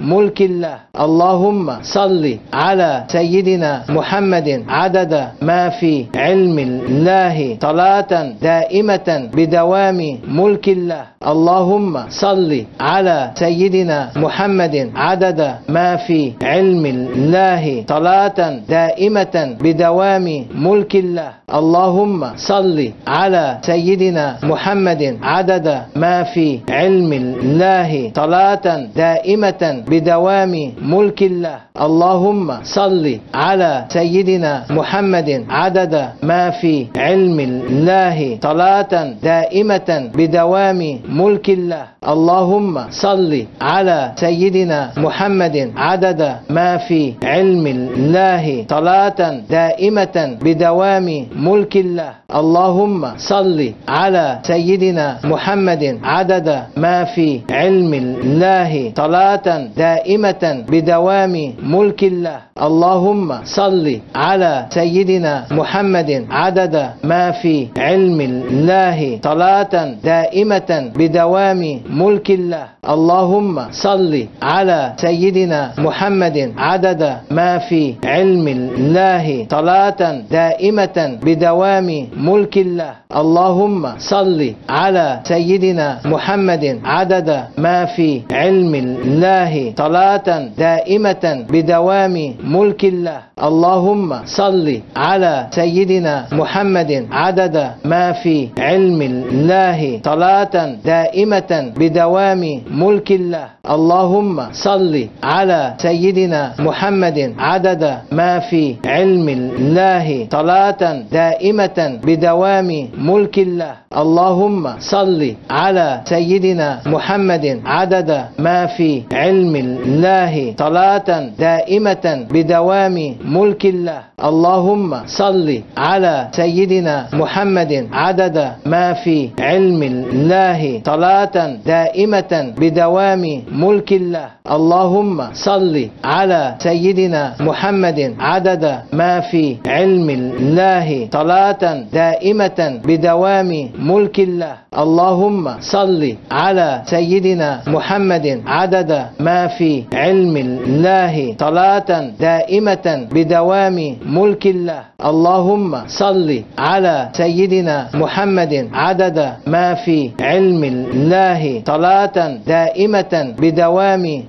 ملك الله. اللهم صل على سيدنا محمد عدد ما في علم الله صلاة دائمة بدوام ملك الله. اللهم صل على سيدنا محمد عدد ما في علم الله صلاة دائمة بدوام ملك الله. اللهم صل على سيدنا محمد عدد ما في علم الله صلاة دائمة بدوام ملك الله. اللهم صل على سيدنا محمد. عدد ما في علم الله. صلاة دائمة بدوام ملك الله. اللهم صل على سيدنا محمد. عدد ما في علم الله. صلاة دائمة بدوام ملك الله. اللهم صل على سيدنا محمد. عدد ما في علم الله. صلاة دائمة بدوام ملك الله. اللهم صل على سيدنا محمد عدد ما في علم الله. صلاة دائمة بدوام ملك الله. اللهم صل على سيدنا محمد عدد ما في علم الله. صلاة دائمة بدوام ملك الله. اللهم صل على سيدنا محمد عدد ما في علم الله صلاة دائمة بدوام ملك الله. اللهم صل على سيدنا محمد عدد ما في علم الله صلاة دائمة بدوام ملك الله. اللهم صل على سيدنا محمد عدد ما في علم الله صلاة دائمة بدوام ملك الله. اللهم صل على سيدنا محمد عدد ما في علم الله صلاة دائمة بدوام ملك الله. اللهم صل على سيدنا محمد عدد ما في علم الله صلاة دائمة بدوام ملك الله. اللهم صل على سيدنا محمد عدد ما في علم الله صلاة دائمة بدوام ملك الله. اللهم صل على سيدنا محمد عدد ما في علم الله صلاة دائمة بدوام ملك الله. اللهم صل على سيدنا محمد عدد ما في علم الله صلاة دائمة بدوام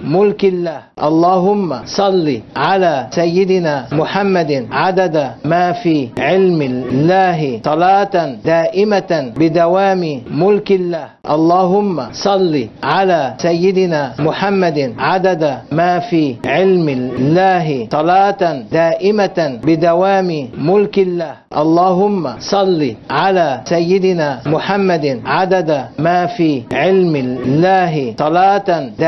ملك الله. اللهم صل على سيدنا محمد عدد ما في علم الله صلاة دائمة بدوام ملك الله. اللهم صل على سيدنا محمد عدد ما في علم الله صلاة دائمة بدوام ملك الله. اللهم صل على سيدنا محمد عدد ما في علم الله صلاة دائمة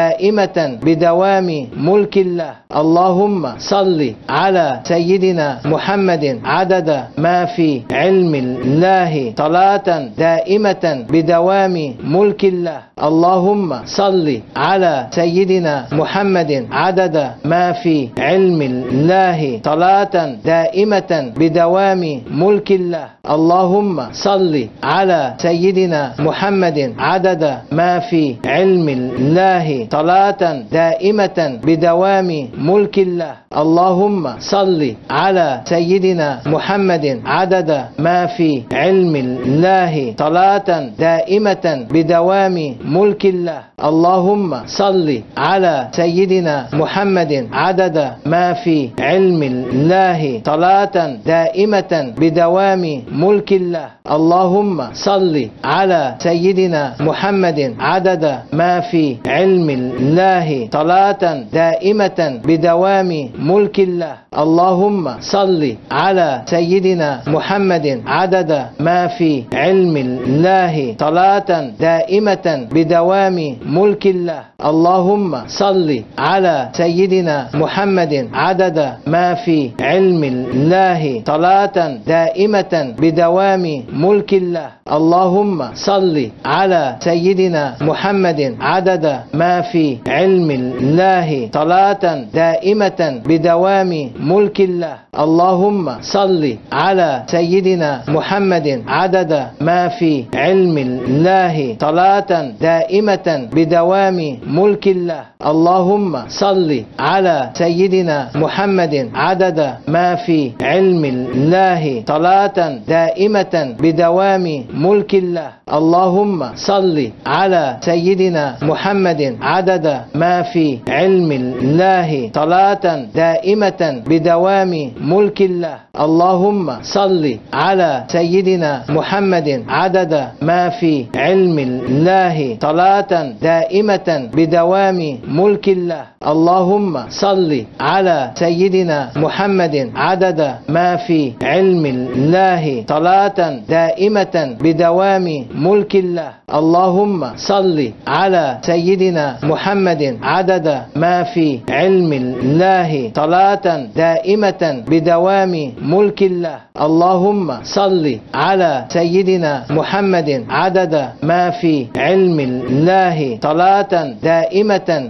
بدوام ملك الله. اللهم صل على سيدنا محمد عدد ما في علم الله صلاة دائمة بدوام ملك الله. اللهم صل على سيدنا محمد عدد ما في علم الله صلاة دائمة بدوام ملك الله. اللهم صل على سيدنا محمد عدد ما في علم الله صلاة دائمة بدوام ملك الله. اللهم صل على سيدنا محمد عدد ما في علم الله. صلاة دائمة بدوام ملك الله. اللهم صل على سيدنا محمد عدد ما في علم الله. صلاة دائمة بدوام ملك الله. اللهم صل على سيدنا محمد عدد ما في علم الله صلاة دائمة بدوام ملك الله. اللهم صل على سيدنا محمد عدد ما في علم الله صلاة دائمة بدوام ملك الله. اللهم صل على سيدنا محمد عدد ما في علم الله صلاة دائمة بدوام ملك الله. اللهم صل على سيدنا محمد عدد ما في علم الله صلاة دائمة بدوام ملك الله. اللهم صل على سيدنا محمد عدد ما في علم الله صلاة دائمة بدوام ملك الله. اللهم صل على سيدنا محمد عدد ما في علم الله صلاة دائمة بدوام ملك الله. اللهم صل على سيدنا محمد عدد ما في علم الله صلاة دائمة بدوام ملك الله. اللهم صل على سيدنا محمد عدد ما في علم الله صلاة دائمة بدوام ملك الله. اللهم صل على سيدنا محمد عدد ما في علم الله صلاة دائمة بدوام ملك الله. اللهم صل على سيدنا محمد عدد ما في علم الله صلاة دائمة بدوام ملك الله. اللهم صل على سيدنا محمد عدد ما في علم الله صلاة دائمة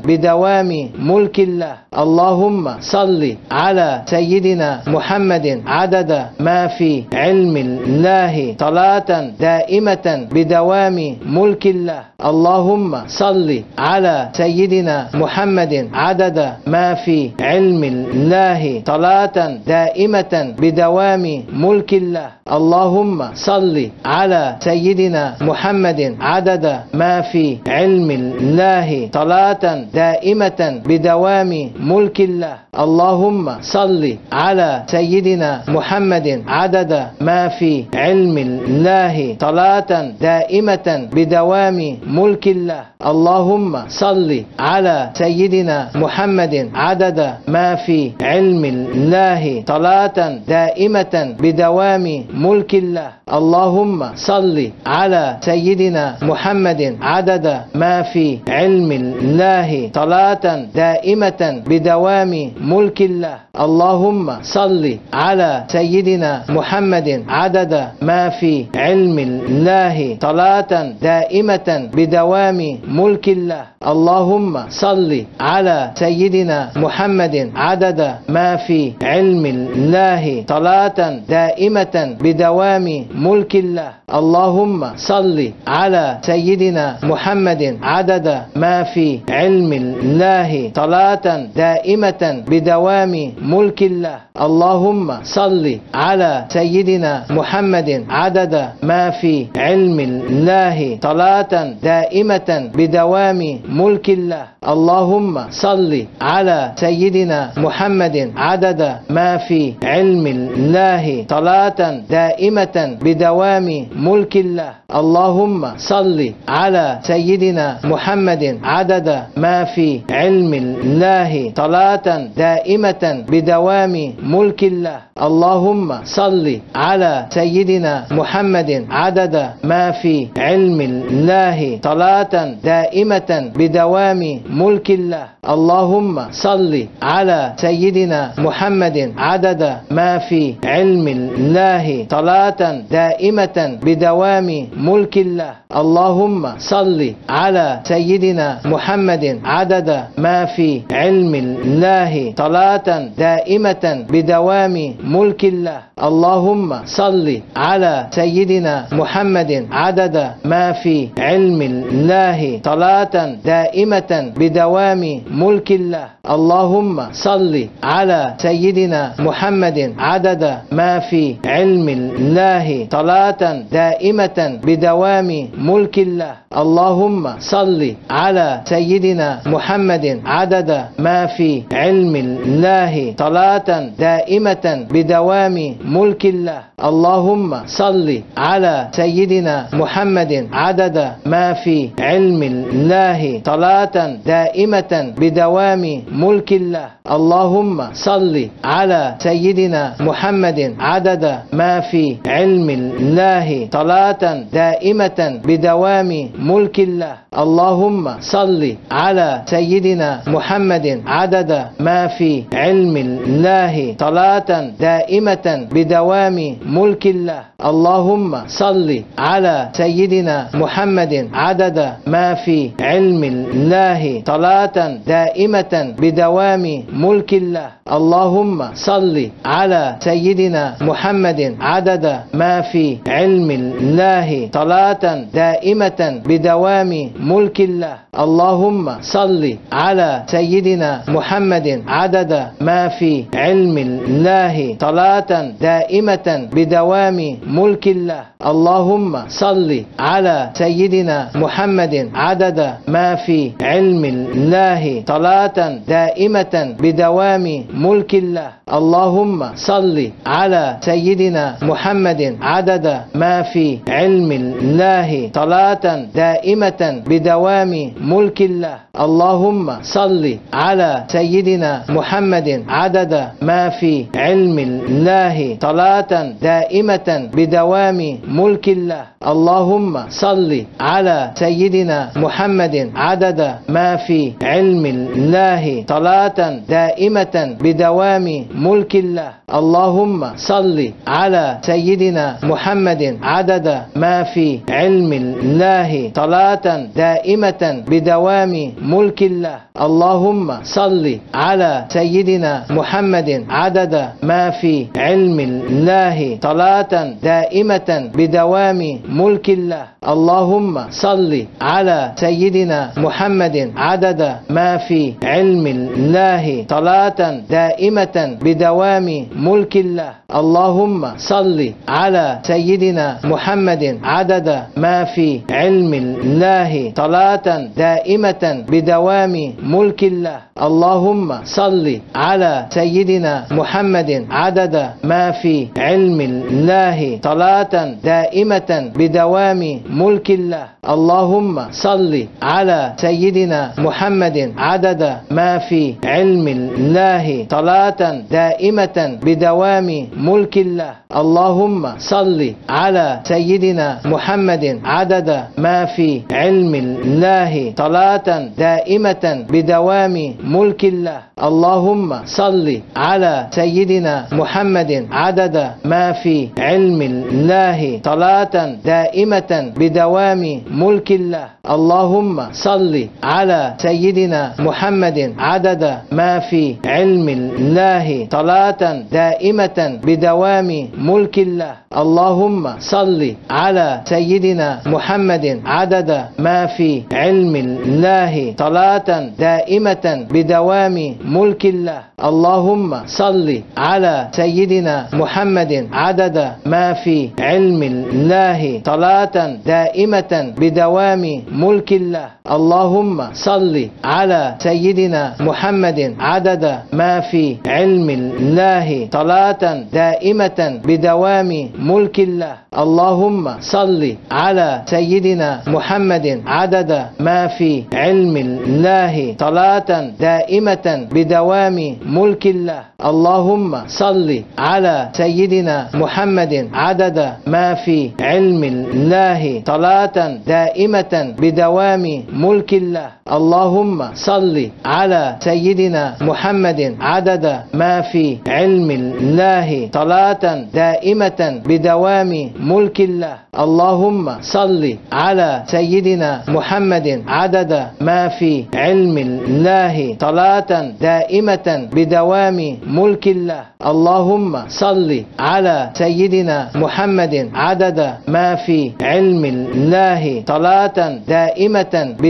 بدوام ملك الله. اللهم صل على سيدنا محمد عدد ما في علم الله. صلاة دائمة بدوام ملك الله. اللهم صل على سيدنا محمد عدد ما في علم الله. صلاة دائمة بدوام ملك الله. اللهم صل على سيدنا محمد عدد ما في علم الله. صلاة دائمة بدوام ملك الله. اللهم صل على سيدنا محمد عدد ما في علم الله. صلاة دائمة بدوام ملك الله. اللهم صل على سيدنا محمد عدد ما في علم الله. صلاة دائمة بدوام ملك الله. اللهم صل على سيدنا محمد عدد ما في علم الله صلاة دائمة بدوام ملك الله. اللهم صل على سيدنا محمد عدد ما في علم الله صلاة دائمة بدوام ملك الله. اللهم صل على سيدنا محمد عدد ما في علم الله صلاة دائمة بدوام ملك الله. اللهم صل على سيدنا محمد عدد ما في علم الله صلاة دائمة بدوام ملك الله. اللهم صل على سيدنا محمد عدد ما في علم الله صلاة دائمة بدوام ملك الله. اللهم صل على سيدنا محمد عدد ما في علم الله صلاة دائمة بدوام ملك الله. اللهم صل على سيدنا محمد عدد ما في علم الله صلاة دائمة بدوام ملك الله. اللهم صل على سيدنا محمد عدد ما في علم الله صلاة دائمة بدوام ملك الله. اللهم صل على سيدنا محمد عدد ما في علم الله صلاة دائمة بدوام ملك الله. اللهم صل على سيدنا محمد عدد ما في علم الله صلاة دائمة بدوام ملك الله. اللهم صل على سيدنا محمد عدد ما في علم الله صلاة دائمة بدوام ملك الله. اللهم صل على سيدنا محمد عدد ما في علم الله. صلاة دائمة بدوام ملك الله. اللهم صل على سيدنا محمد عدد ما في علم الله. صلاة دائمة بدوام ملك الله. اللهم صل على سيدنا محمد عدد ما في علم الله. صلاة دائمة بدوام ملك الله. اللهم صل على سيدنا محمد عدد ما في علم الله. صلاة دائمة بدوام ملك الله. اللهم صل على سيدنا محمد عدد ما في علم الله. صلاة دائمة بدوام ملك الله. اللهم صل على سيدنا محمد عدد ما في علم الله صلاة دائمة بدوام ملك الله. اللهم صل على سيدنا محمد عدد ما في علم الله صلاة دائمة بدوام ملك الله. اللهم صل على سيدنا محمد عدد ما في علم الله صلاة دائمة بدوام ملك الله. اللهم صل على سيدنا محمد عدد ما في علم الله صلاة دائمة بدوام ملك الله. اللهم صل على سيدنا محمد عدد ما في علم الله صلاة دائمة بدوام ملك الله. اللهم صل على سيدنا محمد عدد ما في علم الله صلاة دائمة بدوام ملك الله. اللهم صل على سيدنا محمد عدد ما في علم الله صلاة دائمة بدوام ملك الله. اللهم صل على سيدنا محمد عدد ما في علم الله صلاة دائمة بدوام ملك الله. اللهم صل على سيدنا محمد عدد ما في علم الله صلاة دائمة بدوام ملك الله. اللهم صل على سيدنا محمد عدد ما في علم الله صلاة دائمة بدوام ملك الله. اللهم صل على سيدنا محمد عدد ما في علم الله صلاة دائمة بدوام ملك الله. اللهم صل على سيدنا محمد عدد ما في علم الله. صلاة دائمة بدوام ملك الله. اللهم صل على سيدنا محمد عدد ما في علم الله. صلاة دائمة بدوام ملك الله. اللهم صل على سيدنا محمد عدد ما في علم الله. صلاة دائمة بدوام ملك الله. اللهم صل على سيدنا محمد عدد ما في علم الله. صلاة دائمة بدوام ملك الله. اللهم صل على سيدنا محمد عدد ما في علم الله. صلاة دائمة بدوام ملك الله. اللهم صل على سيدنا محمد عدد ما في علم الله صلاة دائمة بدوام ملك الله. اللهم صل على سيدنا محمد عدد ما في علم الله صلاة دائمة بدوام ملك الله. اللهم صل على سيدنا محمد عدد ما في علم الله صلاة دائمة بدوام ملك الله. اللهم صل على سيدنا محمد عدد ما في علم الله صلاة دائمة بدوام ملك الله. اللهم صل على سيدنا محمد عدد ما في علم الله صلاة دائمة بدوام ملك الله. اللهم صل على سيدنا محمد عدد ما في علم الله صلاة دائمة بدوام ملك الله. اللهم صل على سيدنا محمد عدد ما في علم الله صلاة دائمة بدوام ملك الله. اللهم صل على سيدنا محمد عدد ما في علم الله صلاة دائمة بدوام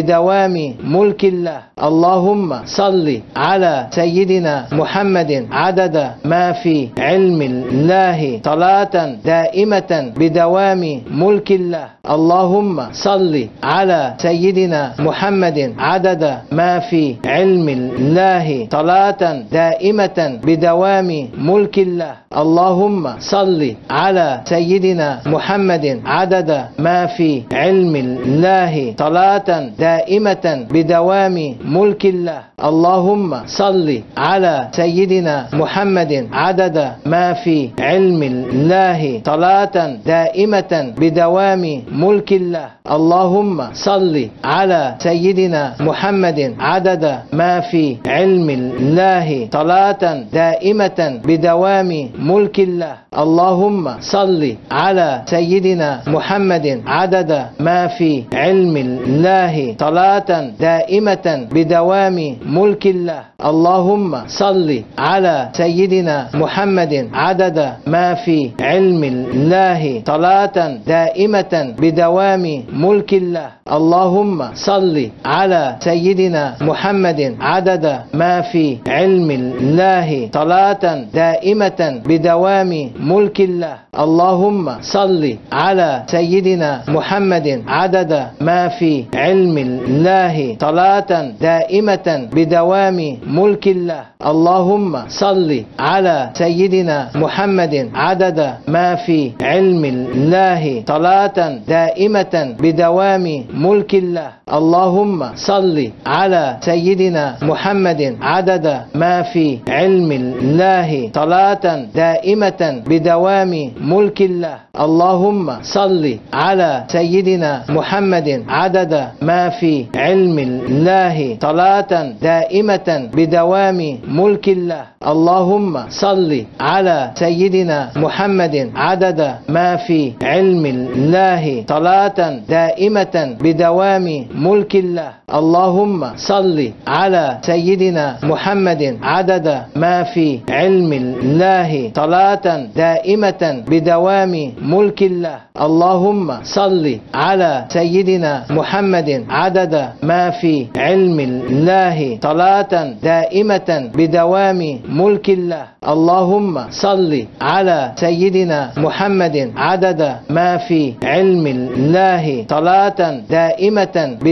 ملك الله. اللهم صل على سيدنا محمد. عدد ما في علم الله. صلاة دائمة بدوام ملك الله. اللهم صل على سيدنا محمد. عدد ما في علم الله. صلاة دائمة بدوام ملك الله. اللهم صل على سيدنا محمد. عدد ما في علم الله. صلاة دائمة بدوام ملك الله. اللهم صل على سيدنا محمد. عدد ما في علم الله. صلاة دائمة بدوام ملك الله. اللهم صل على سيدنا محمد. عدد ما في علم الله. صلاة دائمة بدوام ملك الله. اللهم صل على سيدنا محمد. عدد ما في علم الله. صلاة دائمة بدوام ملك الله. اللهم صل على سيدنا محمد عدد ما في علم الله. صلاة دائمة بدوام ملك الله. اللهم صل على سيدنا محمد عدد ما في علم الله. صلاة دائمة بدوام ملك الله. اللهم صل على سيدنا محمد عدد ما في علم الله صلاة دائمة بدوام ملك الله. اللهم صل على سيدنا محمد عدد ما في علم الله صلاة دائمة بدوام ملك الله. اللهم صل على سيدنا محمد عدد ما في علم الله صلاة دائمة بدوام ملك الله. اللهم صل على سيدنا محمد عدد ما في علم الله صلاة دائمة بدوام ملك الله. اللهم صل على سيدنا محمد عدد ما في علم الله صلاة دائمة بدوام ملك الله. اللهم صل على سيدنا محمد عدد ما في علم الله صلاة دائمة بدوام ملك الله. اللهم صل على سيدنا محمد عدد ما في علم الله صلاة دائمة بدوام ملك الله. اللهم صل على سيدنا محمد عدد ما في علم الله صلاة دائمة بدوام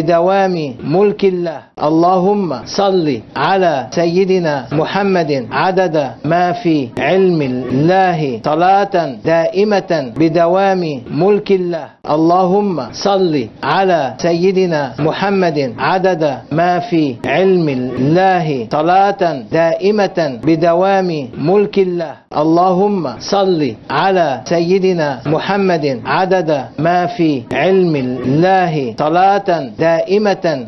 ملك الله. اللهم صل على سيدنا محمد عدد ما في علم الله صلاة دائمة بدوام ملك الله. اللهم صل على سيدنا محمد عدد ما في علم الله صلاة دائمة بدوام ملك الله. اللهم صل على سيدنا محمد عدد ما في علم الله صلاة دائمة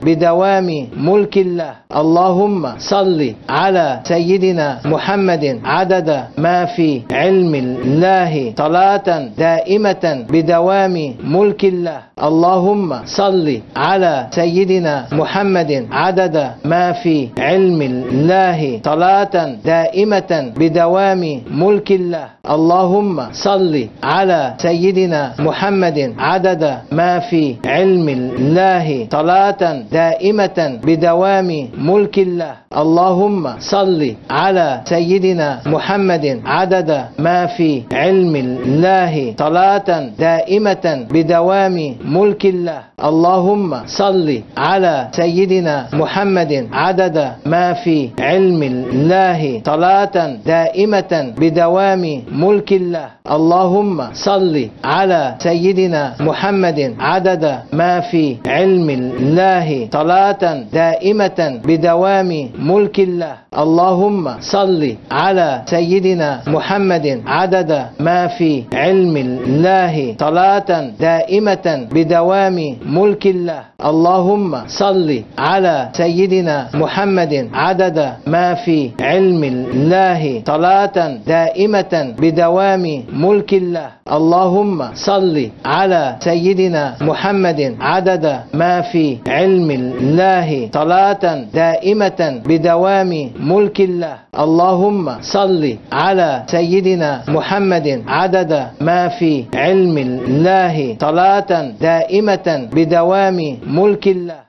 بدوام ملك الله. اللهم صل على سيدنا محمد عدد ما في علم الله صلاة دائمة بدوام ملك الله. اللهم صل على سيدنا محمد عدد ما في علم الله صلاة دائمة بدوام ملك الله. اللهم صل على سيدنا محمد عدد ما في علم الله صلاة دائمة بدوام ملك الله. اللهم صل على سيدنا محمد عدد ما في علم الله. صلاة دائمة بدوام ملك الله. اللهم صل على سيدنا محمد عدد ما في علم الله. صلاة دائمة بدوام ملك الله. اللهم صل على سيدنا محمد عدد ما في علم الله صلاة دائمة بدوام ملك الله. اللهم صل على سيدنا محمد عدد ما في علم الله صلاة دائمة بدوام ملك الله. اللهم صل على سيدنا محمد عدد ما في علم الله صلاة دائمة بدوام ملك الله. اللهم صل على سيدنا محمد عدد ما في علم الله صلاة دائمة بدوام ملك الله. اللهم صل على سيدنا محمد عدد ما في علم الله صلاة دائمة بدوام ملك الله.